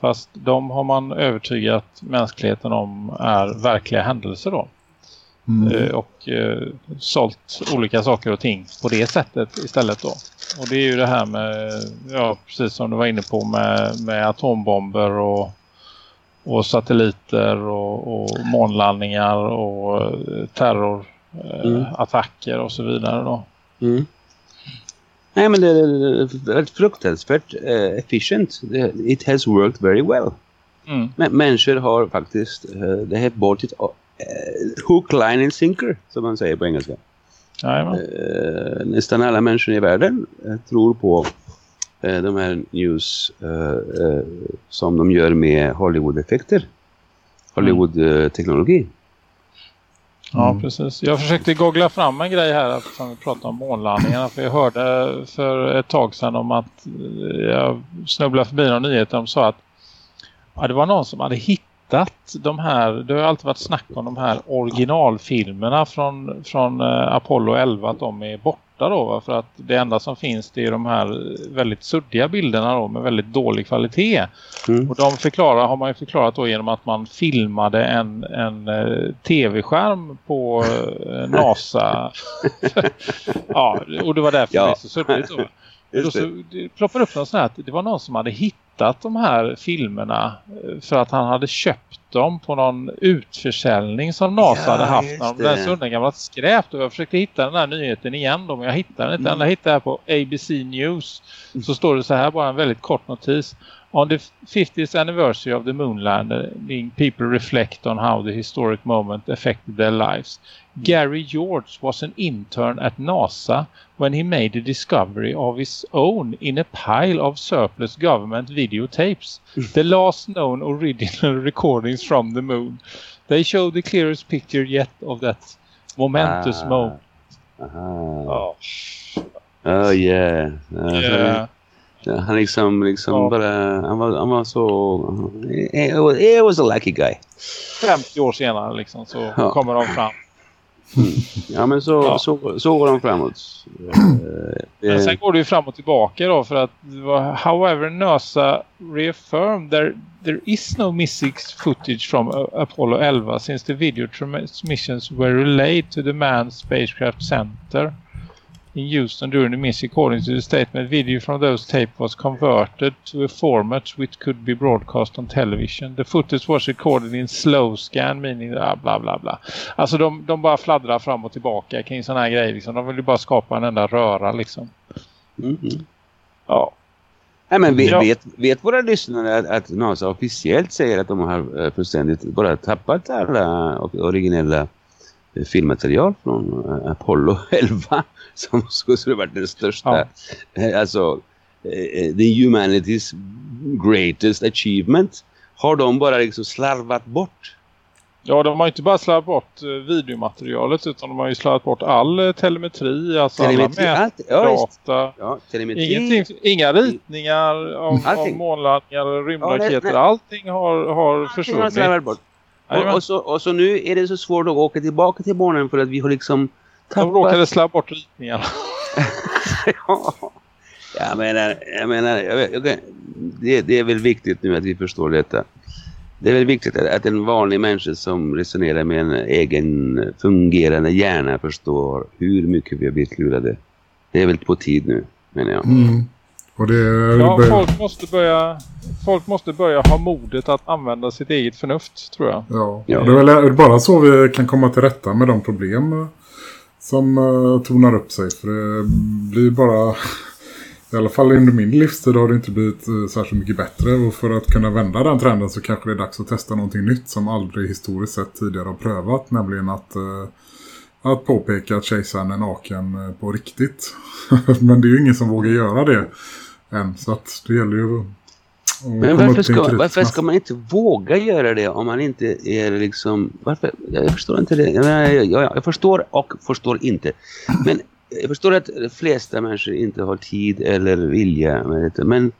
Fast de har man övertygat mänskligheten om är verkliga händelser då. Mm. Eh, och eh, sålt olika saker och ting på det sättet istället då. Och det är ju det här med, ja precis som du var inne på med, med atombomber och, och satelliter och, och månlandningar och eh, terrorattacker Mm. eh, och så vidare då. Mm. Nej men det är fruktansvärt uh, efficient. Det- It has worked very well. Mm. Men människor har faktiskt, uh, have bought it uh, hook, line and sinker som man säger på engelska. Eh, nästan alla människor i världen tror på de här news som de gör med Hollywood-effekter. Hollywood-teknologi. Ja, Mm. precis. Jag försökte googla fram en grej här eftersom vi pratar om månlandningarna. För jag hörde för ett tag sedan om att eh, jag snubblade förbi någon nyhet de sa att ja, det var någon som hade hittat de här, det har alltid varit snack om de här originalfilmerna från, från eh, Apollo 11 att de är borta då. va? För att det enda som finns det är de här väldigt suddiga bilderna då med väldigt dålig kvalitet. Mm. Och de förklarar, har man ju förklarat då genom att man filmade en, en eh, tv-skärm på eh, NASA. ja, och det var därför Ja. det är så suddigt då. Då så, det ploppar upp något sånt här att det var någon som hade hittat de här filmerna eh, för att han hade köpt dem på någon utförsäljning som NASA Ja, hade haft. När de det. där sunden gammalt skräp. Och jag försökte hitta den här nyheten igen då, men jag hittade den inte. Mm. Jag hittade här på ABC News. Så står det så här, bara en väldigt kort notis. On the 50th anniversary of the moon landing, people reflect on how the historic moment affected their lives. Gary George was an intern at NASA when he made a discovery of his own in a pile of surplus government videotapes. The last known original recordings from the moon. They show the clearest picture yet of that momentous Ah. moment. Aha. Oh yeah. Uh, Yeah. Han liksom, liksom Ja. bara, han var, han var så, it was a lucky guy. 50 år senare liksom så Ja. kommer de fram. Ja men så, Ja. så, så går de framåt. Eh, Men eh, sen går det ju fram och tillbaka då för att however NASA reaffirmed there, there is no missing footage from uh, Apollo 11 since the video transmissions were relayed to the manned spacecraft center in Houston during the mission according to the statement video from those tape was converted to a format which could be broadcast on television. The footage was recorded in slow scan meaning bla bla bla bla. Alltså de, de bara fladdrar fram och tillbaka kring sådana här grejer liksom. De vill ju bara skapa en enda röra liksom. mm. Ja. Nej, men vet, Ja. vet, vet våra lyssnare att, att NASA officiellt säger att de har eh, fullständigt bara tappat alla originella eh, filmmaterial från eh, Apollo 11 som skulle varit den största, eh, alltså eh, the humanity's greatest achievement har de bara liksom slarvat bort. Ja, de har inte bara slarvat bort eh, videomaterialet utan de har ju slarvat bort all eh, telemetri, alltså Telemetri, alla allt, ja, mätdata. Ja, telemetri. Inga ritningar av, Allting. månlandningar eller rymdraketer. Ja, nej, nej. Allting har, har Allting har försvunnit. Jajamän. Och, och, så, och så nu är det så svårt att åka tillbaka till månen för att vi har liksom De råkade slarva bort ritningarna. Ja, jag menar, jag menar jag, vet- jag, det, det är väl viktigt nu att vi förstår detta. Det är väl viktigt att, att en vanlig människa som resonerar med en egen fungerande hjärna förstår hur mycket vi har blivit lurade. Det är väl på tid nu, menar jag. Mm. Och det Ja, folk måste, börja, folk måste börja ha modet att använda sitt eget förnuft, tror jag. Ja, Ja. det är väl bara så vi kan komma till rätta med de problem som eh, uh, tornar upp sig. För det blir bara I alla fall under min livstid har det inte blivit uh, särskilt mycket bättre. Och för att kunna vända den trenden så kanske det är dags att testa någonting nytt som aldrig historiskt sett tidigare har prövat. Nämligen att, uh, att påpeka att kejsaren är naken på riktigt. Men det är ju ingen som vågar göra det än. Så att det gäller ju att men komma varför ska, varför ska man inte våga göra det om man inte är liksom... Varför? Jag, förstår inte det. Jag, menar, jag, jag, jag förstår och förstår inte. Men jag förstår att de flesta människor inte har tid eller vilja med det. Men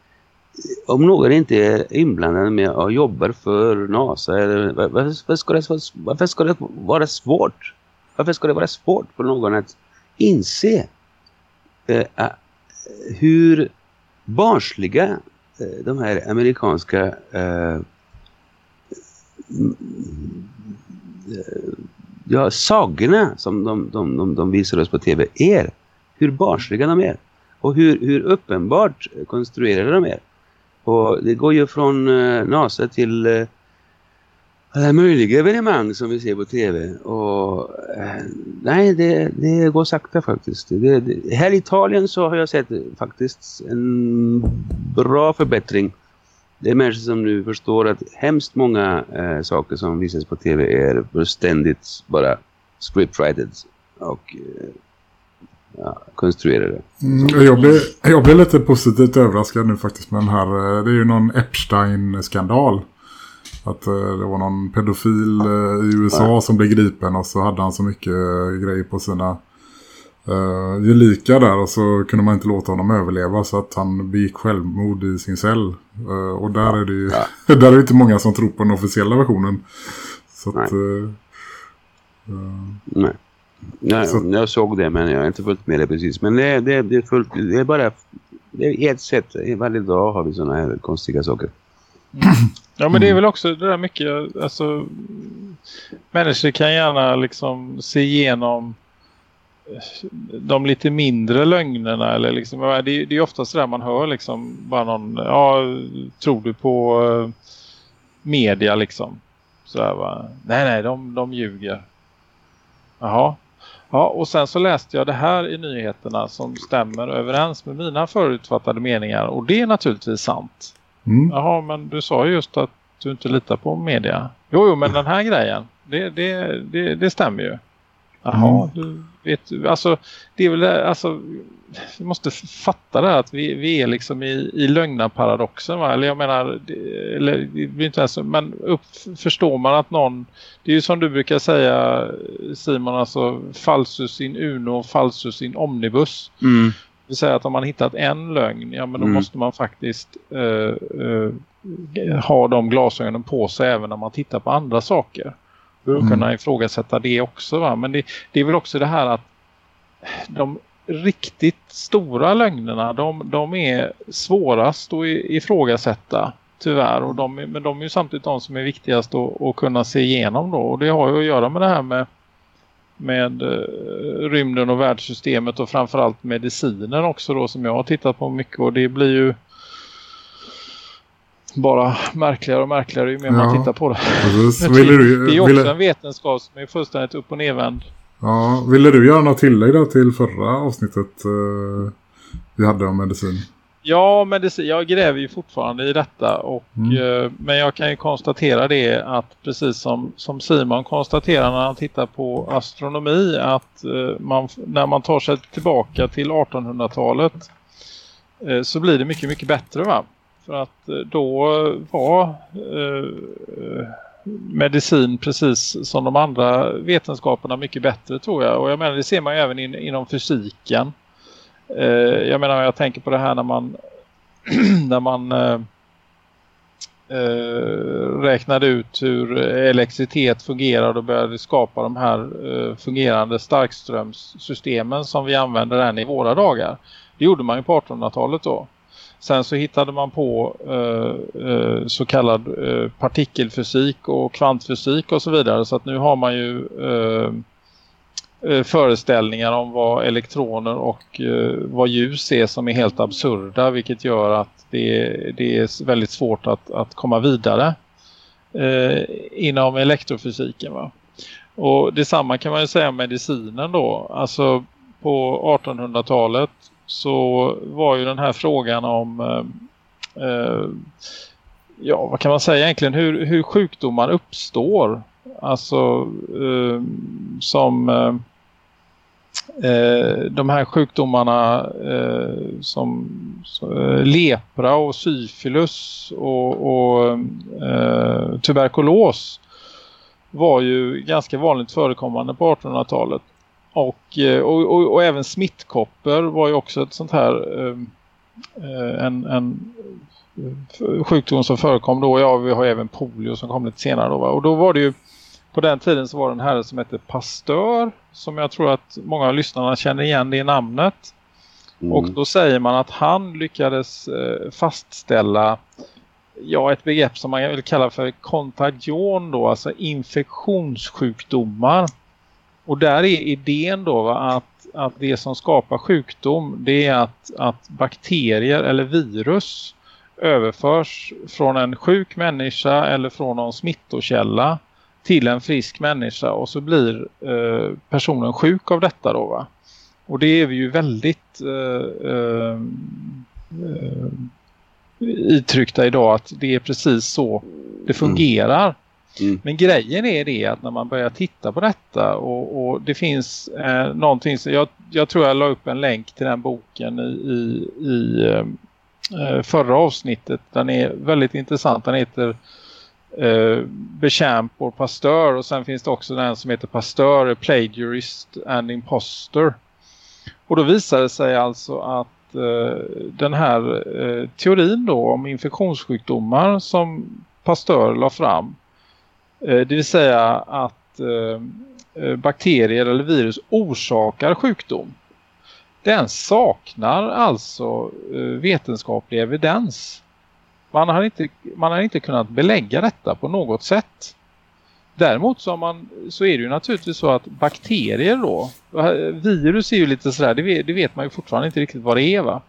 om någon inte är inblandad med och jobbar för NASA, eller, var- varför, ska det, vara- varför ska det vara svårt? Varför ska det vara svårt för någon att inse eh, hur barnsliga Eh, de här amerikanska eh, eh, ja, sagorna som de, de, de, de visar oss på tv är. Hur barnsliga de är. Och hur, hur uppenbart konstruerade de är. Och det går ju från eh, NASA till eh, alla möjliga evenemang som vi ser på tv. Och eh, nej, det, det går sakta faktiskt. Det, det, här i Italien så har jag sett faktiskt en bra förbättring. Det är människor som nu förstår att hemskt många eh, saker som visas på tv är ständigt bara scriptwrited och eh, ja, konstruerade. Mm, jag, blev, jag blev lite positivt överraskad nu faktiskt med den här. Eh, det är ju någon Epstein-skandal. Att eh, det var någon pedofil eh, i USA som blev gripen och så hade han så mycket eh, grejer på sina uh, gelikar där och så kunde man inte låta honom överleva så att han begick självmord i sin cell. Eh, och där är det ju där är det inte många som tror på den officiella versionen. Så att, eh, Nej. Nej, Så- Jag såg det men jag har inte följt med det precis. Men det, det, det, är, fullt, det är bara det är ett sätt. Varje dag har vi sådana här konstiga saker. Ja men det är väl också det där mycket, alltså människor kan gärna liksom se igenom eh, de lite mindre lögnerna eller liksom, det, är- det är ofta man hör liksom bara någon, ja tror du på eh, media liksom? Så här, va? nej nej de, de ljuger. Jaha. Ja och sen så läste jag det här i nyheterna som stämmer överens med mina förutfattade meningar och det är naturligtvis sant mm. Jaha, men du sa ju just att du inte litar på media. Jo, jo men den här grejen, det, det, det, det stämmer ju. Jaha, du vet, alltså det är väl, alltså vi måste fatta det här att vi, vi är liksom i, i lögnarparadoxen va? Eller jag menar, det, eller det inte ens, men upp, förstår man att någon, det är ju som du brukar säga Simon, alltså falsus in uno, falsus in omnibus. Mm. Det vill säga att om man hittat en lögn, ja men då Mm. måste man faktiskt eh, eh, ha de glasögonen på sig även när man tittar på andra saker. För att Mm. kunna ifrågasätta det också va. Men det, det är väl också det här att de riktigt stora lögnerna, de, de är svårast att ifrågasätta tyvärr. Och de, men de är ju samtidigt de som är viktigast att, att kunna se igenom då. Och det har ju att göra med det här med med eh, rymden och världssystemet och framförallt medicinen också då som jag har tittat på mycket och det blir ju bara märkligare och märkligare ju mer man Ja. tittar på det. Precis. Ville det, du, det är ju också ville, en vetenskap som är fullständigt upp och nedvänd. ja, ville du göra något tillägg där till förra avsnittet eh, vi hade om medicin? Ja, medicin, jag gräver ju fortfarande i detta och, Mm. eh, men jag kan ju konstatera det att precis som, som Simon konstaterar när han tittar på astronomi att eh, man, när man tar sig tillbaka till 1800-talet eh, så blir det mycket, mycket bättre va? För att eh, då var eh, medicin precis som de andra vetenskaperna mycket bättre tror jag. Och jag menar det ser man ju även in, inom fysiken. Eh, jag menar jag tänker på det här när man när man eh, eh, räknade ut hur elektricitet fungerar och började skapa de här eh, fungerande starkströmssystemen som vi använder än i våra dagar. Det gjorde man ju på 1800-talet då. Sen så hittade man på eh, eh, så kallad eh, partikelfysik och kvantfysik och så vidare. Så att nu har man ju eh, Eh, föreställningar om vad elektroner och eh, vad ljus är som är helt absurda. Vilket gör att det, är- det är väldigt svårt att, att komma vidare eh, inom elektrofysiken. Va? Och detsamma kan man ju säga om medicinen då. Alltså på 1800-talet så var ju den här frågan om eh, eh, ja vad kan man säga egentligen hur, hur sjukdomar uppstår alltså eh, som eh, eh, de här sjukdomarna eh, som eh, lepra och syfilus och, och eh, tuberkulos var ju ganska vanligt förekommande på 1800-talet. Och, eh, och, och, och, även smittkoppor var ju också ett sånt här en, en sjukdom som förekom då. Ja, vi har även polio som kom lite senare då. Va? Och då var det ju på den tiden så var det en herre som hette Pasteur som jag tror att många av lyssnarna känner igen det namnet. Mm. Och då säger man att han lyckades eh, fastställa ja, ett begrepp som man vill kalla för kontagion då, alltså infektionssjukdomar. Och där är idén då va, att, att det som skapar sjukdom det är att, att bakterier eller virus överförs från en sjuk människa eller från någon smittokälla till en frisk människa och så blir eh, personen sjuk av detta då va. Och det är vi ju väldigt eh, eh, eh uttryckta idag att det är precis så det fungerar. Mm. Mm. Men grejen är det att när man börjar titta på detta och, och det finns eh, någonting, så jag, jag, tror jag la upp en länk till den boken i, i, i eh, förra avsnittet. Den är väldigt intressant. Den heter eh, Bechamp och Pasteur och sen finns det också den som heter Pasteur, Plagiarist and Imposter. Och då visar det sig alltså att eh, den här eh, teorin då om infektionssjukdomar som Pasteur la fram eh, det vill säga att eh, eh bakterier eller virus orsakar sjukdom den saknar alltså eh, vetenskaplig evidens. Man har, inte, man har inte kunnat belägga detta på något sätt. Däremot så, man, så är det ju naturligtvis så att bakterier då, virus är ju lite sådär, det vet, det vet man ju fortfarande inte riktigt vad det är va.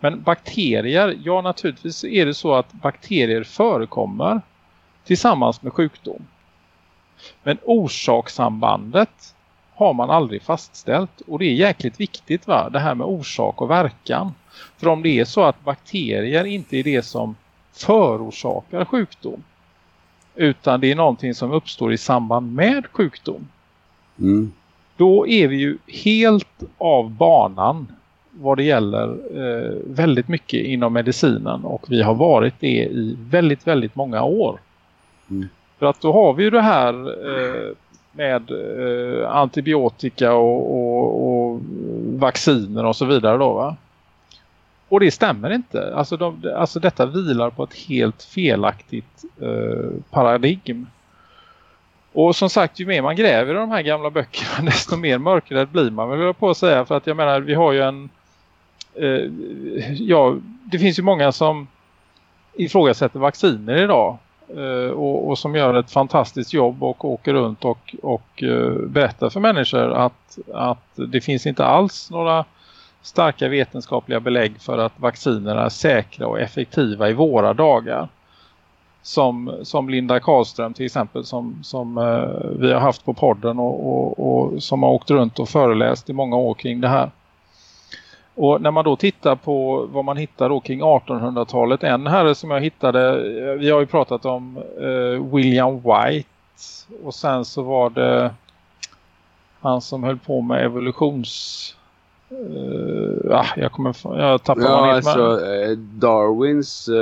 Men bakterier, ja naturligtvis är det så att bakterier förekommer tillsammans med sjukdom. Men orsakssambandet har man aldrig fastställt och det är jäkligt viktigt va, det här med orsak och verkan. För om det är så att bakterier inte är det som förorsakar sjukdom. Utan det är någonting som uppstår i samband med sjukdom. Mm. Då är vi ju helt av banan vad det gäller eh, väldigt mycket inom medicinen. Och vi har varit det i väldigt, väldigt många år. Mm. För att då har vi ju det här eh, med eh, antibiotika och, och, och, vacciner och så vidare då va? Och det stämmer inte. Alltså, de, alltså detta vilar på ett helt felaktigt eh, paradigm. Och som sagt, ju mer man gräver i de här gamla böckerna desto mer mörkrädd blir man vill jag på att säga. För att jag menar, vi har ju en... Eh, ja, det finns ju många som ifrågasätter vacciner idag. Eh, och, och, som gör ett fantastiskt jobb och åker runt och, och eh, berättar för människor att, att det finns inte alls några starka vetenskapliga belägg för att vaccinerna är säkra och effektiva i våra dagar. Som, som Linda Karlström till exempel som, som eh, vi har haft på podden och, och, och, som har åkt runt och föreläst i många år kring det här. Och när man då tittar på vad man hittar då kring 1800-talet, en herre som jag hittade, eh, vi har ju pratat om eh, William White och sen så var det han som höll på med evolutions Uh, ah, jag kommer jag tappar ja, alltså, uh, Darwins uh,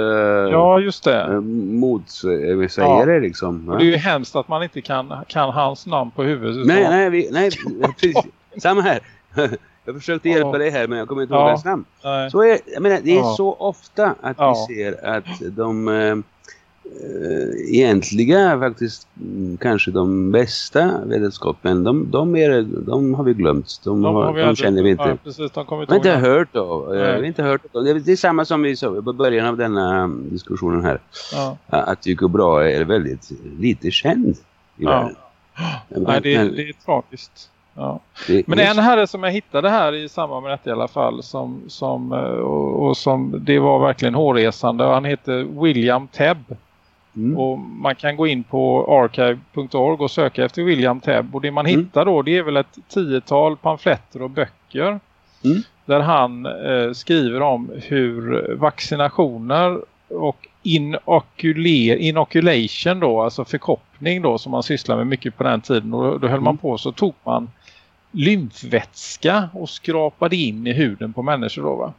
ja, just det. Uh, motsägare ja. liksom. Ja. Det är ju hemskt att man inte kan, kan hans namn på huvudet. Nej, nej, vi, nej precis. Samma här. jag försökte hjälpa ja. dig här men jag kommer inte ihåg ja. hans namn. Så är, jag menar, det är så ofta att vi ser att de Eh, egentliga faktiskt mm, kanske de bästa vetenskapen. De, de, är, de har vi glömt. De, de, har, de känner vi inte. ja, precis, de har inte hört av vi har inte hört av. Det är samma som vi sa på början av denna mm, diskussionen här. Ja. att Tycho Brahe är väldigt lite känd i ja. världen. Men, Nej, det, är, det är tragiskt. Ja. Men en herre som jag hittade här i samband med detta i alla fall som, som, eh, och, och som det var verkligen hårresande. Han heter William Tebb Mm. Och man kan gå in på archive.org och söka efter William Tebb. Och det man mm. hittar då det är väl ett tiotal pamfletter och böcker. Mm. Där han eh, skriver om hur vaccinationer och inoculation då, alltså förkoppning då som man sysslar med mycket på den tiden. Och då höll man på så tog man lymfvätska och skrapade in i huden på människor då va.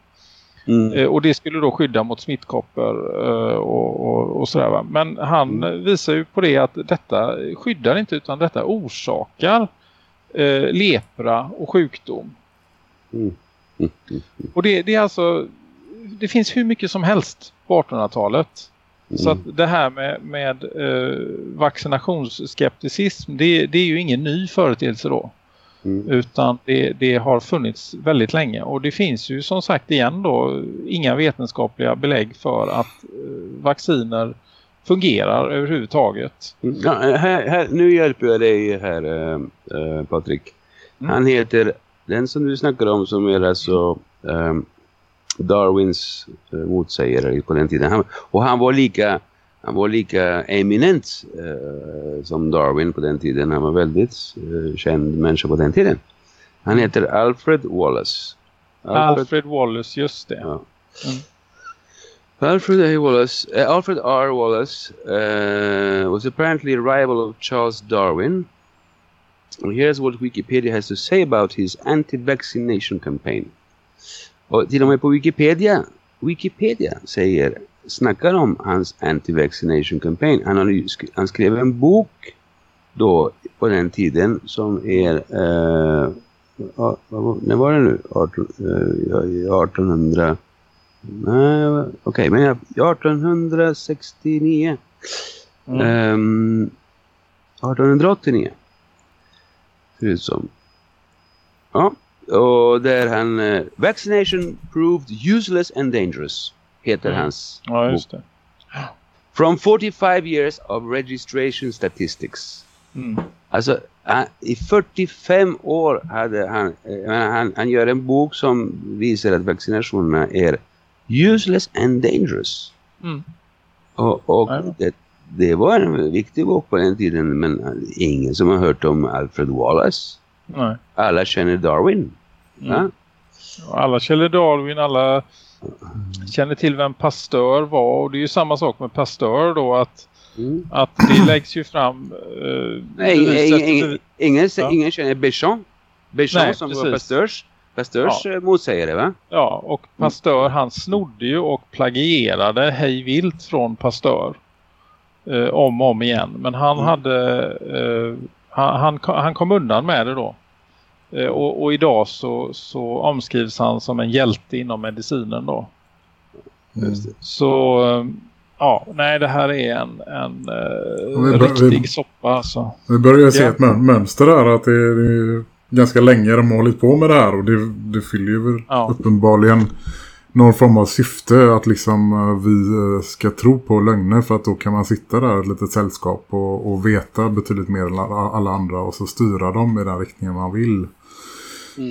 Mm. Eh, och det skulle då skydda mot smittkoppor eh, och, och, och sådär va. Men han Mm. visar ju på det att detta skyddar inte utan detta orsakar eh, lepra och sjukdom. Mm. Mm. Mm. Och det, det är alltså, det finns hur mycket som helst på 1800-talet. Så att det här med, med eh, vaccinationsskepticism, det, det är ju ingen ny företeelse då. Mm. Utan det, det har funnits väldigt länge. Och det finns ju som sagt igen då inga vetenskapliga belägg för att eh, vacciner fungerar överhuvudtaget. Mm. Ja, här, här, nu hjälper jag dig här, äh, äh, Patrik. Mm. Han heter, den som du snackar om som är alltså ähm, Darwins äh, motsägare på den tiden. Han, och han var lika, han var lika eminent äh, som Darwin på den tiden. Han var väldigt äh, känd människa på den tiden. Han heter Alfred Wallace. Alfred, Wallace, just det. Ja. Mm. Alfred A. Wallace, uh, Alfred R. Wallace uh, was apparently a rival of Charles Darwin. And here's what Wikipedia has to say about his anti-vaccination campaign. Och till och med på Wikipedia, Wikipedia säger, snackar om hans anti-vaccination campaign. Han, har, han skrev en bok då på den tiden som är, var- när var det nu? 18, uh, 1800 Nej, okej, men jag- 1869. Mm. Ehm, 1889. Ser ut som. Ja, och där han... eh, Vaccination proved useless and dangerous. Heter Mm. hans Ja, just det. From 45 years of registration statistics. Mm. Alltså, han, i 45 år hade han, eh, han... Han gör en bok som visar att vaccinationerna är useless and dangerous. Mm. Och, och Ja. det, det var en viktig bok på den tiden men ingen som har hört om Alfred Wallace. Nej. Alla känner Darwin. Mm. Ja? Alla känner Darwin, alla känner till vem Pasteur var. Och det är ju samma sak med Pasteur då att, Mm. att det läggs ju fram eh, Nej, ingen, ingen, Ja. ingen känner Béchamp. Béchamp Nej, som precis. var Pasteurs, Pasteurs eh, motsägare va? Ja, och Pasteur han snodde ju och plagierade hej vilt från Pasteur. Eh, om och om igen. Men han Mm. hade eh, han, han, han kom undan med det då. Eh, och, och idag så, så omskrivs han som en hjälte inom medicinen då. Mm. Så eh, ja, nej det här är en, en eh, Vi bör- riktig vi- soppa alltså. Vi börjar se Ja. ett mö- mönster här att det är, det är ganska länge de har hållit på med det här och det, det fyller ju Ja. uppenbarligen någon form av syfte att liksom eh, vi eh, ska tro på lögner för att då kan man sitta där i ett litet sällskap och, och veta betydligt mer än alla andra och så styra dem i den riktningen man vill.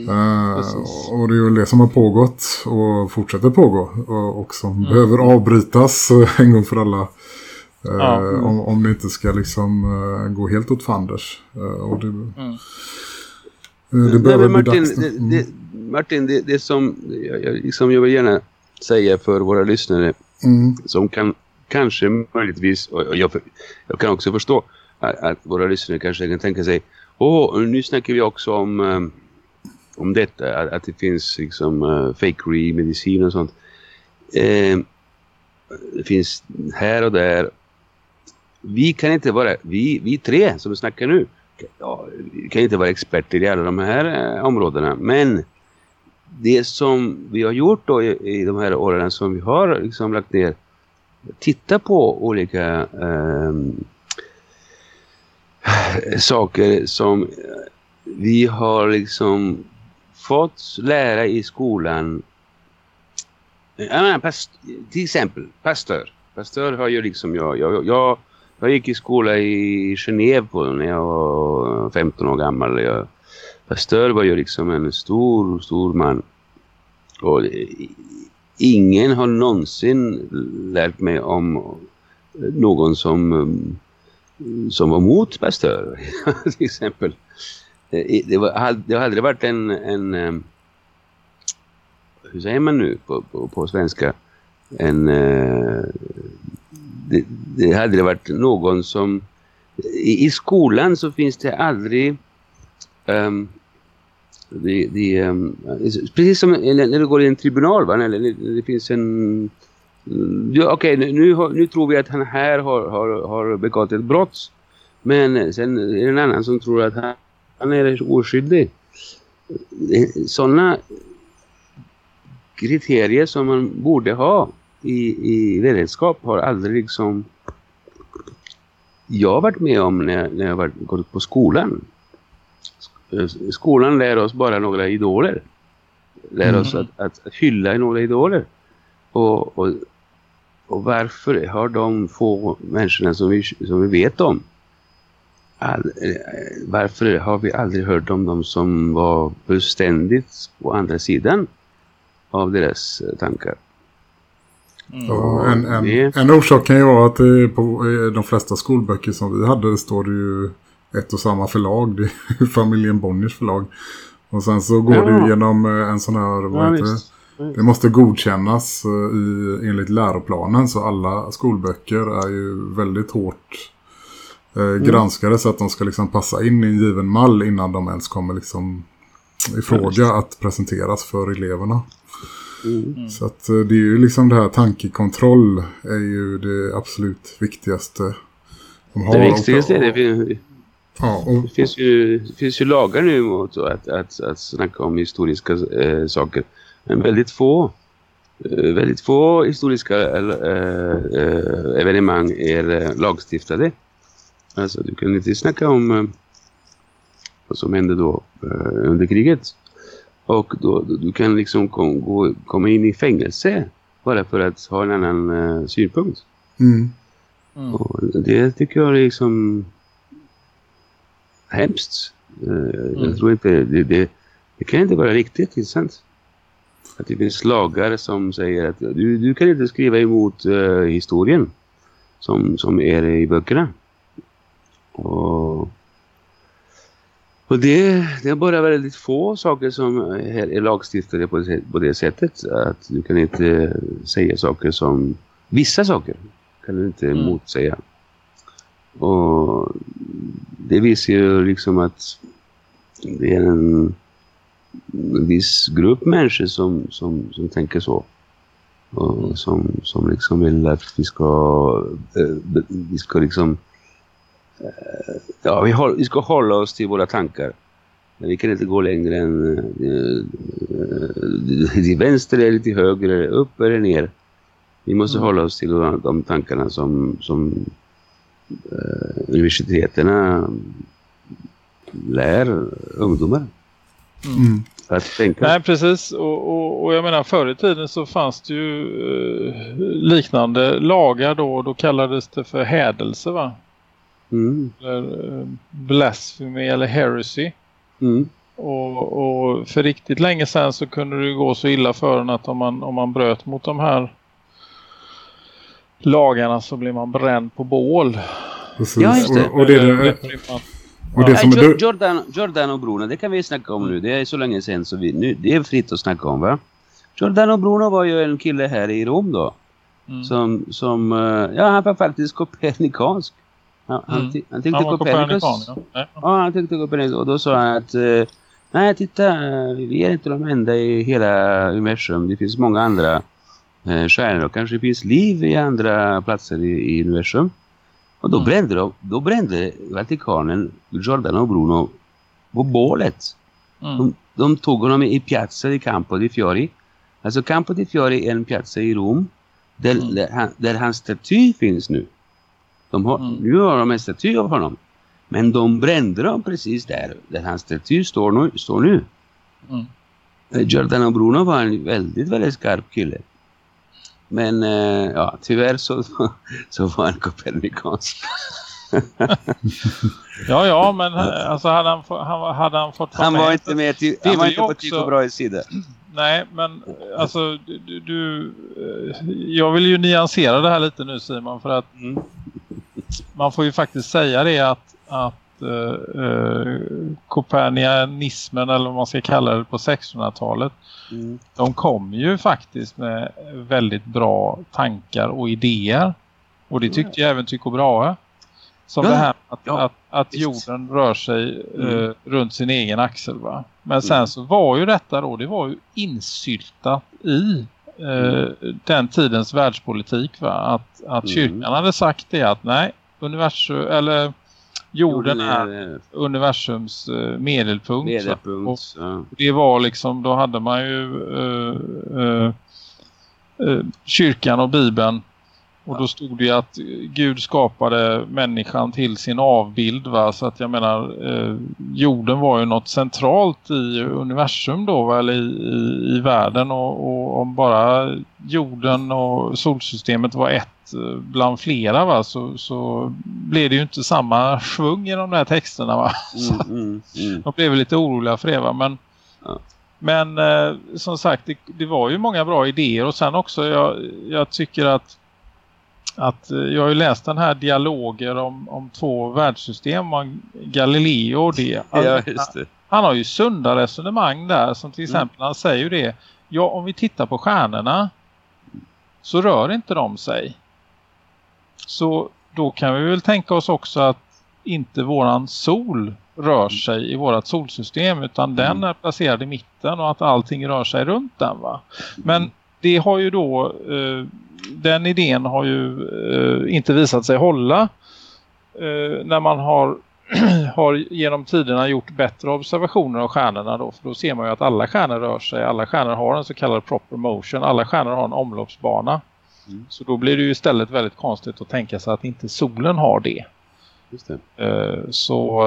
Eh, precis. och det är ju det som har pågått och fortsätter pågå och, och som Mm. behöver avbrytas en gång för alla. Eh, Ja. mm. om, om det inte ska liksom eh, gå helt åt fanders. Och det, Mm. Det Nej, behöver men bli Martin, dags. det, Mm. det, Martin det, det som jag, liksom jag vill gärna säga för våra lyssnare Mm. som kan kanske möjligtvis, och jag, jag kan också förstå att, att våra lyssnare kanske kan tänka sig, åh, nu snackar vi också om, eh, om detta, att, att det finns liksom uh, fakery, medicin och sånt. Eh, det finns här och där. Vi kan inte vara, vi, vi tre som snackar nu, ja, vi kan inte vara experter i alla de här eh, områdena, men det som vi har gjort då i, i de här åren som vi har liksom lagt ner titta på olika eh, saker som vi har liksom fått lära i skolan. Jag menar, past, till exempel pastör. Pastör har ju liksom jag, jag, jag, jag gick i skola i Genève när jag var 15 år gammal. Jag, Pasteur var ju liksom en stor, stor man. Och ingen har någonsin lärt mig om någon som, som var mot Pasteur till exempel. Det, var, det har aldrig varit en, en, hur säger man nu på, på, på svenska, en, uh, det, det hade det varit någon som, i, i skolan så finns det aldrig um, det, det, um, precis som när du går i en tribunal va? Eller det finns en ja, okej okay, nu, nu, nu, tror vi att han här har, har, har begått ett brott men sen är det en annan som tror att han, han är oskyldig sådana kriterier som man borde ha i, i ledarskap har aldrig liksom jag varit med om när, när jag varit, gått på skolan. Skolan lär oss bara några idoler. Lär mm. oss att, att, att, hylla några idoler. Och, och, och varför har de få människorna som vi, som vi vet om all, varför har vi aldrig hört om de som var beständigt på andra sidan av deras eh, tankar? Mm. Ja, en, en, en orsak kan ju vara att på de flesta skolböcker som vi hade står det ju ett och samma förlag. Det är familjen Bonniers förlag. Och sen så går ja. det genom eh, en sån här, ja, heter det? Måste godkännas eh, i, enligt läroplanen så alla skolböcker är ju väldigt hårt eh, mm. granskade så att de ska liksom passa in i en given mall innan de ens kommer liksom i fråga att presenteras för eleverna. Mm. Så att eh, det är ju liksom det här tankekontroll är ju det absolut viktigaste de har. Det viktigaste är det. Ja, och, det finns ju, det finns ju lagar nu mot att, att, att snacka om historiska eh, saker. Men väldigt få eh, väldigt få historiska eh evenemang är lagstiftade. Alltså du kan inte snacka om vad som hände då under kriget. Och då, du kan liksom kom, gå, komma in i fängelse bara för att ha en annan eh, synpunkt. Mm. Mm. Och det tycker jag är liksom hemskt. Eh, mm. Jag tror inte, det, det, det, kan inte vara riktigt intressant. Att det finns lagar som säger att du, du kan inte skriva emot uh, historien som, som är i böckerna. Och, och det, det är bara väldigt få saker som är, lagstiftade på det, på det sättet. Att du kan inte säga saker som... Vissa saker kan du inte mm. motsäga. Och det visar ju liksom att det är en, en viss grupp människor som, som, som tänker så. Och som, som liksom vill att vi ska, äh, vi ska liksom Eh, ja, vi, håll, vi, ska hålla oss till våra tankar. Men vi kan inte gå längre än uh, till vänster eller till höger, eller upp eller ner. Vi måste mm. hålla oss till de, tankarna som, som uh, universiteterna lär ungdomar. Mm. Att tänka. Nej, precis. Och, och, och, jag menar, förr i tiden så fanns det ju uh, liknande lagar då. Då kallades det för hädelse va? Mm. Eller eh, blasphemy eller heresy. Mm. Och, och, för riktigt länge sedan så kunde det gå så illa för en att om man, om man bröt mot de här lagarna så blir man bränd på bål. Precis. Ja, just det. Och, och det, det, och det som är Jordan, Jordan och Bruno, det kan vi snacka om nu. Det är så länge sedan så vi, nu, det är fritt att snacka om va? Jordan och Bruno var ju en kille här i Rom då. Mm. Som, som, eh, ja han var faktiskt kopernikansk. Han, mm. han, han tyckte han Copernicus. Ja. ja, han tyckte Copernicus. Och då sa han att eh, nej titta, vi är inte de enda i hela universum. Det finns många andra eh, stjärnor och kanske finns liv i andra platser i, i universum. Och då mm. brände de, då brände Vatikanen Giordano och Bruno på bålet. Mm. De, de, tog honom i Piazza di Campo di Fiori. Alltså Campo di Fiori är en piazza i Rom där, mm. där, han, där hans staty finns nu. De har, mm. Nu har de en staty av honom. Men de brände dem precis där, där hans staty står nu. Står nu. Mm. Eh, Giordano Bruno var en väldigt, väldigt skarp kille. Men eh, ja, tyvärr så, så var han kopernikansk. ja, ja, men alltså hade han, han, hade han fått Han var inte med till, han var inte på Tycho Brahes sida. Nej, men alltså du, du, eh, jag vill ju nyansera det här lite nu Simon för att mm man får ju faktiskt säga det att, att eh, eh, kopernianismen eller vad man ska kalla det på 1600-talet mm. de kom ju faktiskt med väldigt bra tankar och idéer. Och det tyckte ju även Tycho Brahe. Som ja. det här att, ja, att, att jorden rör sig mm. eh, runt sin egen axel va. Men sen mm. så var ju detta då, det var ju insyltat i eh, den tidens världspolitik va? Att, att mm. kyrkan hade sagt det att nej, universum, eller jorden är universums eh, medelpunkt. medelpunkt ja. Det var liksom, då hade man ju uh, uh, uh, kyrkan och bibeln och då stod det att Gud skapade människan till sin avbild va? Så att jag menar eh, jorden var ju något centralt i universum då eller i, i, i världen och, och, om bara jorden och solsystemet var ett eh, bland flera va? Så, så blev det ju inte samma svung i de där texterna va? Mm, mm, mm. De blev lite oroliga för det va? Men, ja. men eh, som sagt det, det, var ju många bra idéer och sen också jag, jag tycker att att eh, jag har ju läst den här dialoger om, om två världssystem om Galileo och det. Ja, just det. Han, han, har ju sunda resonemang där som till mm. exempel mm. han säger det. Ja, om vi tittar på stjärnorna så rör inte de sig. Så då kan vi väl tänka oss också att inte våran sol rör sig i vårat solsystem utan mm. den är placerad i mitten och att allting rör sig runt den va. Men mm. Det har ju då eh, den idén har ju eh, inte visat sig hålla eh, när man har, har genom tiderna gjort bättre observationer av stjärnorna då. För då ser man ju att alla stjärnor rör sig. Alla stjärnor har en så kallad proper motion. Alla stjärnor har en omloppsbana. Mm. Så då blir det ju istället väldigt konstigt att tänka sig att inte solen har det. Just det. Så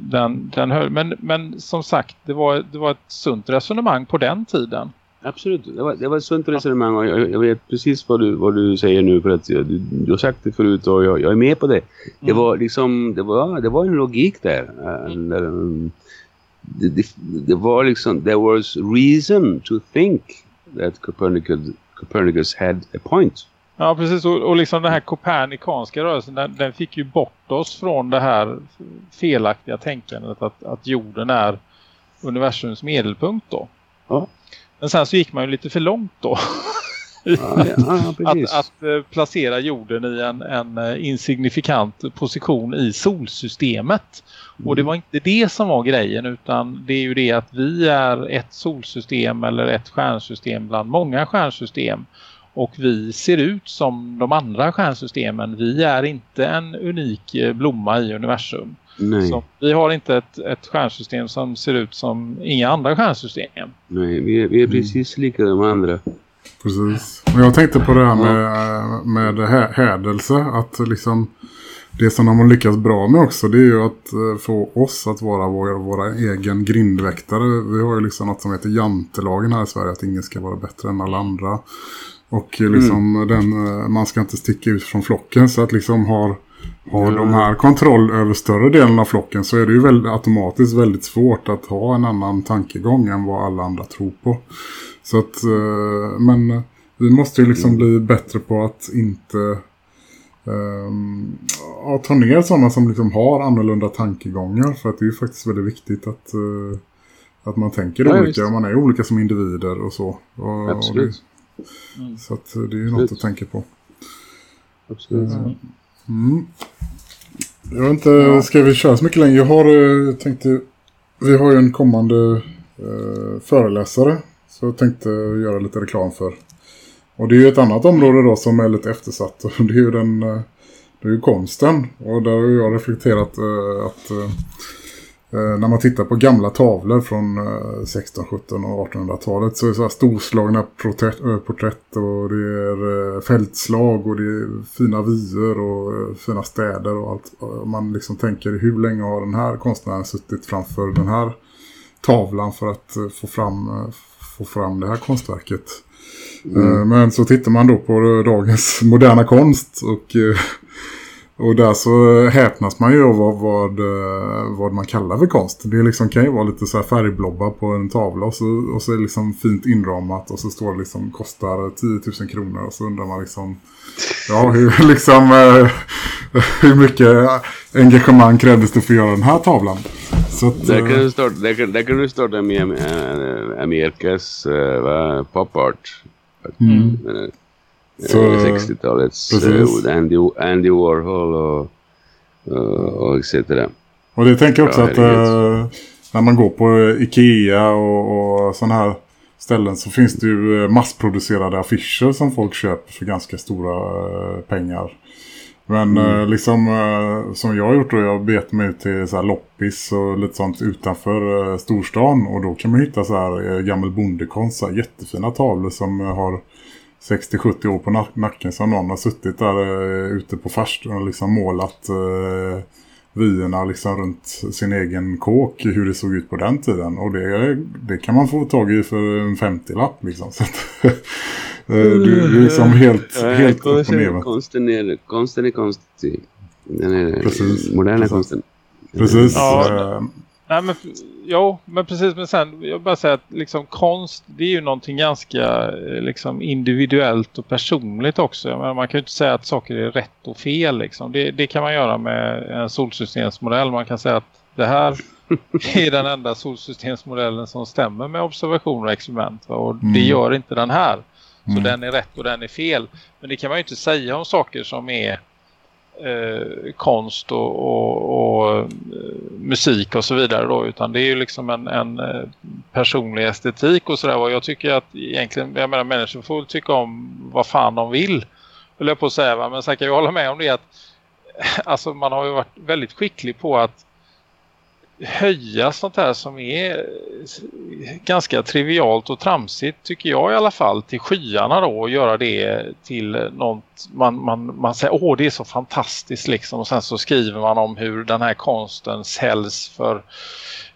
den, den höll, men, men som sagt, det var, det var ett sunt resonemang på den tiden. Absolut, det var, det var ett sunt resonemang och jag, jag, vet precis vad du, vad du säger nu för att du, du har sagt det förut och jag, jag är med på det. Det mm. var liksom, det var, det var en logik där. Mm. Um, det, det, det, var liksom, there was reason to think that Copernicus, Copernicus had a point. Ja, precis. Och, och liksom den här kopernikanska rörelsen, den, den, fick ju bort oss från det här felaktiga tänkandet att, att jorden är universums medelpunkt då. Ja. Men sen så gick man ju lite för långt då. Ja, ja, att, att eh, placera jorden i en, en eh, insignifikant position i solsystemet. Mm. Och det var inte det som var grejen utan det är ju det att vi är ett solsystem eller ett stjärnsystem bland många stjärnsystem. Och vi ser ut som de andra stjärnsystemen. Vi är inte en unik eh, blomma i universum. Så vi har inte ett, ett stjärnsystem som ser ut som inga andra stjärnsystem. Nej, vi är, vi är precis lika de andra. Precis. Och jag tänkte på det här med, med hädelse. Att liksom det som de har lyckats bra med också det är ju att eh, få oss att vara våra, våra egen grindväktare. Vi har ju liksom något som heter jantelagen här i Sverige. Att ingen ska vara bättre än alla andra. Och liksom mm. den, eh, man ska inte sticka ut från flocken. Så att liksom har har de här kontroll över större delen av flocken så är det ju väldigt, automatiskt väldigt svårt att ha en annan tankegång än vad alla andra tror på. Så att, eh, men vi måste ju liksom bli bättre på att inte um, ta ner sådana som liksom har annorlunda tankegångar för att det är ju faktiskt väldigt viktigt att, uh, att man tänker ja, olika, man är olika som individer och så. Och, Absolut. Och det, så att det är ju något att tänka på. Absolut. Uh, Mm. Jag vet inte, ja. ska vi köra så mycket längre? Jag har eh, tänkt, vi har ju en kommande eh, föreläsare så jag tänkte göra lite reklam för. Och det är ju ett annat område då som är lite eftersatt och det är ju den, eh, det är ju konsten. Och där har jag reflekterat eh, att Eh, när man tittar på gamla tavlor från 16, 17 och 1800-talet så är det så här storslagna porträtt, eh, porträtt och det är eh, fältslag och det är fina vyer och fina städer och allt. Man liksom tänker hur länge har den här konstnären suttit framför den här tavlan för att få fram, få fram det här konstverket. Mm. Men så tittar man då på dagens moderna konst och och där så häpnas man ju av vad, vad, eh, vad, man kallar för konst. Det liksom kan ju vara lite så här färgblobbar på en tavla och så, och så är det liksom fint inramat och så står det liksom kostar 10 000 kronor och så undrar man liksom ja hur liksom eh, hur mycket engagemang krävdes det för att göra den här tavlan. Så att, Där kan eh, du starta, där kan, där kan du starta med Amerikas pop art. Mm. Äh, Så, 60-talets precis. äh, Andy, Andy Warhol och, och, och etc. Och det tänker jag också Ja, att eh, när man går på Ikea och, och sådana här ställen så finns det ju eh, massproducerade affischer som folk köper för ganska stora eh, pengar. Men eh, liksom eh, som jag har gjort då, jag har bet mig till så här loppis och lite sånt utanför eh, storstan. Och då kan man hitta så här eh, gammal bondekonst, så här jättefina tavlor som eh, har 60-70 år på nack- nacken som någon har suttit där eh, ute på farstun och liksom målat eh, vyerna liksom runt sin egen kåk hur det såg ut på den tiden. Och det, det kan man få tag i för en 50-lapp liksom. Så att, eh, du, du är liksom helt, helt upp och ner. konsten, är, konsten är konstig. Den är Precis. moderna Precis. konsten. Precis. Ja. Nej, men, jo, men precis. Men sen, jag bara säga att liksom, konst, det är ju någonting ganska eh, liksom, individuellt och personligt också. Menar, man kan ju inte säga att saker är rätt och fel. Liksom. Det, det kan man göra med en solsystemsmodell. Man kan säga att det här är den enda solsystemsmodellen som stämmer med observationer och experiment. Va? Och det Mm. gör inte den här. Så Mm. den är rätt och den är fel. Men det kan man ju inte säga om saker som är eh, konst och, och, och eh, musik och så vidare då, utan det är ju liksom en, en eh, personlig estetik och sådär. Och jag tycker att egentligen, jag menar människor får tycka om vad fan de vill. Höll jag på att säga, va? men sen kan jag hålla med om det att alltså man har ju varit väldigt skicklig på att höja sånt här som är ganska trivialt och tramsigt tycker jag i alla fall till skyarna då och göra det till något man, man, man säger åh det är så fantastiskt liksom och sen så skriver man om hur den här konsten säljs för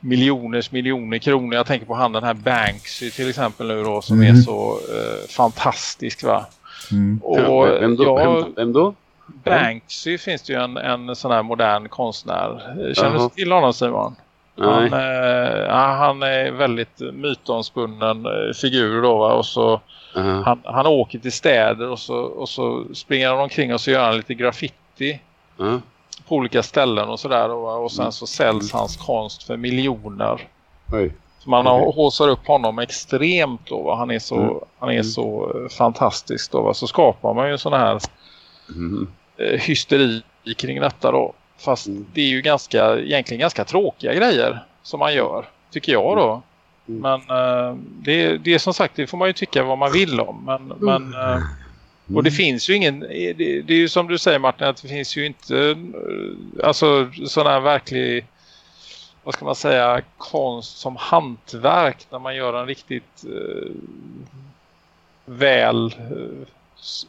miljoners miljoner kronor. Jag tänker på han den här Banksy till exempel nu då som Mm. är så eh, fantastisk va. mm. Och vem, då, jag, vem, vem då? Banksy finns det ju en, en sån här modern konstnär. Känner du till honom Simon? Han, eh, han är väldigt mytomspunnen eh, figur då va? och så Aha. han, han åker till städer och så, och så springer han omkring och så gör han lite graffiti Ja. på olika ställen och sådär och, och sen så säljs hans konst för miljoner. Oj. Så man Okej. håsar upp honom extremt då va? Han är så, Mm. han är så eh, fantastisk då va? Så skapar man ju sån här Mhm. eh, hysteri kring detta då. Fast Mm. det är ju ganska, egentligen ganska tråkiga grejer som man gör, tycker jag då. Mm. Men eh, det, det är som sagt, det får man ju tycka vad man vill om. Men, Mm. men, eh, och det finns ju ingen, det, det är ju som du säger Martin, att det finns ju inte eh, alltså sån här verklig vad ska man säga, konst som hantverk när man gör en riktigt eh, väl eh,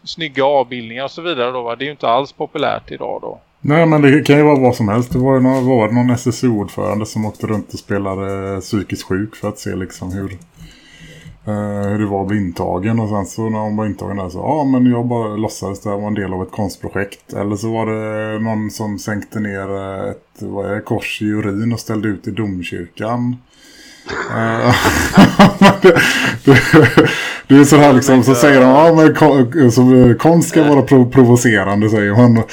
snygga avbildningar och så vidare då va? Det är ju inte alls populärt idag då. Nej men det kan ju vara vad som helst. Det var ju någon, var det någon SSU-ordförande som åkte runt och spelade eh, psykiskt sjuk för att se liksom hur, eh, hur det var att bli intagen. Och sen så när hon var intagen där så ja men jag bara låtsades det här var en del av ett konstprojekt. Eller så var det någon som sänkte ner eh, ett vad är det, kors i urin och ställde ut i domkyrkan. Eh, det, det, det är så här liksom, så säger de, ja men kon- så, eh, konst ska vara prov provocerande säger man.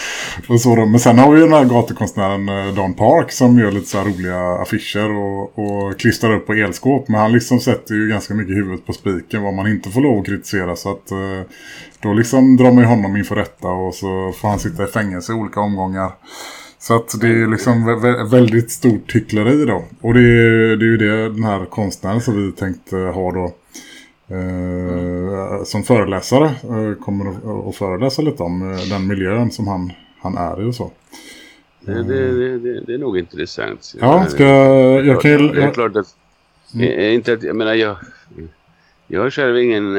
Och så då. Men sen har vi ju den här gatukonstnären eh, Don Park som gör lite så här roliga affischer och, och klistrar upp på elskåp. Men han liksom sätter ju ganska mycket huvudet på spiken vad man inte får lov att kritisera. Så att eh, då liksom drar man ju honom inför rätta och så får han sitta i fängelse i olika omgångar. Så att det är liksom vä- vä- väldigt stort hyckleri då. Och det är, det är ju det den här konstnären som vi tänkte ha då eh, som föreläsare eh, kommer att, att föreläsa lite om eh, den miljön som han, han är i och så. Det, det, det, det, det är nog intressant. Ja, ska jag kan ju... Det är Jag, klart att... Mm. Inte att jag menar, jag... Jag är själv ingen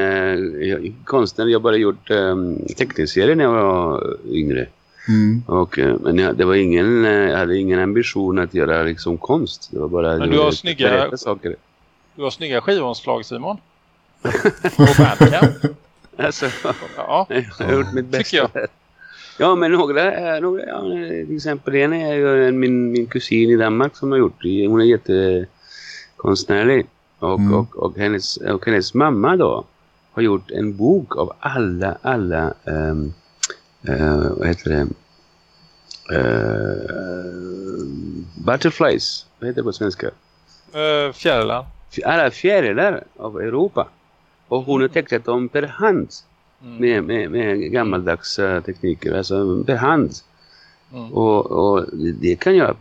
jag, konstnär. Jag har bara gjort eh, teckningsserier när jag var yngre. mm, Och, men jag, det var ingen, jag hade ingen ambition att göra liksom konst. Det var bara Men du har snygga- saker. Du har snygga skivomslag Simon. På Bandcamp. Alltså, Ja, jag har gjort mitt Tycker jag. bästa. Ja, men några, några ja, till exempel en är ju min, min kusin i Danmark som har gjort det. Hon är jättekonstnärlig. Och, Mm. och, och, hennes, och hennes mamma då har gjort en bok av alla, alla, um, vad heter det, Uh, butterflies, vad heter det på svenska? Uh, fjärilar. Alla fjärilar av Europa. Och hon har tecknat dem per hand. Mm. Med, med, med gammaldags uh, tekniker, alltså per hand. Mm. Och, och det kan jag,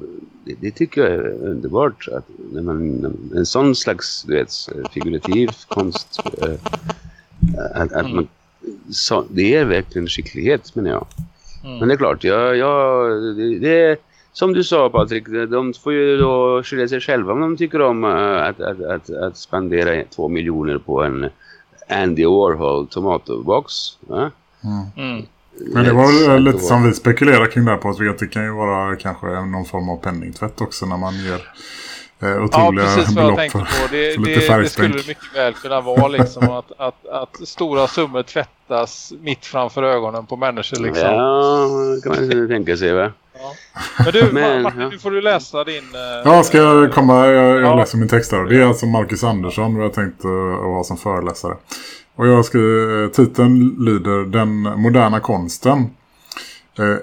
det, det, tycker jag är underbart. Att när man, en sån slags du vet, figurativ konst, uh, att, att man, så, det är verkligen skicklighet menar jag. Mm. Men det är klart, jag, jag, det, det som du sa Patrik, de får ju då skilja sig själva om de tycker om att, att, att, att spendera två miljoner på en Andy Warhol tomatbox. Va? Mm. Mm. Men det var lite som vi spekulerar kring där på att det kan ju vara kanske någon form av penningtvätt också när man ger eh, otroliga ja, precis vad jag tänkte på. Det, för lite det, det skulle mycket väl kunna vara liksom att, att, att stora summor tvättas mitt framför ögonen på människor liksom. Ja, kan man tänka sig va? Ja. Men du, Men, Martin, ja. nu får du läsa din... Uh, ja, ska jag komma? Jag, jag ja. läser min text där. Det är alltså Marcus Andersson och jag tänkte uh, vara som föreläsare. Och jag skriver, uh, titeln lyder Den moderna konsten.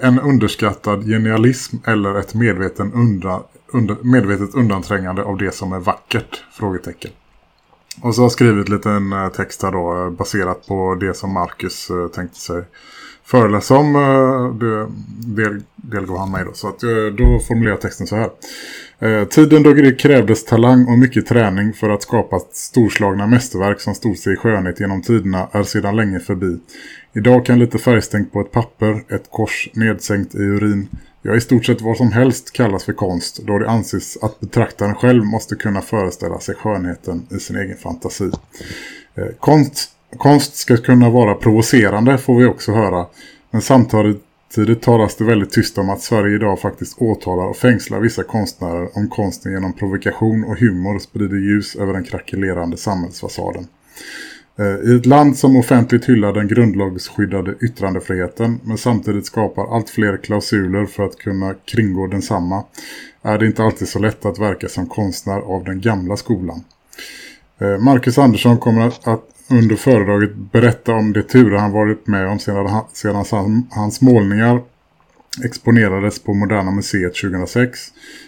En underskattad genialism eller ett medveten undra, under, medvetet undanträngande av det som är vackert? Frågetecken. Och så har jag skrivit lite en text här då baserat på det som Marcus tänkte sig föreläsa om. Eh, det del, delgav han mig då. Så att, eh, då formulerar texten så här. Eh, tiden då det krävdes talang och mycket träning för att skapa storslagna mästerverk som stod sig i skönhet genom tiderna är sedan länge förbi. Idag kan lite färgstänk på ett papper, ett kors nedsänkt i urin, ja i stort sett vad som helst kallas för konst då det anses att betraktaren själv måste kunna föreställa sig skönheten i sin egen fantasi. Konst Konst ska kunna vara provocerande får vi också höra. Men samtidigt talas det väldigt tyst om att Sverige idag faktiskt åtalar och fängslar vissa konstnärer om konsten genom provokation och humor sprider ljus över den krackelerande samhällsfasaden. Eh, I ett land som offentligt hyllar den grundlagsskyddade yttrandefriheten men samtidigt skapar allt fler klausuler för att kunna kringgå densamma är det inte alltid så lätt att verka som konstnär av den gamla skolan. Eh, Marcus Andersson kommer att under föredraget berätta om det turer han varit med om sedan, sedan hans målningar exponerades på Moderna Museet 2006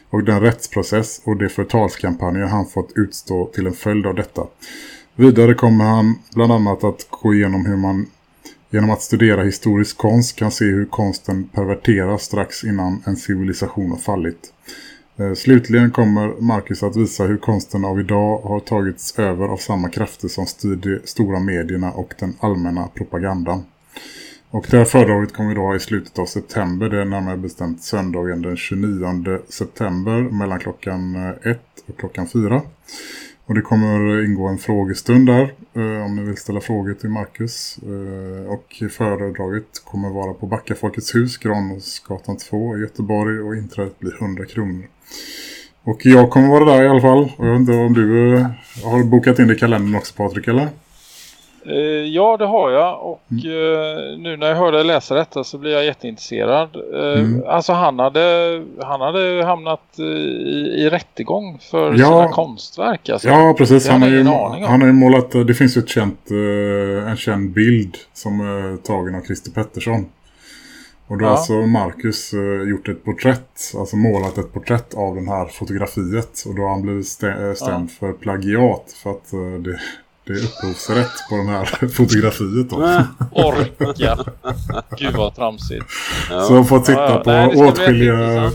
och den rättsprocess och de förtalskampanjer han fått utstå till en följd av detta. Vidare kommer han bland annat att gå igenom hur man genom att studera historisk konst kan se hur konsten perverteras strax innan en civilisation har fallit. Eh, slutligen kommer Marcus att visa hur konsten av idag har tagits över av samma krafter som styr de stora medierna och den allmänna propagandan. Och det här föredraget kommer vi då ha i slutet av september. Det är närmare bestämt söndagen den 29 september mellan klockan eh, 1 och klockan 4. Och det kommer ingå en frågestund där eh, om ni vill ställa frågor till Marcus. Eh, och föredraget kommer vara på Backa Folkets hus, Granåsgatan 2 i Göteborg och inträdet blir 100 kronor. Och jag kommer vara där i alla fall. Och jag vet inte om du eh, har bokat in det i kalendern också Patrik eller? Eh, ja, det har jag. Och mm. Eh, nu när jag hör dig läsa detta så blir jag jätteintresserad. Mm. Alltså han hade, han hade hamnat i, i rättegång för ja. sina konstverk. Alltså. Ja, precis. Han har, ju, han har ju målat, det finns ju ett känt, en känd bild som är tagen av Christer Pettersson. Och då har ja. alltså Marcus gjort ett porträtt, alltså målat ett porträtt av den här fotografiet. Och då har han blivit stä eh, stämd ja. för plagiat för att det, det är upphovsrätt på den här fotografiet då. Orka! Gud vad tramsigt. Ja. Så jag får titta ja, på Nej, åtskilliga,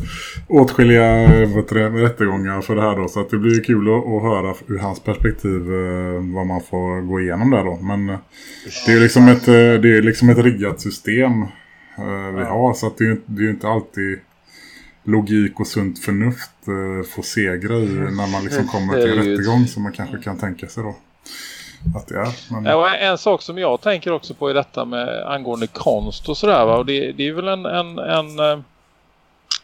åtskilliga rättegångar för det här då. Så att det blir kul att, att höra ur hans perspektiv uh, vad man får gå igenom där då. Men det är liksom ett, det är liksom ett riggat system eh, vi har. Så att det, är, är inte alltid logik och sunt förnuft eh, får segra i när man liksom kommer till rättegång som man kanske kan tänka sig då. Att det är. Men... Ja, en sak som jag tänker också på är detta med angående konst och sådär va. Och det, det är väl en, en, en, eh,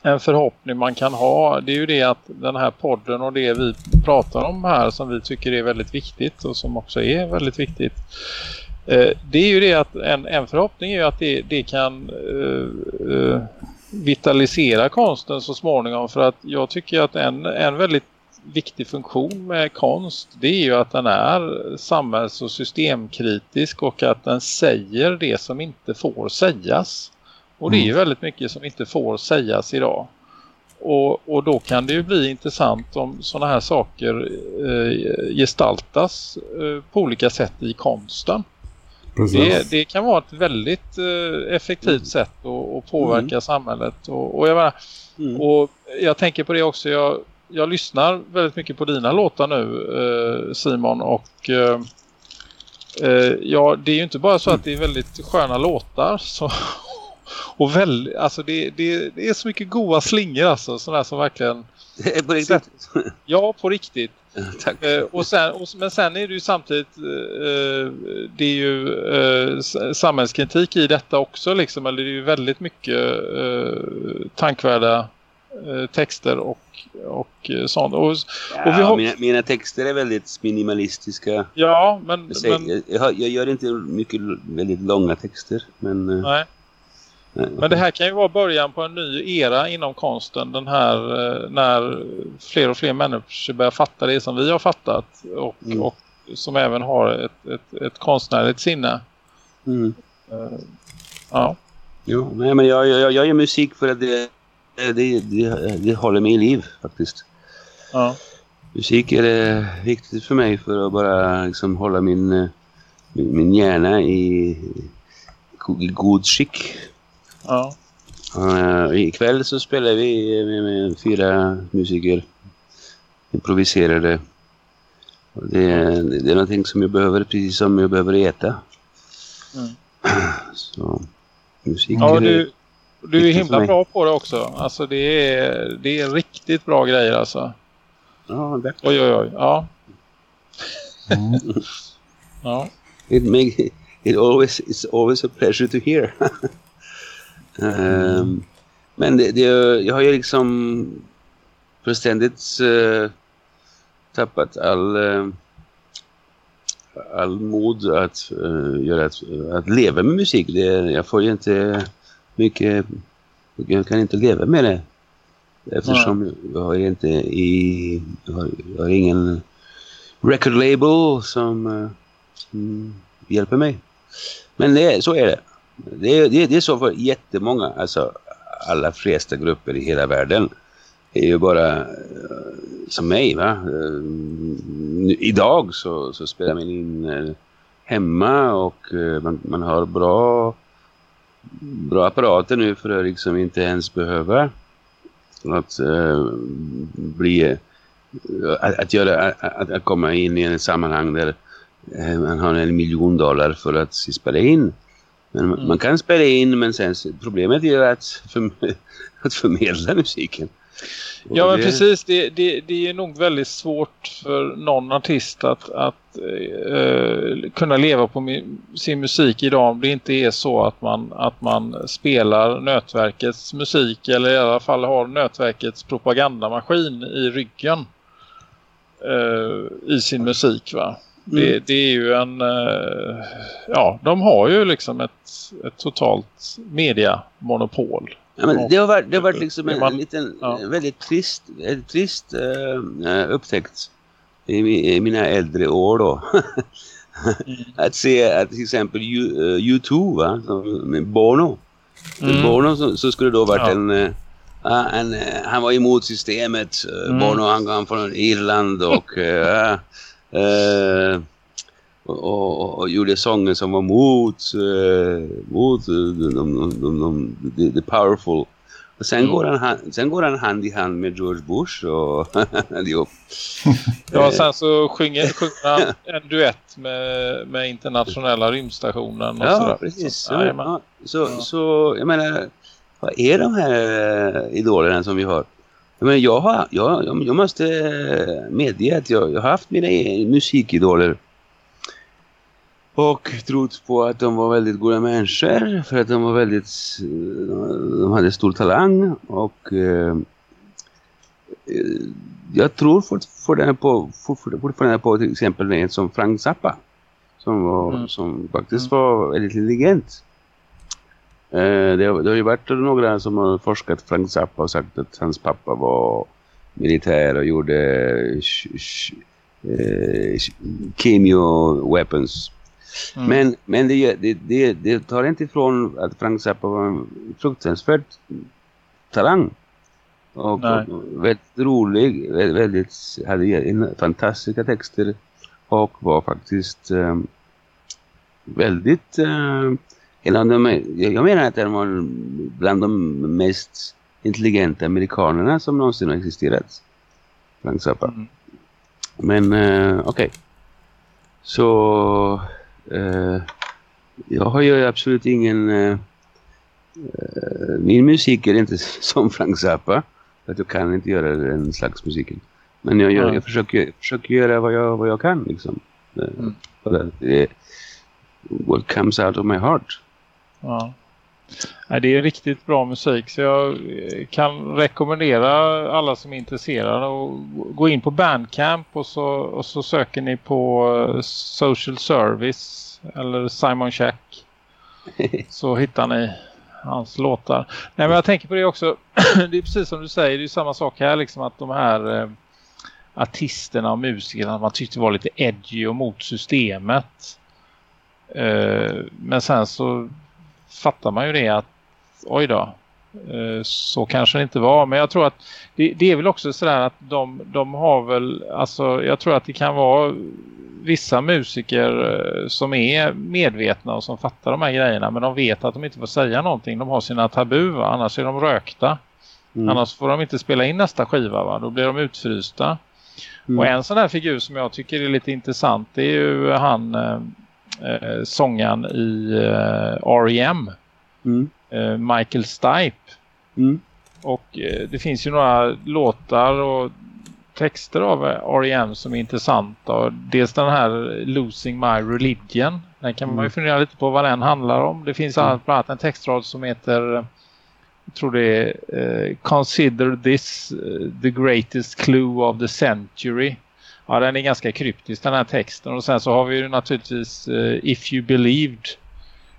en förhoppning man kan ha. Det är ju det att den här podden och det vi pratar om här som vi tycker är väldigt viktigt och som också är väldigt viktigt eh, det är ju det att en, en förhoppning är ju att det, det kan uh, vitalisera konsten så småningom för att jag tycker att en, en väldigt viktig funktion med konst det är ju att den är samhälls- och systemkritisk och att den säger det som inte får sägas. Och det är ju väldigt mycket som inte får sägas idag. Och, och då kan det ju bli intressant om sådana här saker eh, gestaltas eh, på olika sätt i konsten. Det, det, kan vara ett väldigt eh, effektivt mm. sätt att, att påverka mm. samhället. Och, och, jag menar, mm. och jag tänker på det också, jag, jag lyssnar väldigt mycket på dina låtar nu eh, Simon och eh, eh, ja, det är ju inte bara så att det är väldigt sköna låtar så, och väl, alltså det, det, det är så mycket goda slingor alltså, sådana som verkligen på riktigt? Ja, på riktigt. Tack. Och sen, och, men sen är det ju samtidigt eh, det är ju eh, samhällskritik i detta också liksom, eller det är ju väldigt mycket eh, tankvärda texter och, och eh, sånt. Och, ja, och vi har... mina, mina, texter är väldigt minimalistiska. Ja, men... Jag, säger, men... Jag, jag, gör inte mycket väldigt långa texter, men... Eh, Nej. Men det här kan ju vara början på en ny era inom konsten. Den här eh, när fler och fler människor börjar fatta det som vi har fattat. Och, mm. och som även har ett, ett, ett konstnärligt sinne. Mm. Ja. Jo, nej, men jag, jag, jag gör musik för att det, det, det, det håller mig i liv faktiskt. Ja. Musik är viktigt för mig för att bara liksom hålla min, eh, min, min hjärna i, i god skick. Ja. Uh, ikväll så spelar vi med, med fyra musiker. Improviserade. Det, det, det är någonting som jag behöver precis som jag behöver äta. Mm. Så musik ja, du, du är himla bra på det också. Alltså det är, det är riktigt bra grejer alltså. Ja, det. Oj, oj, oj. Ja. Mm. ja. It, make, it always, it's always a pleasure to hear. Mm. men det, det, jag har ju liksom fullständigt uh, tappat all, uh, all mod att, uh, göra att, att leva med musik. Det, jag får ju inte mycket, jag kan inte leva med det. Eftersom jag har inte i, jag har, jag har ingen record label som, som hjälper mig. Men det, så är det. Det är, det, är så för jättemånga, alltså alla flesta grupper i hela världen är ju bara uh, som mig va. Uh, idag så, så spelar man in hemma och man, man har bra bra apparater nu för att liksom inte ens behöva att bli att, att, göra, att, att komma in i en sammanhang där man har en miljon dollar för att spela in. Men mm. man kan spela in men sen problemet är ju att, för, att förmedla musiken. Ja men det... precis, det, det, det är nog väldigt svårt för någon artist att, att eh, kunna leva på sin musik idag om det inte är så att man, att man spelar nötverkets musik eller i alla fall har nötverkets propagandamaskin i ryggen eh, i sin musik va. Det, mm. det, är ju en... Uh, ja, de har ju liksom ett, ett totalt mediamonopol. Ja, men det har varit, det har varit liksom en, en liten, ja. väldigt trist, trist uh, upptäckt i, i, mina äldre år då. mm. Att se att till exempel U, U2 va, med Bono. Mm. Bono så, så, skulle då varit ja. en... Uh, en, han var emot systemet. Mm. Bono han kom från Irland och uh, Eh, och, och, och, gjorde sånger som var mot, eh, mot de, de, de, de, the powerful. Och sen, mm. går han, sen går han hand i hand med George Bush och allihop. ja, sen så sjunger, sjunger han en duett med, med internationella rymdstationen. Och ja, sådär. precis. Så, ja, så, ja. så, jag menar, vad är de här idolerna som vi har? Men jag, har, jag, jag måste medge att jag, jag har haft mina e- musikidoler och trott på att de var väldigt goda människor för att de var väldigt de hade stor talang och eh, jag tror fortfarande på, fortfarande på till exempel en som Frank Zappa som, var, mm. som faktiskt mm. var väldigt intelligent Eh, det, har, det har ju varit några som har forskat Frank Zappa och sagt att hans pappa var militär och gjorde eh, chemio weapons. Mm. Men, men det, det, det, det, tar inte ifrån att Frank Zappa var en fruktansvärt talang. Och, och väldigt rolig, väldigt, hade fantastiska texter och var faktiskt eh, väldigt eh, en av de, jag menar att han var bland de mest intelligenta amerikanerna som någonsin har existerat. Frank Zappa. Mm. Men eh, okej. Okay. Så jag har ju absolut ingen... Eh, eh min musik är inte som Frank Zappa. För att jag kan inte göra den slags musiken. Men jag, gör, jag försöker, försöker göra vad jag, vad jag kan. Liksom. Mm. What comes out of my heart. Ja. Det är riktigt bra musik så jag kan rekommendera alla som är intresserade att gå in på Bandcamp och så, och så söker ni på eh, Social Service eller Simon Check så hittar ni hans låtar. Nej men jag tänker på det också, det är precis som du säger, det är samma sak här liksom att de här eh, artisterna och musikerna man tyckte var lite edgy och mot systemet. Eh, men sen så fattar man ju det att oj då, eh, så kanske det inte var. Men jag tror att det, det, är väl också sådär att de, de har väl, alltså jag tror att det kan vara vissa musiker eh, som är medvetna och som fattar de här grejerna men de vet att de inte får säga någonting. De har sina tabu va? annars är de rökta. Mm. Annars får de inte spela in nästa skiva va? Då blir de utfrysta. Mm. Och en sån här figur som jag tycker är lite intressant det är ju han eh, eh, sångaren i eh, R.E.M. Mm. Eh, Michael Stipe. Mm. Och eh, det finns ju några låtar och texter av R.E.M. som är intressanta. Dels den här Losing My Religion. Den kan mm. man ju mm. fundera lite på vad den handlar om. Det finns mm. bland annat en textrad som heter jag tror det är Consider this the greatest clue of the century. Ja, den är ganska kryptisk den här texten. Och sen så har vi ju naturligtvis uh, If You Believed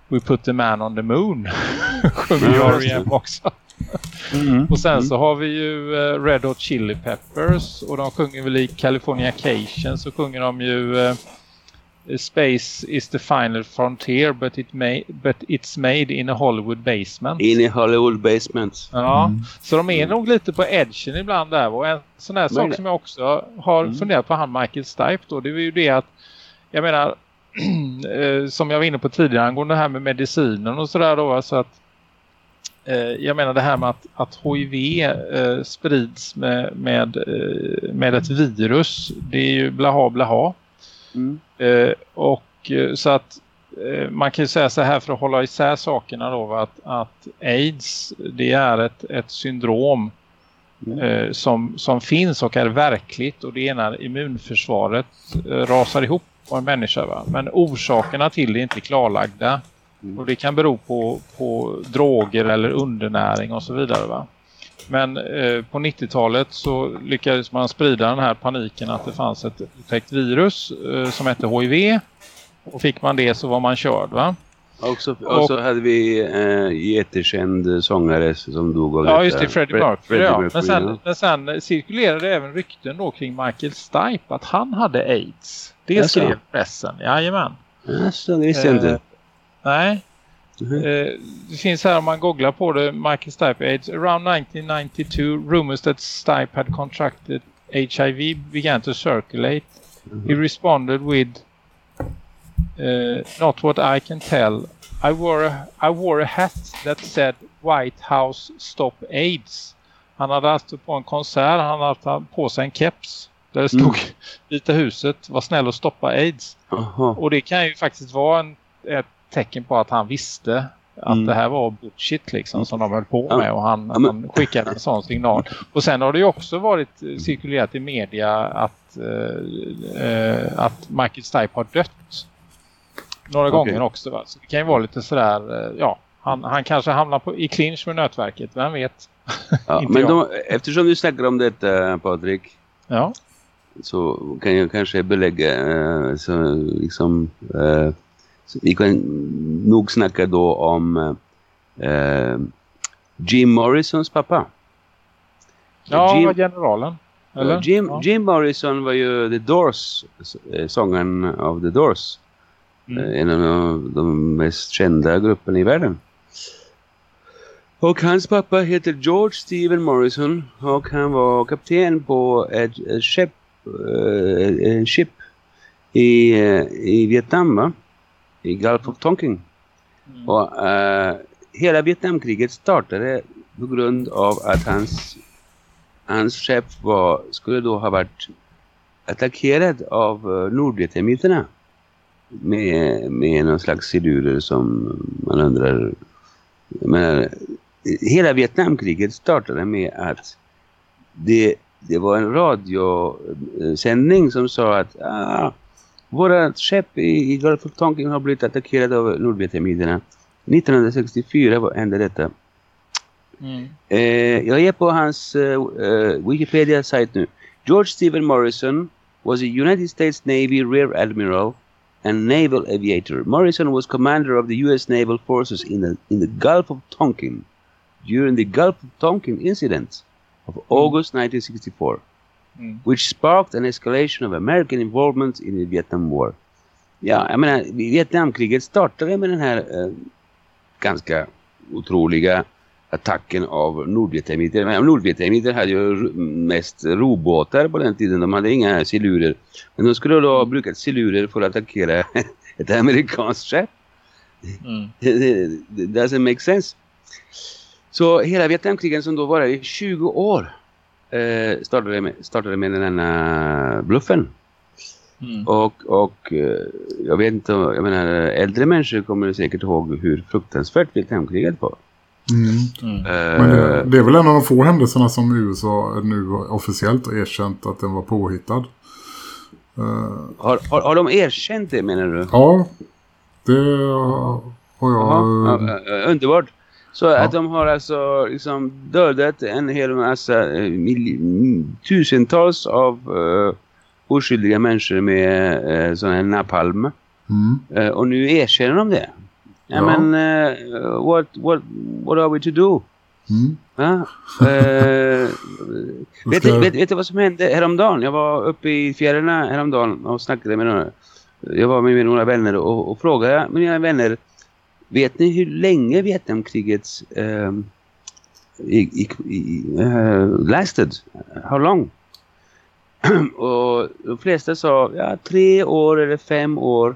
We Put the Man on the Moon. Sjunger ju R.E.M. också. Mm. och sen mm. så har vi ju uh, Red Hot Chili Peppers och de sjunger väl i California Cation så sjunger de ju uh, Space is the final frontier but, it may, but it's made in a Hollywood basement. In a Hollywood basement. Ja, mm. så de är mm. nog lite på edgen ibland där. Och en sån här sak som jag också har mm. funderat på han Michael Stipe då, det är ju det att jag menar eh, som jag var inne på tidigare angående det här med medicinen och sådär då, alltså att Eh, jag menar det här med att, att HIV eh, sprids med, med, eh, med ett virus. Det är ju blaha blaha. Mm. Eh, och eh, så att eh, man kan ju säga så här för att hålla isär sakerna då att, att AIDS det är ett, ett syndrom mm. som, som finns och är verkligt och det är när immunförsvaret rasar ihop på en människa. Va? Men orsakerna till det är inte klarlagda. Mm. Och det kan bero på, på droger eller undernäring och så vidare va. Men eh, på 90-talet så lyckades man sprida den här paniken att det fanns ett upptäckt virus eh, som hette HIV. Och fick man det så var man körd va. Och så, och så hade vi eh, jättekänd sångare som dog av Ja just det, Freddie Mercury. Ja. Men, sen, men sen cirkulerade även rykten då kring Michael Stipe att han hade AIDS. Det skrev pressen, jajamän. Jaså, det visste jag inte. Eh, Nej. Mm -hmm. det finns här om man googlar på det Michael Stipe AIDS. Around 1992 rumors that Stipe had contracted HIV began to circulate. Mm -hmm. He responded with uh, not what I can tell. I wore, a, I wore a hat that said White House Stop AIDS. Han hade haft på en konsert, han hade haft på sig en keps. Där det stod mm. Vita huset, var snäll och stoppa AIDS. Aha. Och det kan ju faktiskt vara en, ett tecken på att han visste att mm. det här var bullshit liksom som de höll på med och han, ja, han skickade en sån signal. Och sen har det ju också varit cirkulerat i media att, uh, att Michael Stipe har dött några okay. gånger också. Va? Så det kan ju vara lite sådär, uh, ja, han, han kanske hamnar på, i clinch med nötverket, vem vet? Ja, men de, eftersom du snackar om detta Patrik ja. så kan jag kanske belägga uh, så liksom så vi kan nog snacka då om eh, Jim Morrisons pappa. Ja, Jim, generalen. Eller? Jim, ja. Jim Morrison var ju The Doors, eh, sången av The Doors. Eh, En av de mest kända grupperna i världen. Och hans pappa heter George Stephen Morrison och han var kapten på ett, ett skepp, eh, en ship i, eh, i Vietnam va? I Gulf of Tonkin. Och eh, hela Vietnamkriget startade på grund av att hans, hans skepp var, skulle då ha varit attackerad av uh, nordvietnamiterna med, med någon slags silurer som man undrar menar, hela Vietnamkriget startade med att det, det var en radiosändning som sa att ah, våra skepp i, i Gulf of Tonkin har blivit attackerade av nordvietnamiterna 1964 var- hände detta Mm. Eh, jag är på hans Wikipedia-sajt nu. George Stephen Morrison was a United States Navy Rear Admiral and naval aviator. Morrison was commander of the U.S. Naval Forces in the, in the Gulf of Tonkin during the Gulf of Tonkin incident of August 1964, Mm. which sparked an escalation of American involvement in the Vietnam War. Ja, jag menar, Vietnamkriget startade med den här eh, ganska otroliga attacken av nordvietnamiter. Nordvietnamiter hade ju mest robåtar på den tiden. De hade inga silurer. Men de skulle då ha brukat silurer för att attackera ett amerikanskt skepp. Mm. Det doesn't make sense. Så hela Vietnamkrigen som då varade i 20 år eh, startade, med, startade med den här bluffen. Mm. Och, och eh, jag vet inte, jag menar äldre människor kommer säkert ihåg hur fruktansvärt Vietnamkriget var. Mm. Eh, Men det, det är väl en av de få händelserna som USA nu officiellt har erkänt att den var påhittad. Eh, har, har, har de erkänt det menar du? ja, det har jag... Jaha, ja, ja, underbart. Så att de har alltså liksom dödat en hel massa eh, tusentals av uh, oskyldiga människor med uh, sån här napalm. Mm. Eh, och nu erkänner de det. Ja, Ja. men eh, what, what, what are we to do? Mm. Ja, eh, vet, du, vet, vet du vad som hände häromdagen? Jag var uppe i fjärrarna häromdagen och snackade med några. Jag var med några vänner och, och frågade mina vänner. Vet ni hur länge Vietnamkriget eh, i, i, i, eh, lasted? How long? och de flesta sa ja, tre år eller fem år.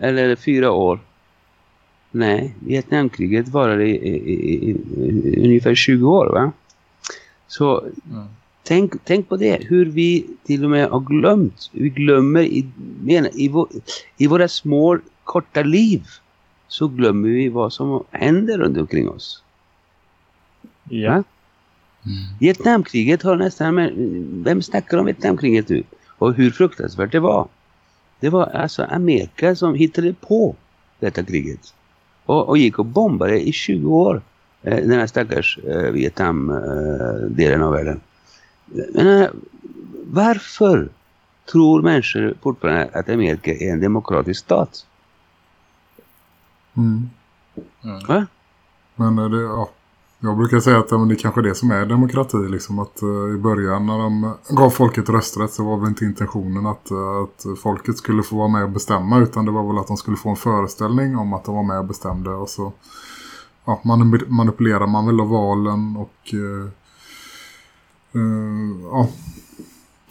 Eller fyra år. Nej, Vietnamkriget varade i, i, i, i ungefär 20 år va? Så Mm. tänk, tänk på det, hur vi till och med har glömt, vi glömmer i, i, vår, i våra små korta liv så glömmer vi vad som händer runt omkring oss. Ja. Va? Vietnamkriget har nästan, vem snackar om Vietnamkriget nu? Och hur fruktansvärt det var. Det var alltså Amerika som hittade på detta kriget. Och, och gick och bombade i 20 år. Eh, den här stackars eh, Vietnam-delen av världen. Men, eh, varför tror människor fortfarande att Amerika är en demokratisk stat? Mm. Va? Men eh, det, ja, jag brukar säga att ja, det är kanske det som är demokrati. Liksom, att eh, I början när de gav folket rösträtt så var väl inte intentionen att, eh, att folket skulle få vara med och bestämma. Utan det var väl att de skulle få en föreställning om att de var med och bestämde. Och så ja, manip- manipulerar man väl då valen och eh, ja,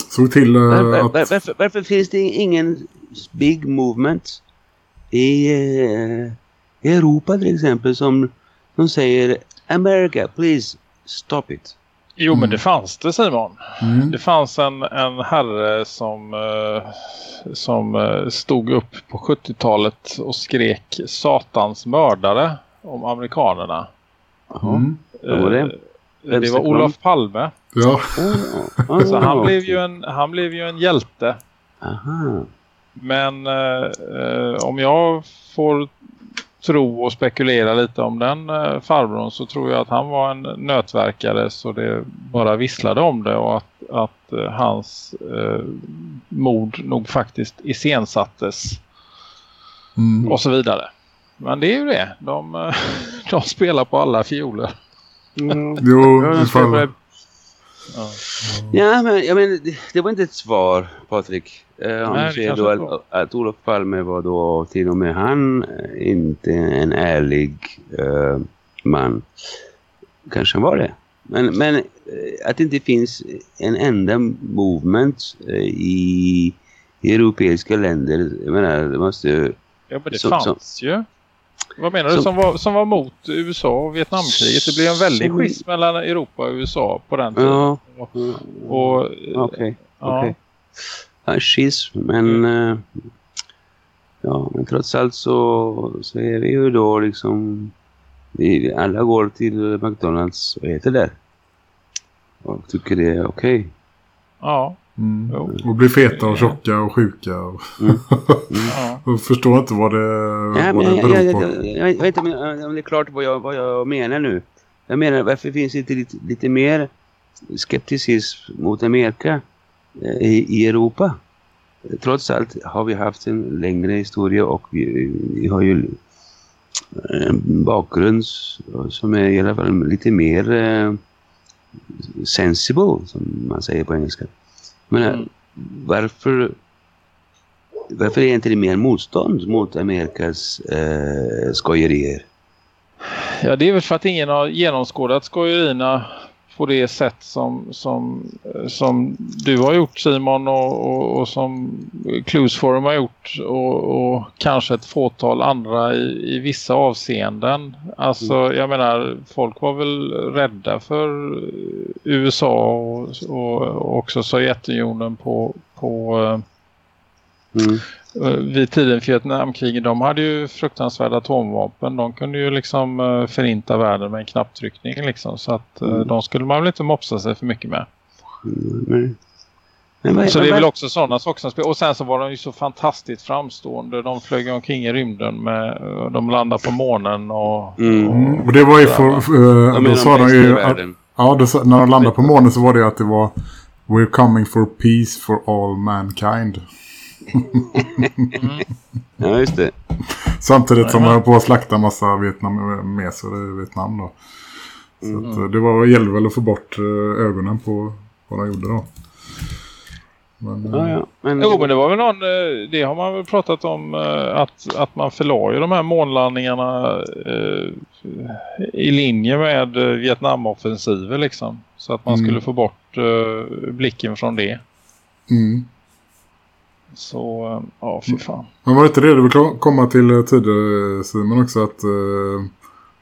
såg till Var, var, att... var, varför, varför finns det ingen big movement i, i Europa till exempel som, som säger America, please stop it. Jo, men det fanns det Simon. Mm. Det fanns en, en herre som, eh, som eh, stod upp på 70-talet och skrek satans mördare om amerikanerna. Mm. Vad var det? Eh, det var Olof Palme. Ja, Så han blev ju en, han blev ju en hjälte. Aha. Men eh, om jag får tro och spekulera lite om den eh, farbrorn så tror jag att han var en nötverkare så det bara visslade om det och att, att eh, hans eh, mord nog faktiskt iscensattes mm. och så vidare. Men det är ju det. De, eh, de spelar på alla fioler. Mm. Jo, Ja. Ja, men, jag men det, det var inte ett svar, Patrik. Eh, det säger då att, att Olof Palme var då till och med han eh, inte en ärlig eh, man. Kanske han var det. Men, men eh, att det inte finns en enda movement eh, i, i europeiska länder. Jag menar, det måste ju... Ja, men det Så- fanns ju. Vad menar du? Som var, som var mot USA och Vietnamkriget. Det blev en väldig schism mellan Europa och USA på den tiden. Ja, Och, och, okej. ja. okej. Ja, schism, men... eh, ja, men trots allt så, så är vi ju då liksom... Vi alla går till McDonalds och äter där. Och tycker det är okej. ja, Mm. Och blir feta och tjocka och sjuka. Och, ja. och förstår inte vad det, Ja, vad men det beror jag, på. jag, jag, jag vet inte om det är klart vad jag, vad jag menar nu. Jag menar, varför finns det inte lite, lite mer skepticism mot Amerika eh, i, i Europa? Trots allt har vi haft en längre historia och vi, vi har ju en bakgrund som är i alla fall lite mer eh, sensible, som man säger på engelska. Men Mm. varför varför är inte det mer motstånd mot Amerikas eh, skojerier? ja, det är väl för att ingen har genomskådat skojerierna på det sätt som, som, som du har gjort Simon och, och, och som Clues Forum har gjort och, och kanske ett fåtal andra i, i vissa avseenden. Alltså jag menar folk var väl rädda för USA och, och också Sovjetunionen på, på eh, Mm. Eh, vid tiden för Vietnamkriget, de hade ju fruktansvärda atomvapen. De kunde ju liksom eh, förinta världen med en knapptryckning liksom. Så att eh, Mm. de skulle man väl inte mopsa sig för mycket med. Men, men Så det är väl också sådana saker som spelar. Och sen så var de ju så fantastiskt framstående. De flög omkring i rymden med, de landade på månen och... Mm. Mm. Och det var ju för, för De då sa de ju att, ja, då, när de landade på månen så var det att det var We're coming for peace for all mankind. Ja, just det. Samtidigt som Jajamän. höll på att slakta massa vietnameser i Vietnam då. Så Mm. att, det var gällde väl att få bort eh, ögonen på vad de gjorde då. Men, eh, Ja, ja. Men, Jo men det var väl någon, eh, det har man väl pratat om att, att man förlar ju de här månlandningarna eh, i linje med Vietnamoffensiver liksom. Så att man Mm. skulle få bort eh, blicken från det. mm. Så eh, ja, fy fan. Men var det inte det du vill ko- komma till eh, tidigare Simon också att eh,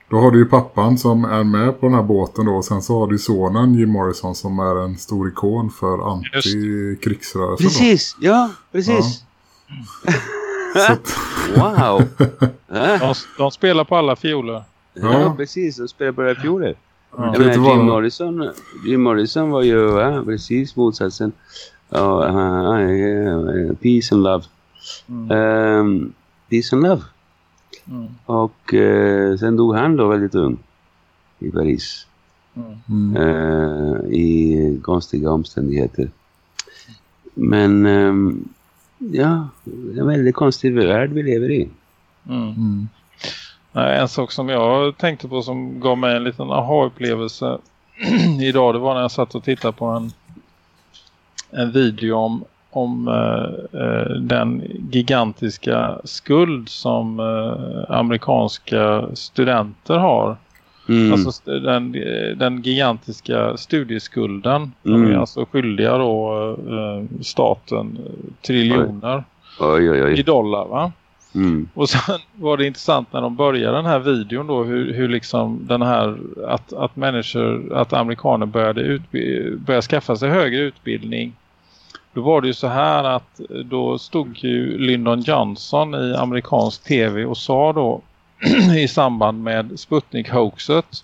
då har du ju pappan som är med på den här båten då och sen så har du sonen Jim Morrison som är en stor ikon för antikrigsrörelsen då. Precis, ja, precis. Att, Wow. Ja, De, de spelar på alla fioler. ja, precis. De spelade på det här fjollet. det Jag menar, Jim Morrison, Jim Morrison var ju ja, precis motsatsen. Ja, uh, uh, peace and love. Mm. Ehm, peace and love. Mm. Och eh, sen dog han då väldigt ung i Paris. Mm. Eh, i konstiga omständigheter. Men ehm, ja, det är en väldigt konstig värld vi lever i. Mm. Mm. Nej, En sak som jag tänkte på som gav mig en liten aha-upplevelse idag det var när jag satt och tittade på en, en video om, om eh, eh, den gigantiska skuld som eh, amerikanska studenter har. Mm. Alltså den, den gigantiska studieskulden. De är Mm. alltså skyldiga då eh, staten triljoner oj, oj, i oj. dollar va? Mm. Och sen var det intressant när de började den här videon då hur, hur liksom den här att, att människor, att amerikaner började, började skaffa sig högre utbildning. Då var det ju så här att då stod ju Lyndon Johnson i amerikansk tv och sa då i samband med Sputnik-hoaxet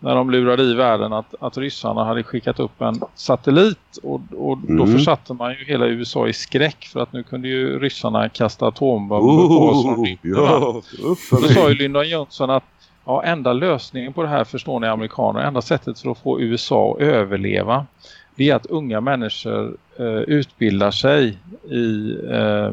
när de lurade i världen att, att ryssarna hade skickat upp en satellit och, och då Mm. försatte man ju hela USA i skräck för att nu kunde ju ryssarna kasta atombomber på oss Oh, va? ja, Då sa ju Lyndon Johnson att ja, enda lösningen på det här förstår ni amerikaner, enda sättet för att få USA att överleva det är att unga människor eh, utbildar sig i eh, eh,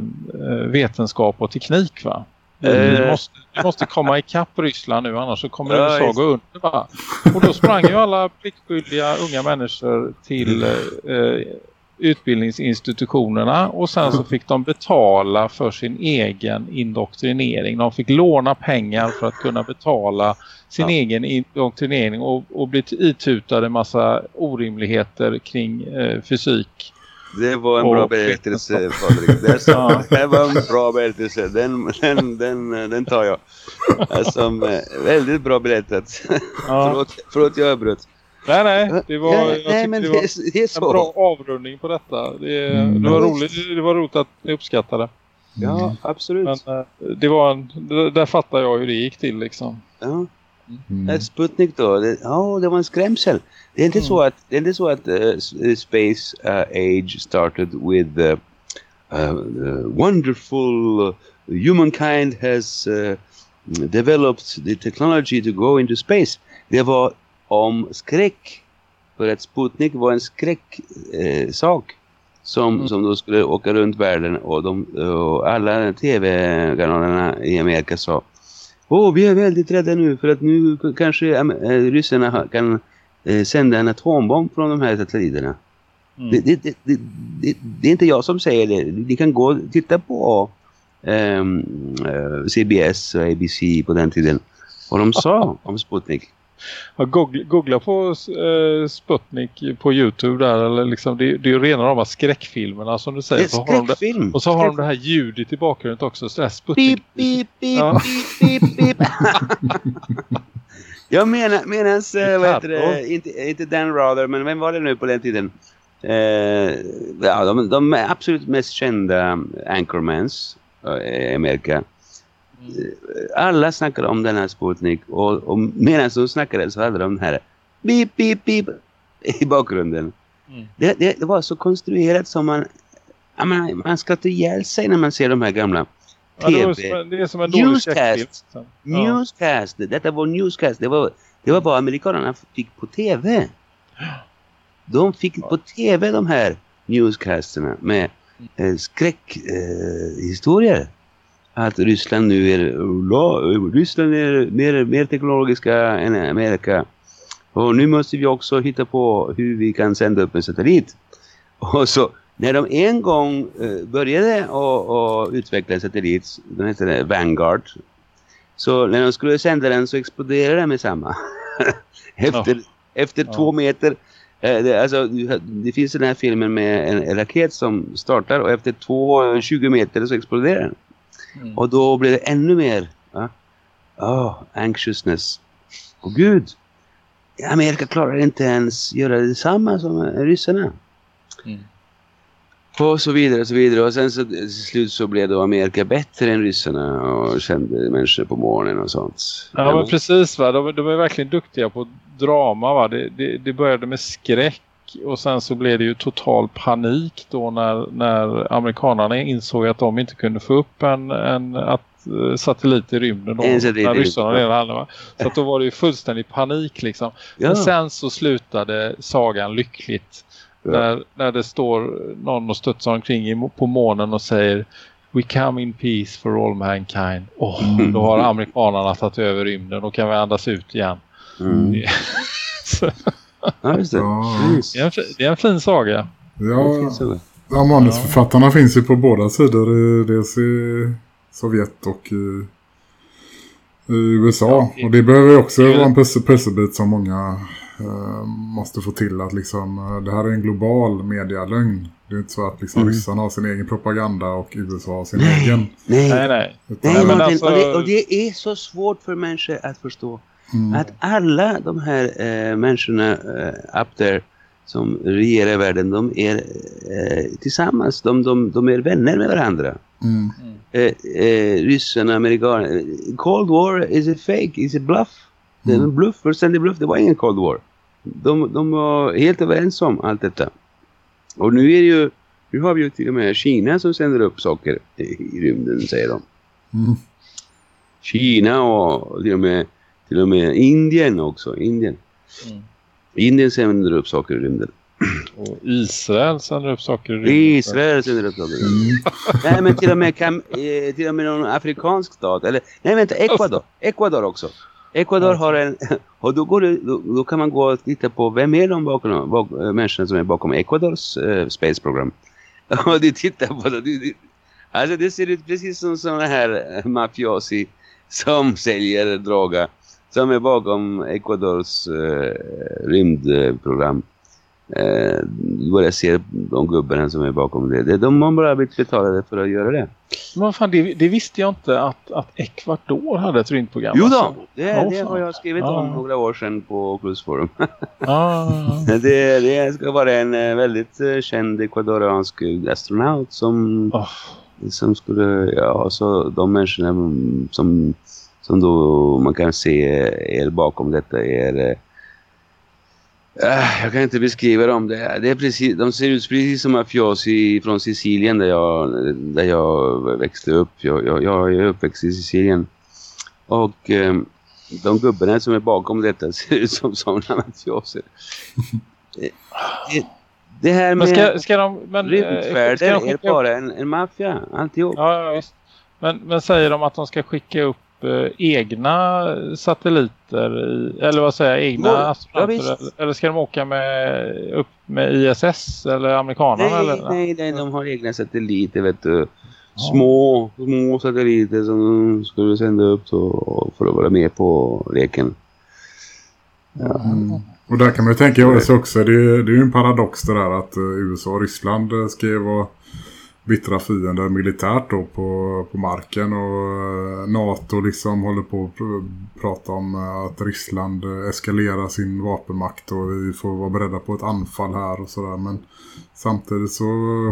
vetenskap och teknik va. Vi Eh. måste, vi måste komma ikapp Ryssland nu annars så kommer Ja, USA gå under va? Och då sprang ju alla pliktskyldiga unga människor till eh, utbildningsinstitutionerna och sen så fick de betala för sin egen indoktrinering. De fick låna pengar för att kunna betala sin Ja. egen indoktrinering och, och bli itutade massa orimligheter kring eh, fysik. Det var en Och bra berättelse, Patrik. Det, Ja. det var en bra berättelse. Den, den, den, den tar jag. Alltså, eh, väldigt bra berättat. Ja. förlåt, förlåt, jag avbröt. Nej, nej. Det var, nej, tyckte men det det, var är, det är en så. bra avrundning på detta. Det, Mm. det, var, roligt, det var roligt att ni uppskattade. Ja, absolut. Men eh, det var en, det- där fattar jag hur det gick till liksom. Ja. Mm. Mm. Sputnik då, det, ja, det var en skrämsel. Det är inte Mm. så att, det är inte så att uh, space uh, age started with uh, wonderful humankind has developed the technology to go into space. Det var om skräck. För att Sputnik var en skräcksak sak som, Mm. som då skulle åka runt världen och, de, och alla tv-kanalerna i Amerika sa Åh, vi är väldigt rädda nu för att nu kanske äh, ryssarna kan äh, sända en atombomb från de här satelliterna. Mm. Det, det, det, det, är inte jag som säger det. Ni kan gå och titta på ehm, eh, CBS och ABC på den tiden. Vad de sa om Sputnik. Ja, googla, googla på eh, Sputnik på Youtube där. Eller liksom, det, det är ju rena rama skräckfilmerna som du säger. Så har de och så har de det här ljudet i bakgrunden också. Så där Sputnik. Pip, pip, Ja. pip, pip, pip. Jag menar, medans, äh, vad heter det, inte, inte Dan Rather, men vem var det nu på den tiden? Eh, ja, de, de är absolut mest kända anchormans eh, i Amerika. Alla snackade om den här Sputnik och, och medan de snackade så hade de den här beep, beep, beep i bakgrunden. Mm. Det, det, det var så konstruerat som man, ja, man, man skrattar ihjäl sig när man ser de här gamla Ja, det, var TV. det är som en dålig Newscast. liksom. Ja. Newscast, detta var newscast. Det var, det var vad amerikanerna fick på tv. De fick på tv de här newscasterna med eh, skräckhistorier. Eh. Att Ryssland nu är, la, Ryssland är mer, mer teknologiska än Amerika. Och nu måste vi också hitta på hur vi kan sända upp en satellit. Och så när de en gång eh, började att utveckla en satellit, den heter det Vanguard. Så när de skulle sända den så exploderade den med samma. efter efter Ja. två meter. Eh, det, alltså, det finns den här filmen med en, raket som startar och efter två, 20 meter så exploderar den. Mm. Och då blir det ännu mer ja? oh, anxiousness. Och gud, Amerika klarar inte ens göra detsamma som ryssarna. Mm. Och så vidare och så vidare. Och sen så till slut så blev då Amerika bättre än ryssarna och kände människor på morgonen och sånt. Ja men precis va, de, de är verkligen duktiga på drama va. Det, det, det började med skräck och sen så blev det ju total panik då när, när amerikanerna insåg att de inte kunde få upp en, en att, eh, satellit i rymden då, när ryssarna redan hade va. Så att då var det ju fullständig panik liksom. ja. Men sen så slutade sagan lyckligt. Ja. När, när det står någon och studsar omkring på månen och säger We come in peace for all mankind. Mm. Då har amerikanerna tagit över rymden. Då kan vi andas ut igen. Mm. Så, ja, just det. Ja. Precis. det, är en, det är en fin saga. Det Ja, ja manusförfattarna finns ju på båda sidor. Dels i Sovjet och i, i USA. Ja, och det behöver ju också det vara en pussel, pusselbit som många eh, måste få till. Att liksom, eh, det här är en global medialögn. Det är inte så att liksom, Mm. ryssarna har sin egen propaganda och USA har sin Nej. egen. Nej, Nej, nej. Men alltså- och, det, och det är så svårt för människor att förstå mm, att alla de här eh, människorna eh, up there som regerar världen, de är eh, tillsammans, de, de, de är vänner med varandra. mm, Eh, eh, ryssarna, amerikanerna. Cold War is a fake, is a bluff. Det är Mm. en bluff, fullständig bluff. Det var ingen Cold War. De, de var helt överens om allt detta. Och nu är det ju, nu har vi ju till och med Kina som sänder upp saker i, i rymden, säger de. mm, Kina och till och med, till och med Indien också. Indien. Mm. Indien sänder upp saker i rymden. Och Israel sänder upp saker i rymden. Israel sänder upp saker. Nej men till och med, kan, eh, till och med någon afrikansk stat. Eller, nej vänta, Ecuador. Ecuador också. Ecuador har en... Och då, det, då, då kan man gå och titta på vem är de bakom, bak, människorna som är bakom Ecuadors eh, space-program. Och du tittar på det. Du, du, alltså det ser ut precis som sådana här eh, mafiosi som säljer droga. Som är bakom Ecuadors eh, rymdprogram. Eh, börjar se de gubbarna som är bakom det. det. De har bara blivit betalade för att göra det. Men fan, det, det visste jag inte att, att Ecuador hade ett rymdprogram. Jo då, alltså. det, det har jag skrivit Ja. om några år sedan på Klusforum. Ah, det, det ska vara en eh, väldigt eh, känd ekvadoransk astronaut som, oh, som skulle, ja, så de människorna som, som då man kan se är bakom detta är eh, äh, jag kan inte beskriva dem. Det, det är precis, de ser ut precis som mafiosi från Sicilien där jag, där jag växte upp. Jag, jag, jag är uppväxt i Sicilien. Och eh, de gubbarna som är bakom detta ser ut som sådana mafioser. det, det, här men med ska, ska de... Men, eh, rymdfärder ska de är bara en, en maffia, alltihop. ja, ja, visst. Men, men säger de att de ska skicka upp eh, egna satelliter i, eller vad säger jag, egna Ja, ja, astronauter visst. eller, ska de åka med upp med ISS eller amerikanerna Nej, eller? nej, nej, de har egna satelliter, vet du. Små, små satelliter som de skulle sända upp så, för att vara med på leken. Och där kan man ju tänka sig också, det, är- det är ju en paradox det där att eh, USA och Ryssland eh, ska ju vara bittra fiender militärt då på, på marken och eh, NATO liksom håller på att pr- prata om eh, att Ryssland eh, eskalerar sin vapenmakt och vi får vara beredda på ett anfall här och sådär. Men samtidigt så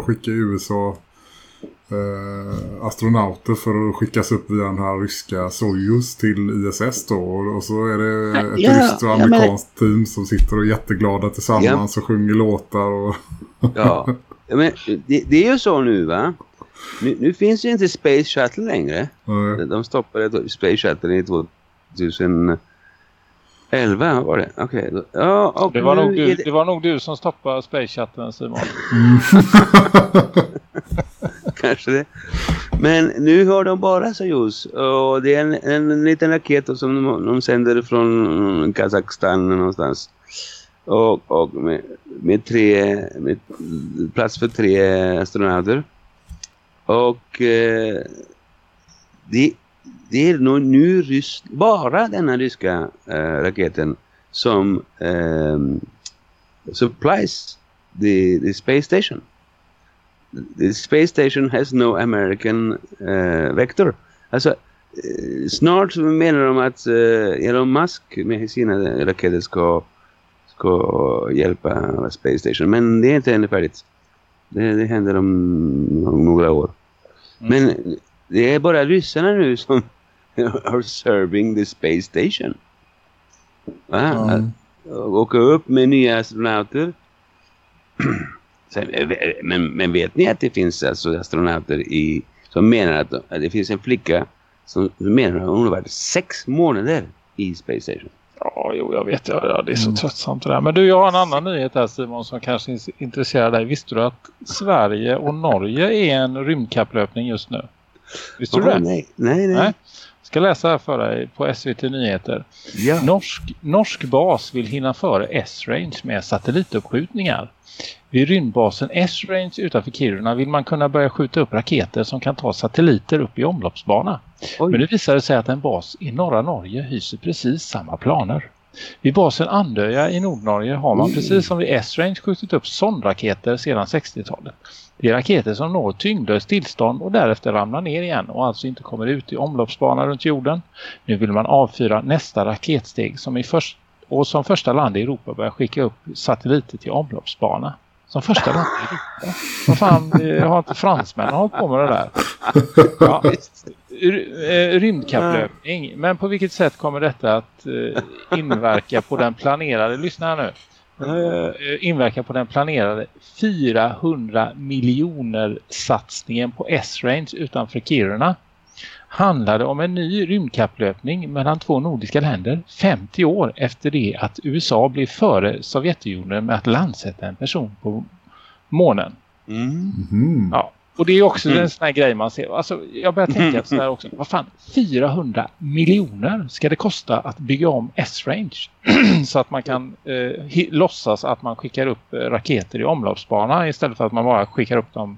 skickar USA eh, astronauter för att skickas upp via den här ryska Soyuz till ISS då. Och, så är det ett Ja, ryskt och ja, men- amerikanskt team som sitter och är jätteglada tillsammans och sjunger låtar och Ja, Ja, men det, det är ju så nu va? Nu, nu finns ju inte Space Shuttle längre. eh, De stoppade Space Shuttle i 2011 var det. Okej. då- Ja, och Det var, nog du, det- det var nog du som stoppade Space Chatten Simon. kanske det. Men nu har de bara Soyuz och det är en, en liten raket som de, de sänder från Kazakstan någonstans. Och, och med, med tre, med plats för tre astronauter. Och eh, det, det är nog nu rysk, bara denna ryska eh, raketen som eh, supplies the, the space station the space station has no American eh, vector. Alltså, eh, snart menar de att eh, Elon Musk med sina raketer ska, ska hjälpa space station. Men det är inte ännu färdigt. Det, det händer om, om några år. Men det är bara ryssarna nu som are serving the space station. Va? Mm. Åka upp med nya astronauter. Sen, eh, men, men vet ni att det finns alltså astronauter i, som menar att, att det finns en flicka som menar att hon har varit sex månader i Space Station. Ja, jo, jag vet. Ja, ja, det är så tröttsamt det där. Men du, jag har en annan nyhet här Simon som kanske intresserar dig. Visste du att Sverige och Norge är en rymdkapplöpning just nu? Visste du Jaha, det? nej, nej, nej. Nej. Ska läsa här för dig på SVT Nyheter. Ja. Norsk, norsk bas vill hinna före S-range med satellituppskjutningar. Vid rymdbasen S-range utanför Kiruna vill man kunna börja skjuta upp raketer som kan ta satelliter upp i omloppsbana. Oj. Men det visade sig att en bas i norra Norge hyser precis samma planer. Vid basen Andöja i Nordnorge har man precis som vid S-range skjutit upp sondraketer sedan 60-talet. Det är raketer som når tyngdlöst tillstånd och därefter ramlar ner igen och alltså inte kommer ut i omloppsbana runt jorden. Nu vill man avfyra nästa raketsteg som i först och som första land i Europa börjar skicka upp satelliter till omloppsbana. Som första land i Europa. Vad fan, har inte fransmännen hållit på med det där? Ja, rymdkapplöpning. Men på vilket sätt kommer detta att eh, inverka på den planerade, lyssna här nu, eh, inverka på den planerade 400 miljoner satsningen på S-range utanför Kiruna? handlade om en ny rymdkapplöpning mellan två nordiska länder 50 år efter det att USA blev före Sovjetunionen med att landsätta en person på månen. Mm. Mhm. Ja. Och det är också Mm. en sån här grej man ser. Alltså, jag börjar tänka så här också. Vad fan, 400 miljoner ska det kosta att bygga om S-range. så att man kan eh, låtsas att man skickar upp eh, raketer i omloppsbana istället för att man bara skickar upp dem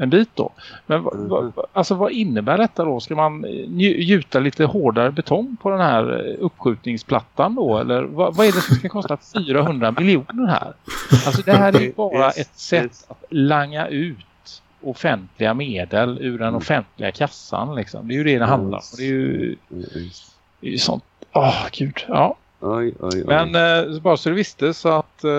en bit då. Men va- alltså, vad innebär detta då? Ska man eh, gjuta lite hårdare betong på den här eh, uppskjutningsplattan då? Eller vad, vad är det som ska kosta 400 miljoner här? Alltså det här är bara ett sätt att langa ut offentliga medel ur den Mm. offentliga kassan. Liksom. Det är ju det det handlar om. Och Det är ju, det är ju sånt. Åh, gud. Ja. Oj, oj, oj. Men eh, bara så du visste så att eh,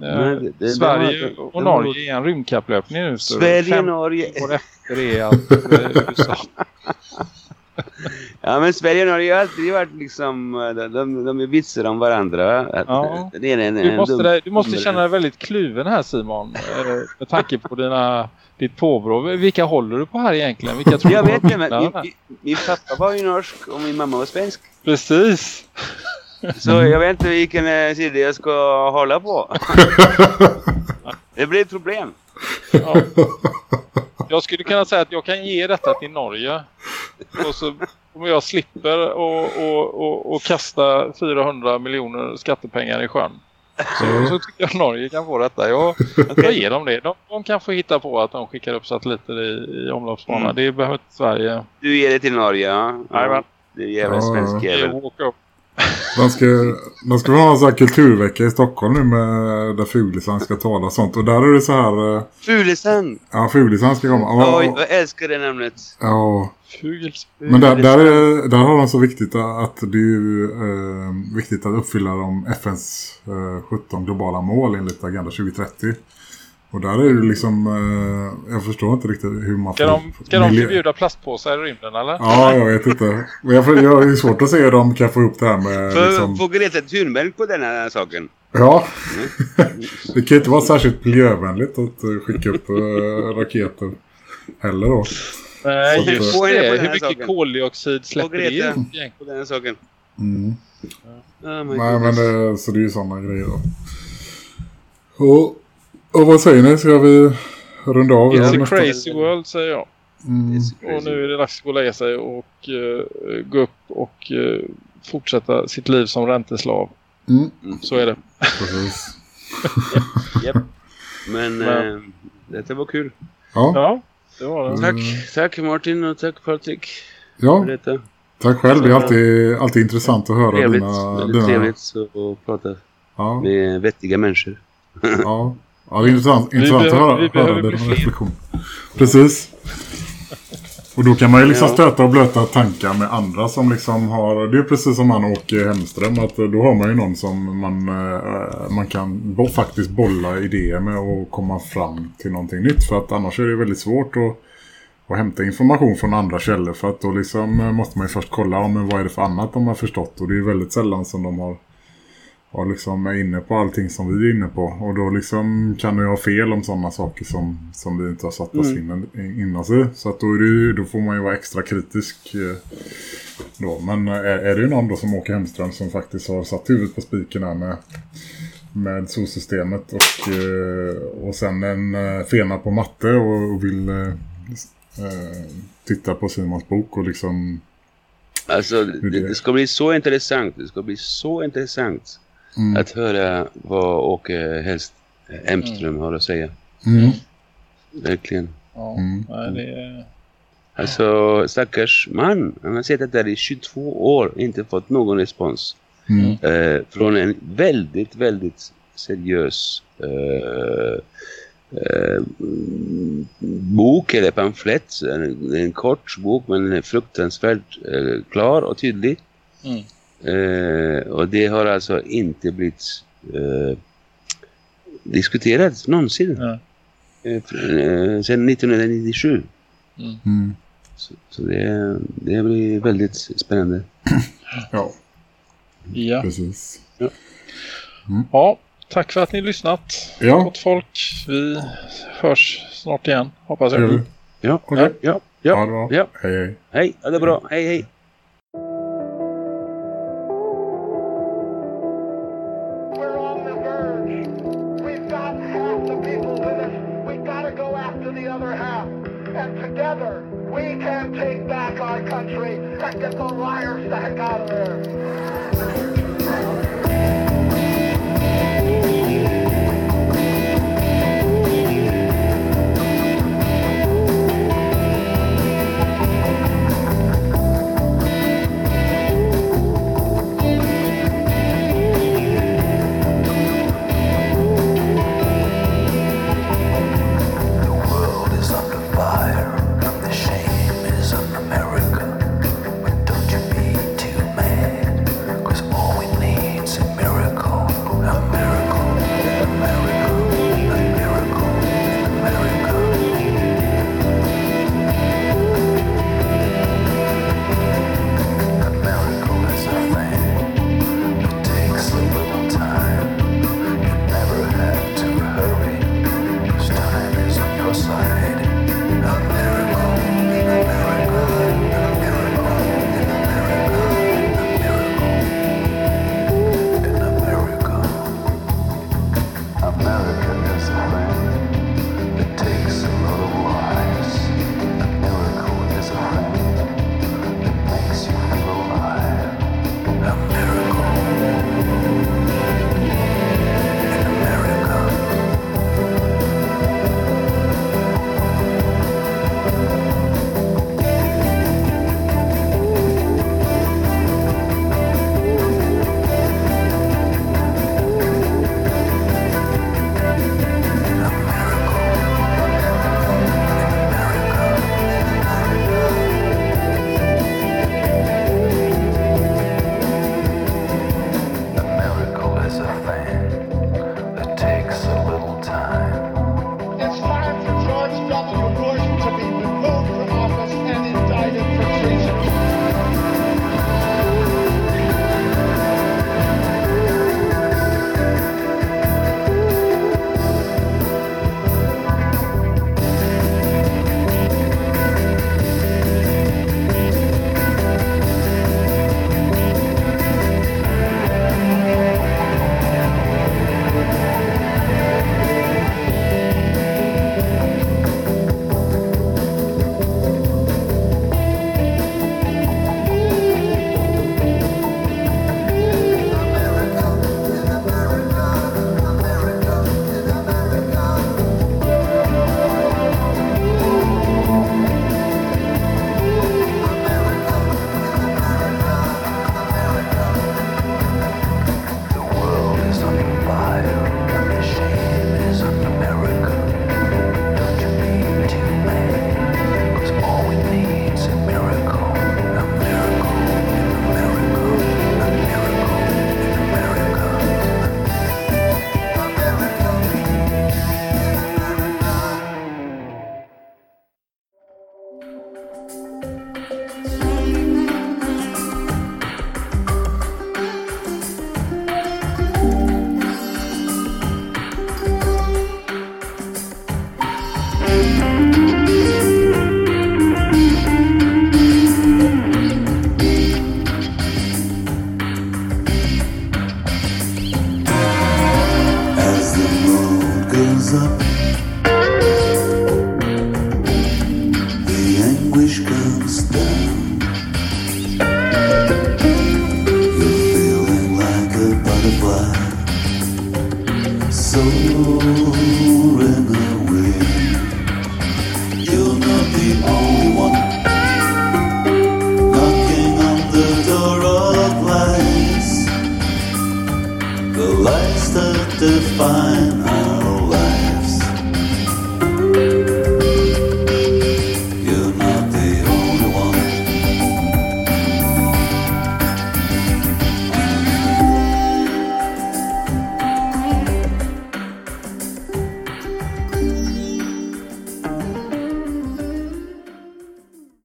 det- det Sverige var- det och var- Norge är en rymdkapplöpning nu. Sverige, fem Norge. år efter det att eh, USA. Ja, men Sverige har alltid varit liksom, eh, de, de, de är vitsar om varandra. Ja. Det är en, Du måste, dum- dig- du måste känna dig väldigt kluven här Simon. eh, Med tanke på dina, ditt påbrå. Vilka håller du på här egentligen? Vilka tror Jag vet det, men min, min, min pappa var ju norsk och min mamma var svensk. Precis. Så jag vet inte vilken eh, sida jag ska hålla på. det blir ett problem. Ja. Jag skulle kunna säga att jag kan ge detta till Norge. Och så om jag slipper och, och, och, och kasta 400 miljoner skattepengar i sjön. Så, så tycker jag Norge kan få detta. Jag, jag ger dem det. De, de kan få hitta på att de skickar upp satelliter i, i omloppsbana. Mm. Det behöver inte Sverige. Du ger det till Norge, ja? Jajamän. Det är jävla svensk ja. Det är jävel. walk up. De ska, de ska ha en sån här kulturvecka i Stockholm nu med där Fuglesang ska tala och sånt. Och där är det så här... eh, Fuglesang! Ja, Fuglesang ska komma. Ja, Oj, jag älskar det namnet. ja. Fugels. Men där, där, är, där har de så viktigt att det är ju, eh, viktigt att uppfylla de FNs eh, 17 globala mål enligt Agenda 2030. Och där är det liksom, eh, jag förstår inte riktigt hur man Ska de, ska de förbjuda plastpåsar i rymden eller? Ja, jag vet inte. Men jag, jag har ju svårt att se hur de kan få upp det här med Får, liksom, får Greta Thunberg på den här saken? Ja, det kan ju inte vara särskilt miljövänligt att eh, skicka upp eh, raketer heller då. Nej, Så just på det. den Hur mycket saken. koldioxid släpper det egentligen? På den här saken. Mm. Oh my Nej, men det, så det är ju sådana grejer då. Och, och vad säger ni? Ska vi runda av? It's a nästa- crazy world säger jag. Mm. Och nu är det dags att gå och lägga sig och eh, gå upp och eh, fortsätta sitt liv som ränteslav. Mm. Så är det. Precis. Japp. Men Men- eh, detta var kul. Ja, Ja, det var det. Mm. Tack, tack Martin och tack Patrik ja, för detta. tack själv. Det är alltid, alltid intressant att höra Trevligt, dina... väldigt dina trevligt att prata ja, med vettiga människor. ja. ja, det är intressant, intressant att behöver- höra, behöver höra din fler. reflektion. Precis. Och då kan man ju liksom stöta och blöta tankar med andra som liksom har... Det är precis som han Åke Hemström. Att då har man ju någon som man, eh, man kan bo, faktiskt bolla idéer med och komma fram till någonting nytt. För att annars är det väldigt svårt att, att hämta information från andra källor. För att då liksom eh, måste man ju först kolla om vad är det för annat de har förstått. Och det är ju väldigt sällan som de har har liksom är inne på allting som vi är inne på. Och då liksom kan du ha fel om sådana saker som, som vi inte har satt oss in, in oss i. Så att då, det, då får man ju vara extra kritisk eh, då. Men eh, är, är det ju någon då som Åke Hemström som faktiskt har satt huvudet på spiken här med, med solsystemet och, eh, och sen en fena på matte och, och vill eh, titta på Simons bok och liksom Alltså, det? det ska bli så intressant. Det ska bli så intressant Mm. att höra vad Åke Helst Hemström har att säga. Mm. Verkligen. Ja, Mm. det är... Alltså, stackars man. Han har suttit där i 22 år inte fått någon respons. Mm. Eh, från en väldigt, väldigt seriös eh, eh, mm, bok eller pamflett. En, en kort bok men fruktansvärt eh, klar och tydlig. Mm. Eh, och det har alltså inte blivit eh, diskuterat någonsin. Nej. Eh, eh, sedan 1997. Mm. Så, så det, det blir väldigt spännande. Ja, Ja. precis. ja, tack för att ni lyssnat. Ja. Gott folk. Vi hörs snart igen, hoppas jag. Ja, Okej. ja. Ja, bra. ja. Hej hej. Hej, ja, det är bra. Hej, hej.